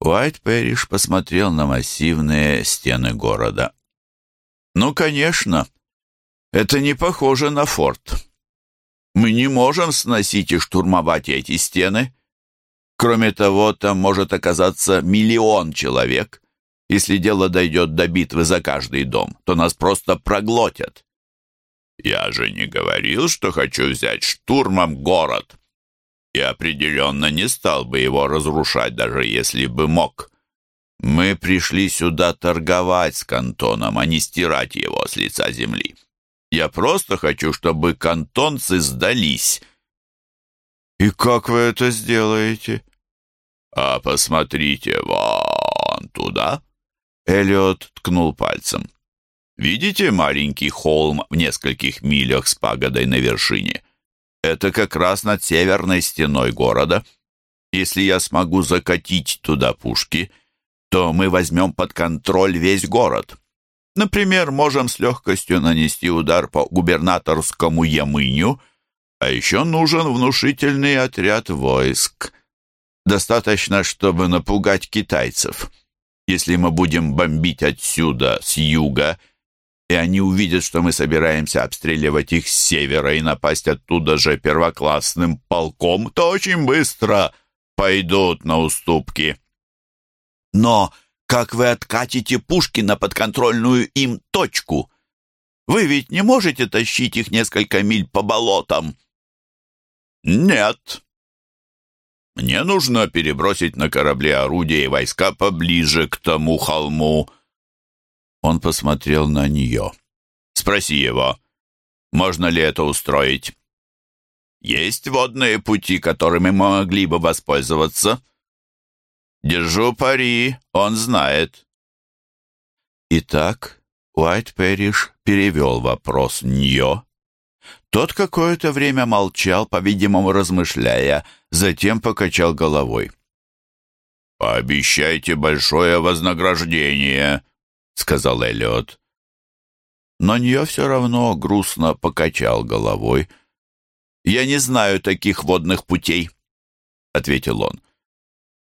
Уайт Перриш посмотрел на массивные стены города. «Ну, конечно, это не похоже на форт. Мы не можем сносить и штурмовать эти стены. Кроме того, там может оказаться миллион человек. Если дело дойдет до битвы за каждый дом, то нас просто проглотят. Я же не говорил, что хочу взять штурмом город. И определенно не стал бы его разрушать, даже если бы мог. Мы пришли сюда торговать с кантоном, а не стирать его с лица земли. Я просто хочу, чтобы кантонцы сдались. И как вы это сделаете? А посмотрите вон туда. Эллиот ткнул пальцем. Видите маленький холм в нескольких милях с пагодой на вершине? Это как раз над северной стеной города. Если я смогу закатить туда пушки, то мы возьмем под контроль весь город. Например, можем с легкостью нанести удар по губернаторскому Ямыню, а еще нужен внушительный отряд войск. Достаточно, чтобы напугать китайцев. Если мы будем бомбить отсюда, с юга, и они увидят, что мы собираемся обстреливать их с севера и напасть оттуда же первоклассным полком, то очень быстро пойдут на уступки. Но как вы откатите пушки на подконтрольную им точку? Вы ведь не можете тащить их несколько миль по болотам?» «Нет», мне нужно перебросить на корабле орудия и войска поближе к тому холму. Он посмотрел на нее. Спроси его, можно ли это устроить. Есть водные пути, которыми мы могли бы воспользоваться. Держу пари, он знает. Итак, Уайт Перриш перевел вопрос Ньо. Тот какое-то время молчал, по-видимому, размышляя, затем покачал головой. «Пообещайте большое вознаграждение», — сказал Эллиот. Но Ньо все равно грустно покачал головой. «Я не знаю таких водных путей», — ответил он.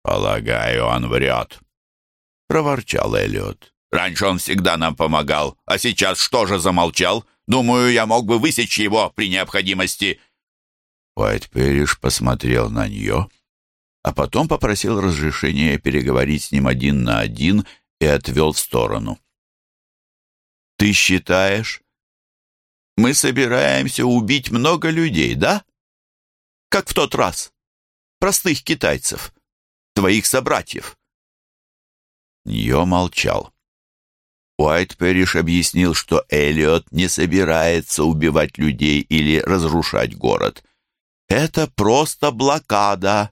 «Полагаю, он врет», — проворчал Эллиот. «Раньше он всегда нам помогал, а сейчас что же замолчал? Думаю, я мог бы высечь его при необходимости». Уайт Перриш посмотрел на нее, а потом попросил разрешения переговорить с ним один на один и отвел в сторону. «Ты считаешь, мы собираемся убить много людей, да? Как в тот раз. Простых китайцев твоих собратьев». Ньо молчал. Уайт Перриш объяснил, что Эллиот не собирается убивать людей или разрушать город. «Это просто блокада.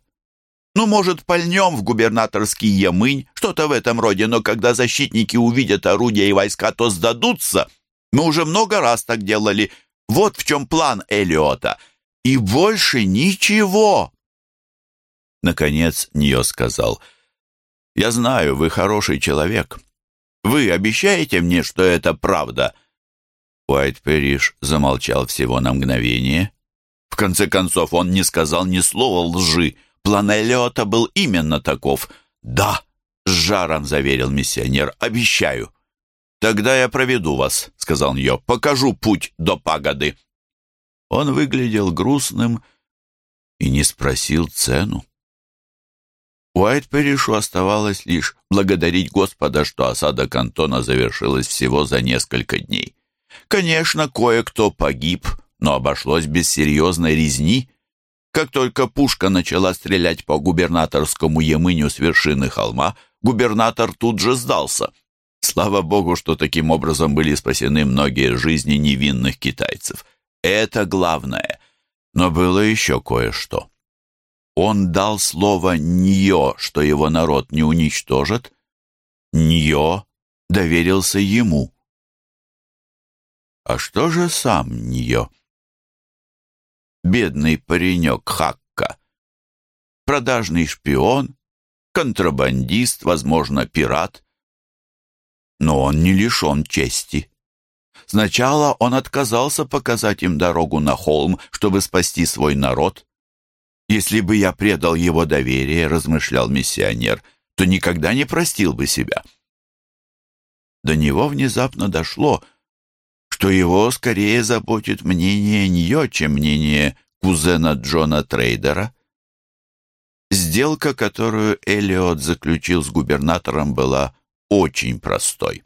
Ну, может, пальнем в губернаторский Ямынь, что-то в этом роде, но когда защитники увидят орудия и войска, то сдадутся. Мы уже много раз так делали. Вот в чем план Эллиота. И больше ничего!» Наконец Ньо сказал, «Я знаю, вы хороший человек. Вы обещаете мне, что это правда?» Уайт Перриш замолчал всего на мгновение. В конце концов, он не сказал ни слова лжи. План Эллиота был именно таков. «Да», — с жаром заверил миссионер, — «обещаю». «Тогда я проведу вас», — сказал Ньо, — «покажу путь до пагоды». Он выглядел грустным и не спросил цену. Уайт Перришу оставалось лишь благодарить Господа, что осада кантона завершилась всего за несколько дней. Конечно, кое-кто погиб, но обошлось без серьезной резни. Как только пушка начала стрелять по губернаторскому Ямыню с вершины холма, губернатор тут же сдался. Слава богу, что таким образом были спасены многие жизни невинных китайцев. Это главное. Но было еще кое-что. Он дал слово «Ньо», что его народ не уничтожит. Ньо доверился ему. А что же сам Ньо? Бедный паренек Хакка. Продажный шпион, контрабандист, возможно, пират. Но он не лишен чести. Сначала он отказался показать им дорогу на холм, чтобы спасти свой народ. «Если бы я предал его доверие», — размышлял миссионер, «то никогда не простил бы себя». До него внезапно дошло, что его скорее заботит мнение Ньо, чем мнение кузена Джона Трейдера. Сделка, которую Элиот заключил с губернатором, была очень простой.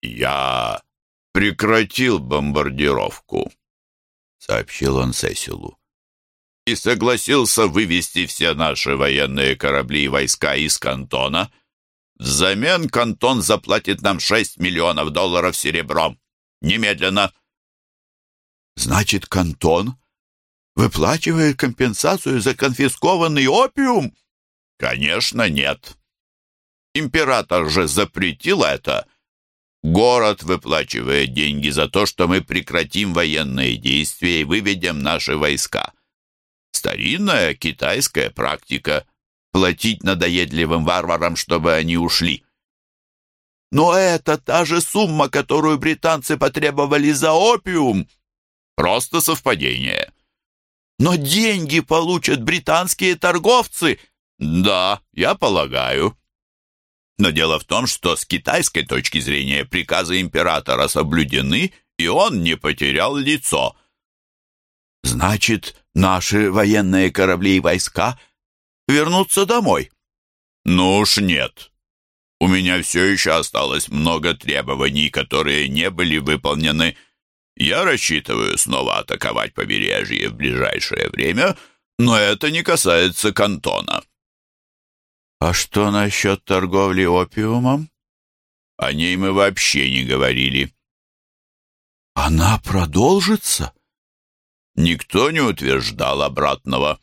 «Я прекратил бомбардировку», — сообщил он Сесилу, «и согласился вывести все наши военные корабли и войска из Кантона. Взамен Кантон заплатит нам шесть миллионов долларов серебром. Немедленно». «Значит, Кантон выплачивает компенсацию за конфискованный опиум?» «Конечно, нет. Император же запретил это. Город выплачивает деньги за то, что мы прекратим военные действия и выведем наши войска. Старинная китайская практика — платить надоедливым варварам, чтобы они ушли». «Но это та же сумма, которую британцы потребовали за опиум!» «Просто совпадение». Но деньги получат британские торговцы. Да, я полагаю. Но дело в том, что с китайской точки зрения приказы императора соблюдены, и он не потерял лицо. Значит, наши военные корабли и войска вернутся домой? Ну уж нет. У меня все еще осталось много требований, которые не были выполнены я рассчитываю снова атаковать побережье в ближайшее время, но это не касается кантона. А что насчет торговли опиумом? О ней мы вообще не говорили. Она продолжится? Никто не утверждал обратного.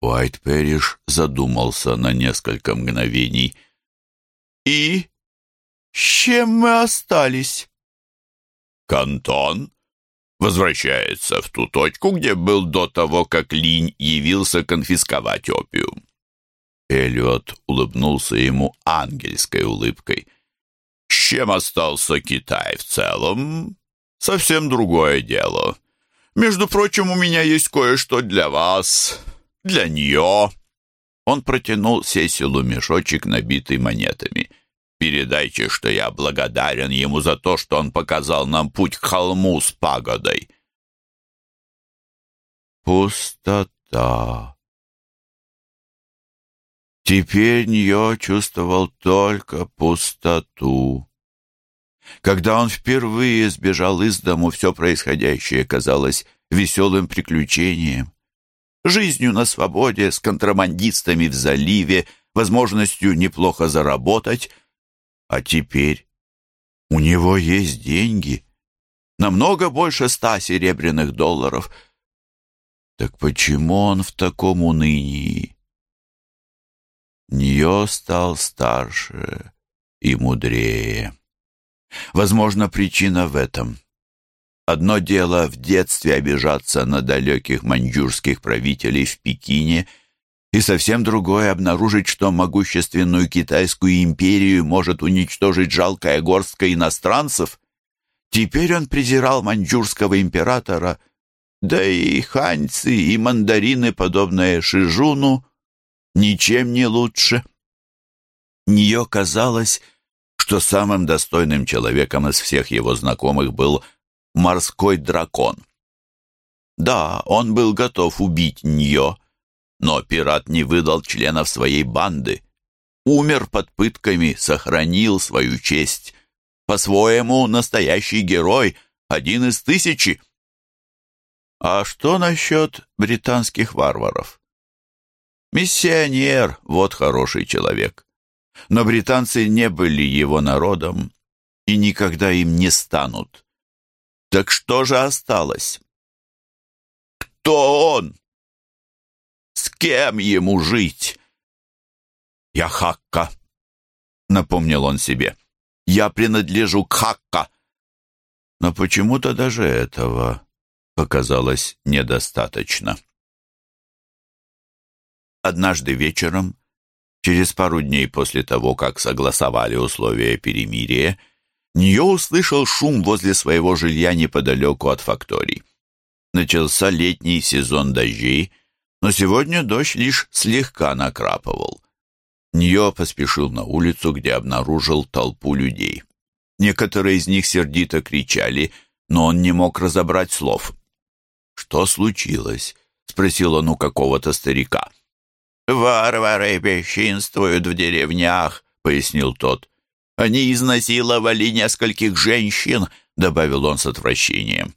Уайт Перриш задумался на несколько мгновений. «И с чем мы остались?» Кантон возвращается в ту точку, где был до того, как Линь явился конфисковать опиум. Эллиот улыбнулся ему ангельской улыбкой. С чем остался Китай в целом? Совсем другое дело. Между прочим, у меня есть кое-что для вас, для нее. Он протянул Сесилу мешочек, набитый монетами. Передайте, что я благодарен ему за то, что он показал нам путь к холму с пагодой. Пустота. Теперь Ньо чувствовал только пустоту. Когда он впервые сбежал из дому, все происходящее казалось веселым приключением. Жизнью на свободе, с контрабандистами в заливе, возможностью неплохо заработать, а теперь у него есть деньги, намного больше ста серебряных долларов. Так почему он в таком унынии? Ньо стал старше и мудрее. Возможно, причина в этом. Одно дело в детстве обижаться на далеких маньчжурских правителей в Пекине — и совсем другое обнаружить, что могущественную китайскую империю может уничтожить жалкая горстка иностранцев. Теперь он презирал маньчжурского императора, да и ханьцы, и мандарины, подобные Шижуну, ничем не лучше. Нее казалось, что самым достойным человеком из всех его знакомых был морской дракон. Да, он был готов убить Ньо, но пират не выдал членов своей банды. Умер под пытками, сохранил свою честь. По-своему, настоящий герой, один из тысячи. А что насчет британских варваров? Миссионер, вот хороший человек. Но британцы не были его народом и никогда им не станут. Так что же осталось? Кто он? С кем ему жить? Я Хакка, напомнил он себе. Я принадлежу к Хакка. Но почему-то даже этого показалось недостаточно. Однажды вечером, через пару дней после того, как согласовали условия перемирия, Ньо услышал шум возле своего жилья неподалеку от факторий. Начался летний сезон дождей, но сегодня дождь лишь слегка накрапывал. Ньо поспешил на улицу, где обнаружил толпу людей. Некоторые из них сердито кричали, но он не мог разобрать слов. «Что случилось?» — спросил он у какого-то старика. «Варвары бесчинствуют в деревнях», — пояснил тот. «Они изнасиловали нескольких женщин», — добавил он с отвращением.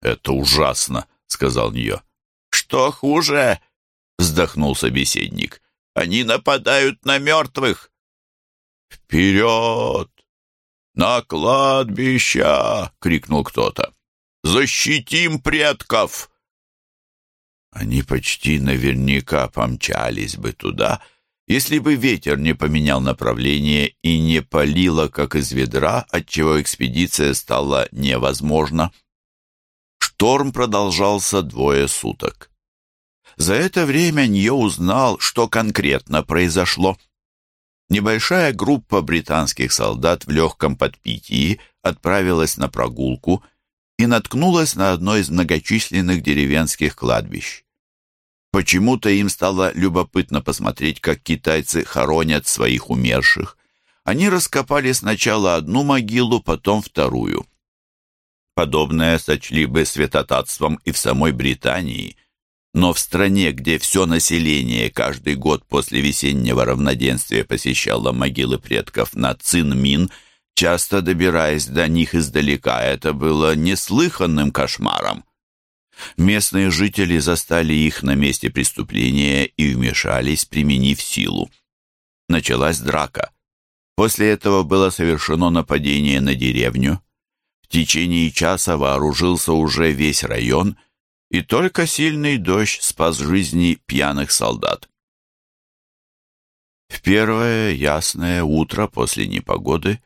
«Это ужасно», — сказал Ньо. «Что хуже?» — вздохнул собеседник. «Они нападают на мертвых». «Вперед! На кладбище!» — крикнул кто-то. «Защитим предков!» Они почти наверняка помчались бы туда, если бы ветер не поменял направление и не полило, как из ведра, отчего экспедиция стала невозможна. Шторм продолжался двое суток. За это время Ньо узнал, что конкретно произошло. Небольшая группа британских солдат в легком подпитии отправилась на прогулку и наткнулась на одно из многочисленных деревенских кладбищ. Почему-то им стало любопытно посмотреть, как китайцы хоронят своих умерших. Они раскопали сначала одну могилу, потом вторую. Подобное сочли бы святотатством и в самой Британии. Но в стране, где все население каждый год после весеннего равноденствия посещало могилы предков на Цинмин, часто добираясь до них издалека, это было неслыханным кошмаром. Местные жители застали их на месте преступления и вмешались, применив силу. Началась драка. После этого было совершено нападение на деревню. В течение часа вооружился уже весь район, и только сильный дождь спас жизни пьяных солдат. В первое ясное утро после непогоды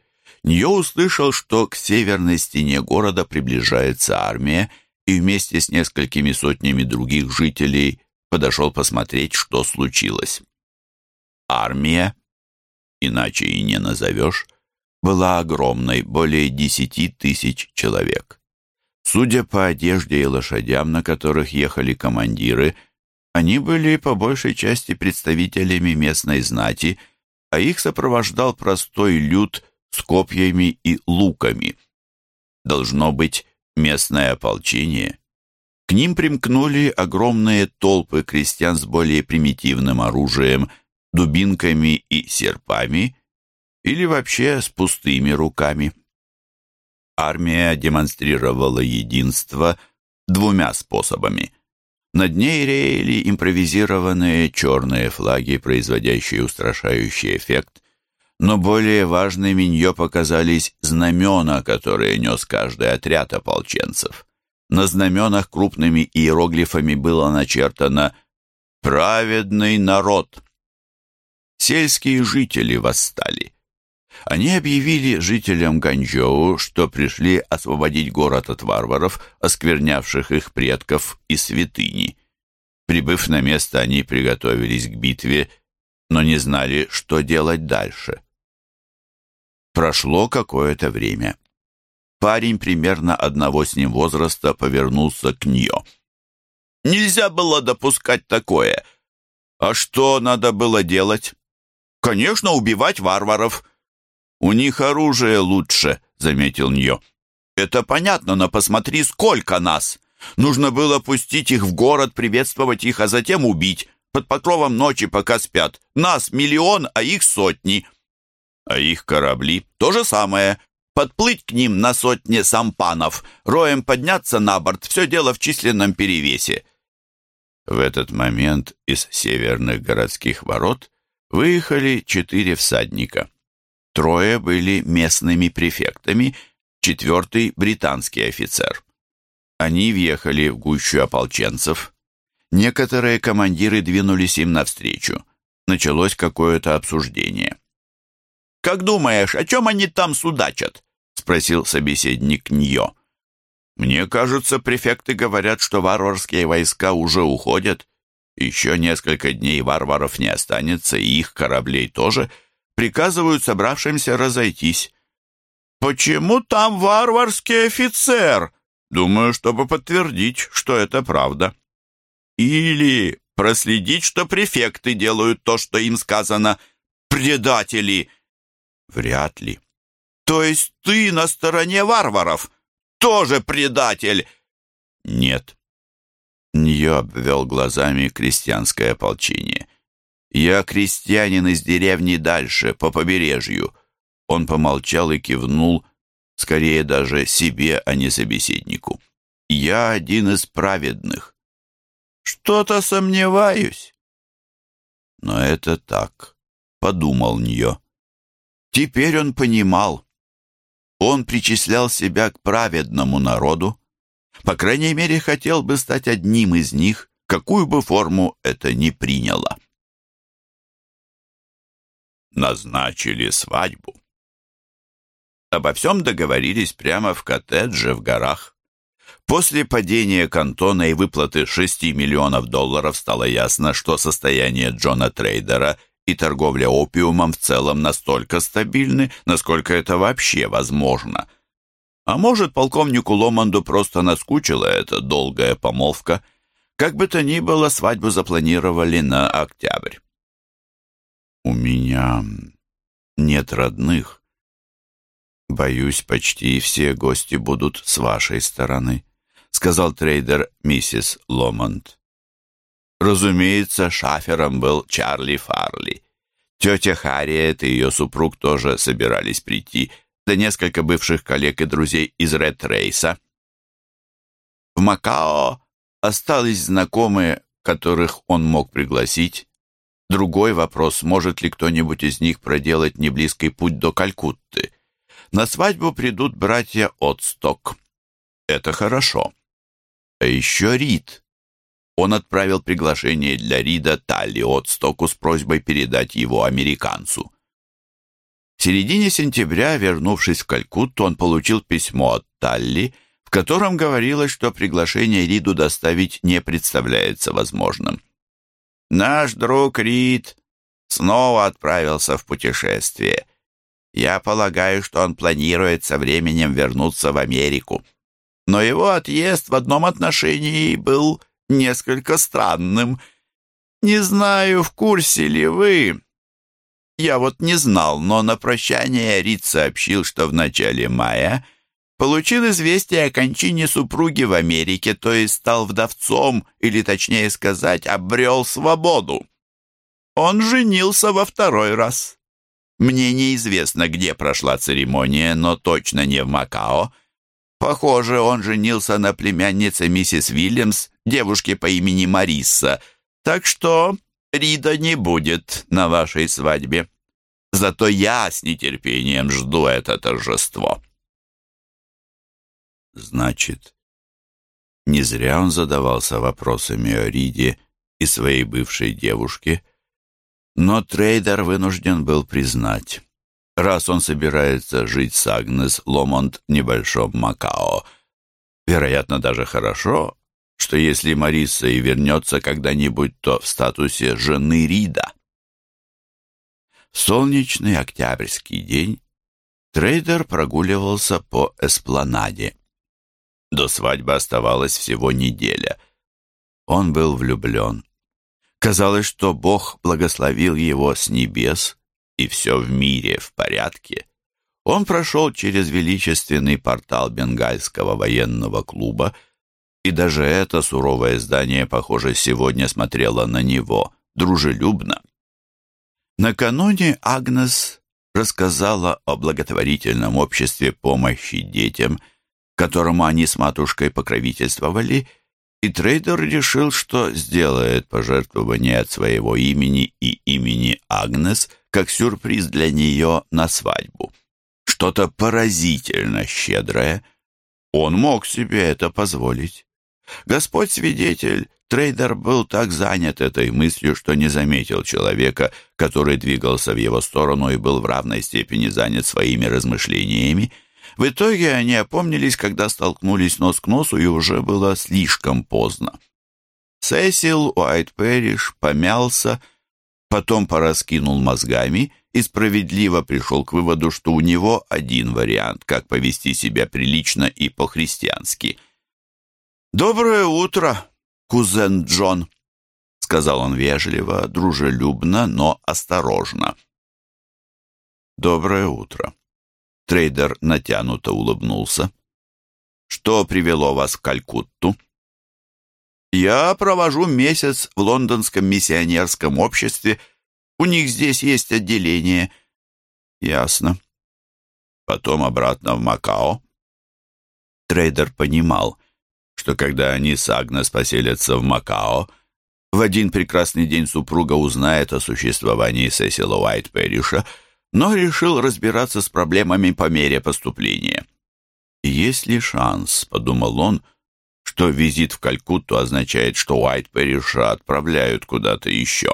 Ньо услышал, что к северной стене города приближается армия, и вместе с несколькими сотнями других жителей подошел посмотреть, что случилось. Армия, иначе и не назовешь, была огромной, более десяти тысяч человек. Судя по одежде и лошадям, на которых ехали командиры, они были по большей части представителями местной знати, а их сопровождал простой люд с копьями и луками. Должно быть местное ополчение. К ним примкнули огромные толпы крестьян с более примитивным оружием, дубинками и серпами, или вообще с пустыми руками. Армия демонстрировала единство двумя способами. Над ней реяли импровизированные черные флаги, производящие устрашающий эффект, но более важными нее показались знамена, которые нес каждый отряд ополченцев. На знаменах крупными иероглифами было начертано «Праведный народ». Сельские жители восстали. Они объявили жителям Ганчжоу, что пришли освободить город от варваров, осквернявших их предков и святыни. Прибыв на место, они приготовились к битве, но не знали, что делать дальше. Прошло какое-то время. Парень примерно одного с ним возраста повернулся к нее. «Нельзя было допускать такое. А что надо было делать?» «Конечно, убивать варваров». «У них оружие лучше», — заметил Ньо. «Это понятно, но посмотри, сколько нас! Нужно было пустить их в город, приветствовать их, а затем убить, под покровом ночи, пока спят. Нас миллион, а их сотни. А их корабли — то же самое. Подплыть к ним на сотне сампанов, роем подняться на борт, все дело в численном перевесе». В этот момент из северных городских ворот выехали четыре всадника. Трое были местными префектами, четвертый — британский офицер. Они въехали в гущу ополченцев. Некоторые командиры двинулись им навстречу. Началось какое-то обсуждение. «Как думаешь, о чем они там судачат?» — спросил собеседник Ньо. «Мне кажется, префекты говорят, что варварские войска уже уходят. Еще несколько дней варваров не останется, и их кораблей тоже. Приказывают собравшимся разойтись». «Почему там варварский офицер?» «Думаю, чтобы подтвердить, что это правда». «Или проследить, что префекты делают то, что им сказано. Предатели!» «Вряд ли». «То есть ты на стороне варваров?» тоже предатель!» «Нет». Ньо обвел глазами крестьянское ополчение. «Я крестьянин из деревни дальше, по побережью». Он помолчал и кивнул, скорее даже себе, а не собеседнику. «Я один из праведных». «Что-то сомневаюсь». «Но это так», — подумал Ньо. Теперь он понимал, он причислял себя к праведному народу, по крайней мере, хотел бы стать одним из них, какую бы форму это ни приняло. Назначили свадьбу. Обо всем договорились прямо в коттедже в горах. После падения кантона и выплаты 6 миллионов долларов стало ясно, что состояние Джона Трейдера – и торговля опиумом в целом настолько стабильны, насколько это вообще возможно. А может, полковнику Ломанду просто наскучила эта долгая помолвка. Как бы то ни было, свадьбу запланировали на октябрь. «У меня нет родных. Боюсь, почти все гости будут с вашей стороны», сказал трейдер миссис Ломанд. Разумеется, шафером был Чарли Фарли. Тетя Харриет и ее супруг тоже собирались прийти, да несколько бывших коллег и друзей из Ред Рейса. В Макао остались знакомые, которых он мог пригласить. Другой вопрос, может ли кто-нибудь из них проделать неблизкий путь до Калькутты. На свадьбу придут братья Отсток. Это хорошо. А еще Рид он отправил приглашение для Рида Талли Отстоку с просьбой передать его американцу. В середине сентября, вернувшись в Калькутту, он получил письмо от Талли, в котором говорилось, что приглашение Риду доставить не представляется возможным. «Наш друг Рид снова отправился в путешествие. Я полагаю, что он планирует со временем вернуться в Америку. Но его отъезд в одном отношении был несколько странным. Не знаю, в курсе ли вы. Я вот не знал, но на прощание Рид сообщил, что в начале мая получил известие о кончине супруги в Америке, то есть стал вдовцом, или точнее сказать, обрел свободу. Он женился во второй раз. Мне неизвестно, где прошла церемония, но точно не в Макао. Похоже, он женился на племяннице миссис Вильямс, девушке по имени Марисса, так что Рида не будет на вашей свадьбе. Зато я с нетерпением жду это торжество. Значит, не зря он задавался вопросами о Риде и своей бывшей девушке, но трейдер вынужден был признать, раз он собирается жить с Агнес Ломонт в небольшом Макао, вероятно, даже хорошо, что если Мариса и вернется когда-нибудь, то в статусе жены Рида. Солнечный октябрьский день трейдер прогуливался по эспланаде. До свадьбы оставалась всего неделя. Он был влюблен. Казалось, что Бог благословил его с небес, и все в мире в порядке. Он прошел через величественный портал Бенгальского военного клуба, и даже это суровое здание, похоже, сегодня смотрело на него дружелюбно. Накануне Агнес рассказала о благотворительном обществе помощи детям, которому они с матушкой покровительствовали, и трейдер решил, что сделает пожертвование от своего имени и имени Агнес как сюрприз для нее на свадьбу. Что-то поразительно щедрое. Он мог себе это позволить. Господь свидетель, трейдер был так занят этой мыслью, что не заметил человека, который двигался в его сторону и был в равной степени занят своими размышлениями. В итоге они опомнились, когда столкнулись нос к носу, и уже было слишком поздно. Сесил Уайт Пэриш помялся, потом пораскинул мозгами и справедливо пришел к выводу, что у него один вариант, как повести себя прилично и по-христиански. «Доброе утро, кузен Джон», — сказал он вежливо, дружелюбно, но осторожно. «Доброе утро». Трейдер натянуто улыбнулся. «Что привело вас в Калькутту?» «Я провожу месяц в лондонском миссионерском обществе. У них здесь есть отделение». «Ясно. Потом обратно в Макао?» Трейдер понимал, что когда они с Агнес поселятся в Макао, в один прекрасный день супруга узнает о существовании Сесила Уайт Пэриша — но решил разбираться с проблемами по мере поступления. «Есть ли шанс», — подумал он, — «что визит в Калькутту означает, что Уайт Пэриша отправляют куда-то еще?»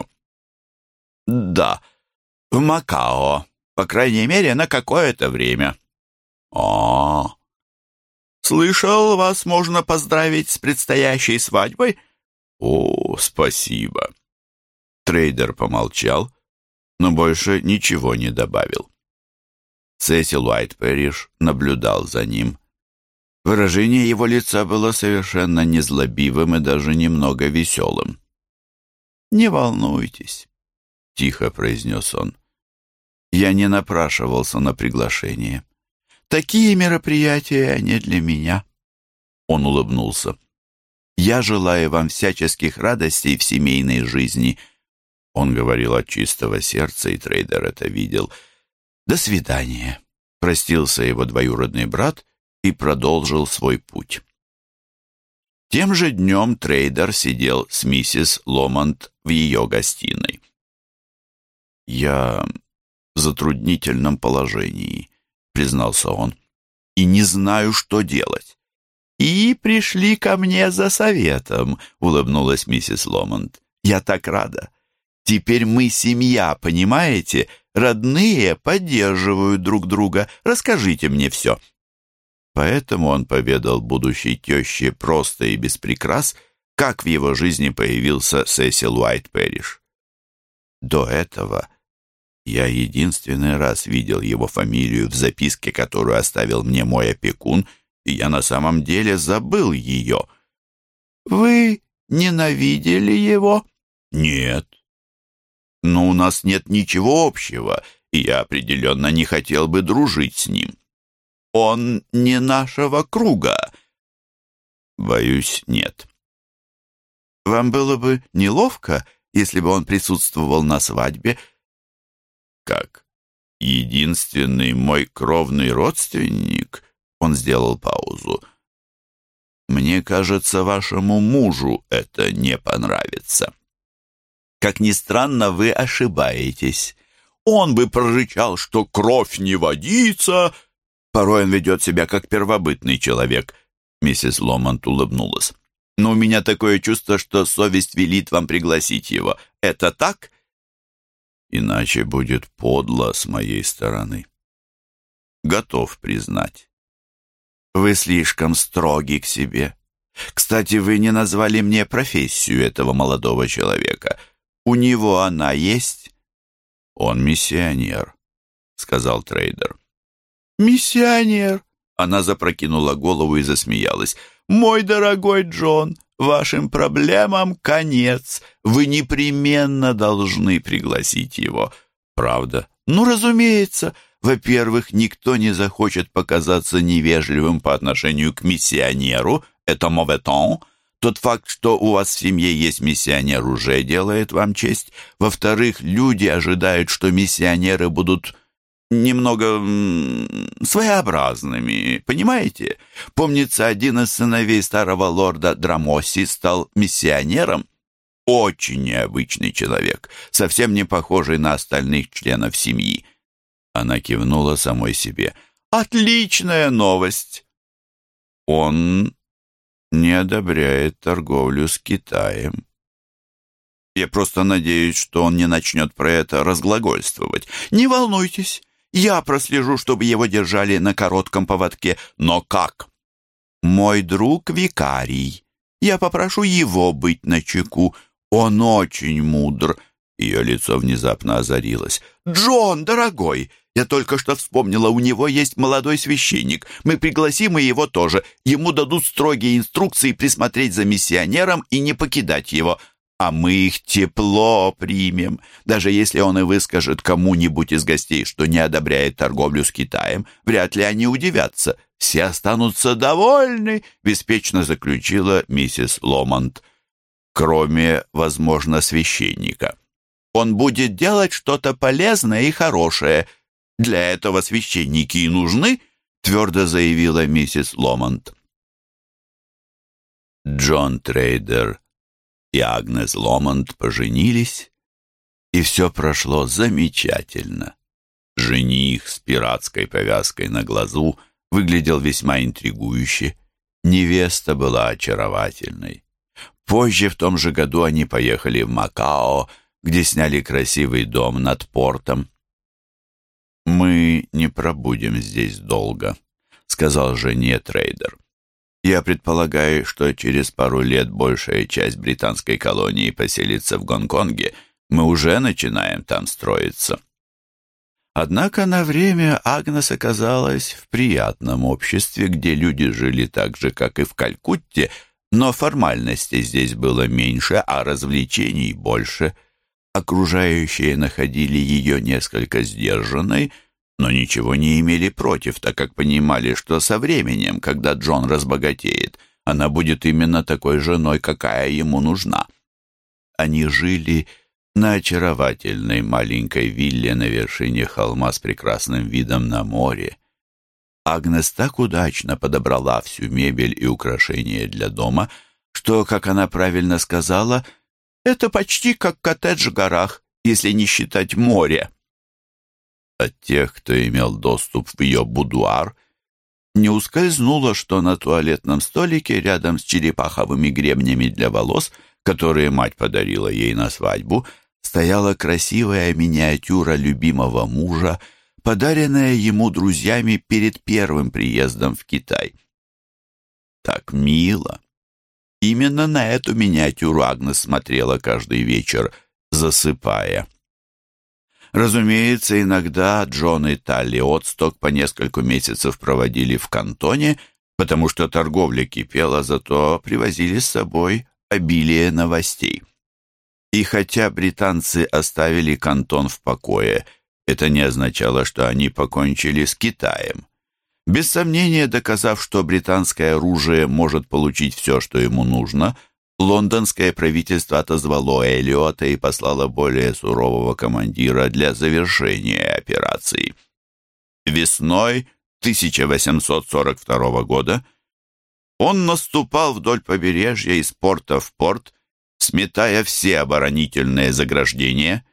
«Да, в Макао, по крайней мере, на какое-то время». «О, слышал, вас можно поздравить с предстоящей свадьбой?» «О, спасибо». Трейдер помолчал, но больше ничего не добавил. Сесил Уайт Пэриш наблюдал за ним. Выражение его лица было совершенно незлобивым и даже немного веселым. «Не волнуйтесь», — тихо произнес он. «Я не напрашивался на приглашение. Такие мероприятия не для меня». Он улыбнулся. «Я желаю вам всяческих радостей в семейной жизни», — он говорил от чистого сердца, и трейдер это видел. «До свидания», — простился его двоюродный брат и продолжил свой путь. Тем же днем трейдер сидел с миссис Ломонт в ее гостиной. «Я в затруднительном положении», — признался он, — «и не знаю, что делать». «И пришли ко мне за советом», — улыбнулась миссис Ломонт. «Я так рада. Теперь мы семья, понимаете? Родные поддерживают друг друга. Расскажите мне все». Поэтому он поведал будущей теще просто и без прикрас, как в его жизни появился Сесил Уайт Пэриш. До этого я единственный раз видел его фамилию в записке, которую оставил мне мой опекун, и я на самом деле забыл ее. «Вы ненавидели его?» «Нет, но у нас нет ничего общего, и я определенно не хотел бы дружить с ним. Он не нашего круга. Боюсь, нет. Вам было бы неловко, если бы он присутствовал на свадьбе? Как? Единственный мой кровный родственник? Он сделал паузу. Мне кажется, вашему мужу это не понравится. Как ни странно, вы ошибаетесь. Он бы прорычал, что кровь не водится. Порой он ведет себя как первобытный человек. Миссис Ломонт улыбнулась. Но у меня такое чувство, что совесть велит вам пригласить его. Это так? Иначе будет подло с моей стороны. Готов признать. Вы слишком строги к себе. Кстати, вы не назвали мне профессию этого молодого человека — у него она есть?» «Он миссионер», — сказал трейдер. «Миссионер!» Она запрокинула голову и засмеялась. «Мой дорогой Джон, вашим проблемам конец. Вы непременно должны пригласить его». «Правда?» «Ну, разумеется. Во-первых, никто не захочет показаться невежливым по отношению к миссионеру. Это моветон. Тот факт, что у вас в семье есть миссионер, уже делает вам честь. Во-вторых, люди ожидают, что миссионеры будут немного своеобразными, понимаете? Помнится, один из сыновей старого лорда Драмоси стал миссионером. Очень необычный человек, совсем не похожий на остальных членов семьи. Она кивнула самой себе. «Отличная новость!» «Он не одобряет торговлю с Китаем», я просто надеюсь, что он не начнет про это разглагольствовать. Не волнуйтесь, я прослежу, чтобы его держали на коротком поводке. Но как? Мой друг викарий. Я попрошу его быть на чеку. Он очень мудр. Ее лицо внезапно озарилось. «Джон, дорогой, я только что вспомнила, у него есть молодой священник. Мы пригласим и его тоже. Ему дадут строгие инструкции присмотреть за миссионером и не покидать его а мы их тепло примем. Даже если он и выскажет кому-нибудь из гостей, что не одобряет торговлю с Китаем, вряд ли они удивятся. Все останутся довольны, беспечно заключила миссис Ломонт. Кроме, возможно, священника. Он будет делать что-то полезное и хорошее. Для этого священники и нужны, твердо заявила миссис Ломонт. Джон Трейдер и Агнес Ломонд поженились, и все прошло замечательно. Жених с пиратской повязкой на глазу выглядел весьма интригующе. Невеста была очаровательной. Позже, в том же году, они поехали в Макао, где сняли красивый дом над портом. «Мы не пробудем здесь долго», — сказал жене трейдер. Я предполагаю, что через пару лет большая часть британской колонии поселится в Гонконге. Мы уже начинаем там строиться. Однако на время Агнес оказалась в приятном обществе, где люди жили так же, как и в Калькутте, но формальностей здесь было меньше, а развлечений больше. Окружающие находили ее несколько сдержанной, но ничего не имели против, так как понимали, что со временем, когда Джон разбогатеет, она будет именно такой женой, какая ему нужна. Они жили на очаровательной маленькой вилле на вершине холма с прекрасным видом на море. Агнес так удачно подобрала всю мебель и украшения для дома, что, как она правильно сказала, это почти как коттедж в горах, если не считать море от тех, кто имел доступ в ее будуар, не ускользнуло, что на туалетном столике рядом с черепаховыми гребнями для волос, которые мать подарила ей на свадьбу, стояла красивая миниатюра любимого мужа, подаренная ему друзьями перед первым приездом в Китай. Так мило! Именно на эту миниатюру Агнес смотрела каждый вечер, засыпая. Разумеется, иногда Джон и Талли Отсток по несколько месяцев проводили в кантоне, потому что торговля кипела, зато привозили с собой обилие новостей. И хотя британцы оставили кантон в покое, это не означало, что они покончили с Китаем. Без сомнения, доказав, что британское оружие может получить все, что ему нужно – лондонское правительство отозвало Эллиота и послало более сурового командира для завершения операции. Весной 1842 года он наступал вдоль побережья из порта в порт, сметая все оборонительные заграждения.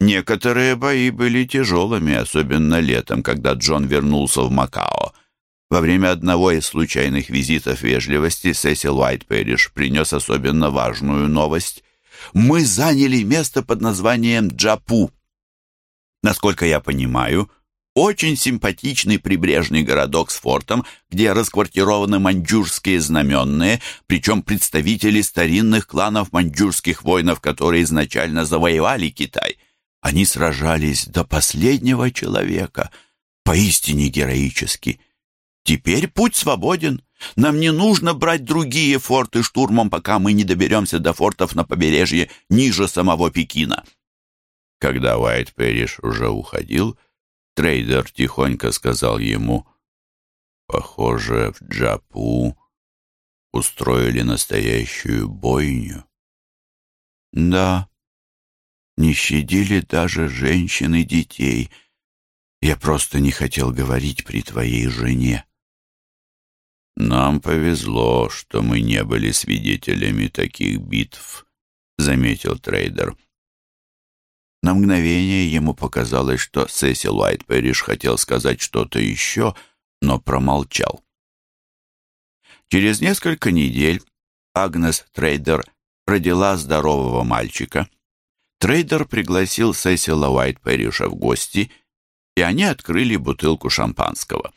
Некоторые бои были тяжелыми, особенно летом, когда Джон вернулся в Макао – во время одного из случайных визитов вежливости Сесил Уайтперриш принес особенно важную новость. «Мы заняли место под названием Джапу». Насколько я понимаю, очень симпатичный прибрежный городок с фортом, где расквартированы маньчжурские знаменные, причем представители старинных кланов маньчжурских воинов, которые изначально завоевали Китай. Они сражались до последнего человека, поистине героически. Теперь путь свободен. Нам не нужно брать другие форты штурмом, пока мы не доберемся до фортов на побережье ниже самого Пекина. Когда Уайт Перриш уже уходил, трейдер тихонько сказал ему, «Похоже, в Джапу устроили настоящую бойню». «Да, не щадили даже женщин и детей. Я просто не хотел говорить при твоей жене». «Нам повезло, что мы не были свидетелями таких битв», — заметил трейдер. На мгновение ему показалось, что Сесил Уайтперриш хотел сказать что-то еще, но промолчал. Через несколько недель Агнес Трейдер родила здорового мальчика. Трейдер пригласил Сесила Уайтперриша в гости, и они открыли бутылку шампанского.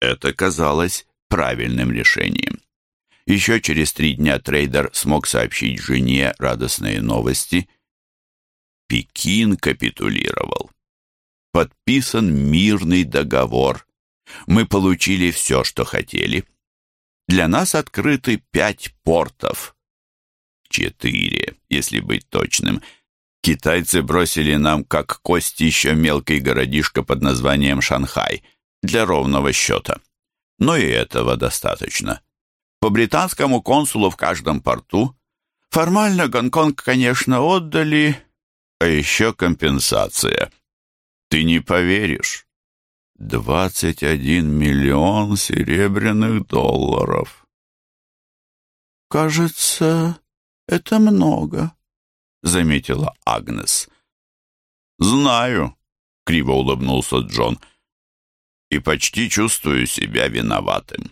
Это казалось правильным решением. Еще через три дня трейдер смог сообщить жене радостные новости. Пекин капитулировал. Подписан мирный договор. Мы получили все, что хотели. Для нас открыты пять портов. Четыре, если быть точным. Китайцы бросили нам как кость еще мелкий городишко под названием Шанхай для ровного счета но и этого достаточно. По британскому консулу в каждом порту формально Гонконг, конечно, отдали, а еще компенсация. Ты не поверишь. 21 миллион серебряных долларов. «Кажется, это много», — заметила Агнес. «Знаю», — криво улыбнулся Джон и почти чувствую себя виноватым.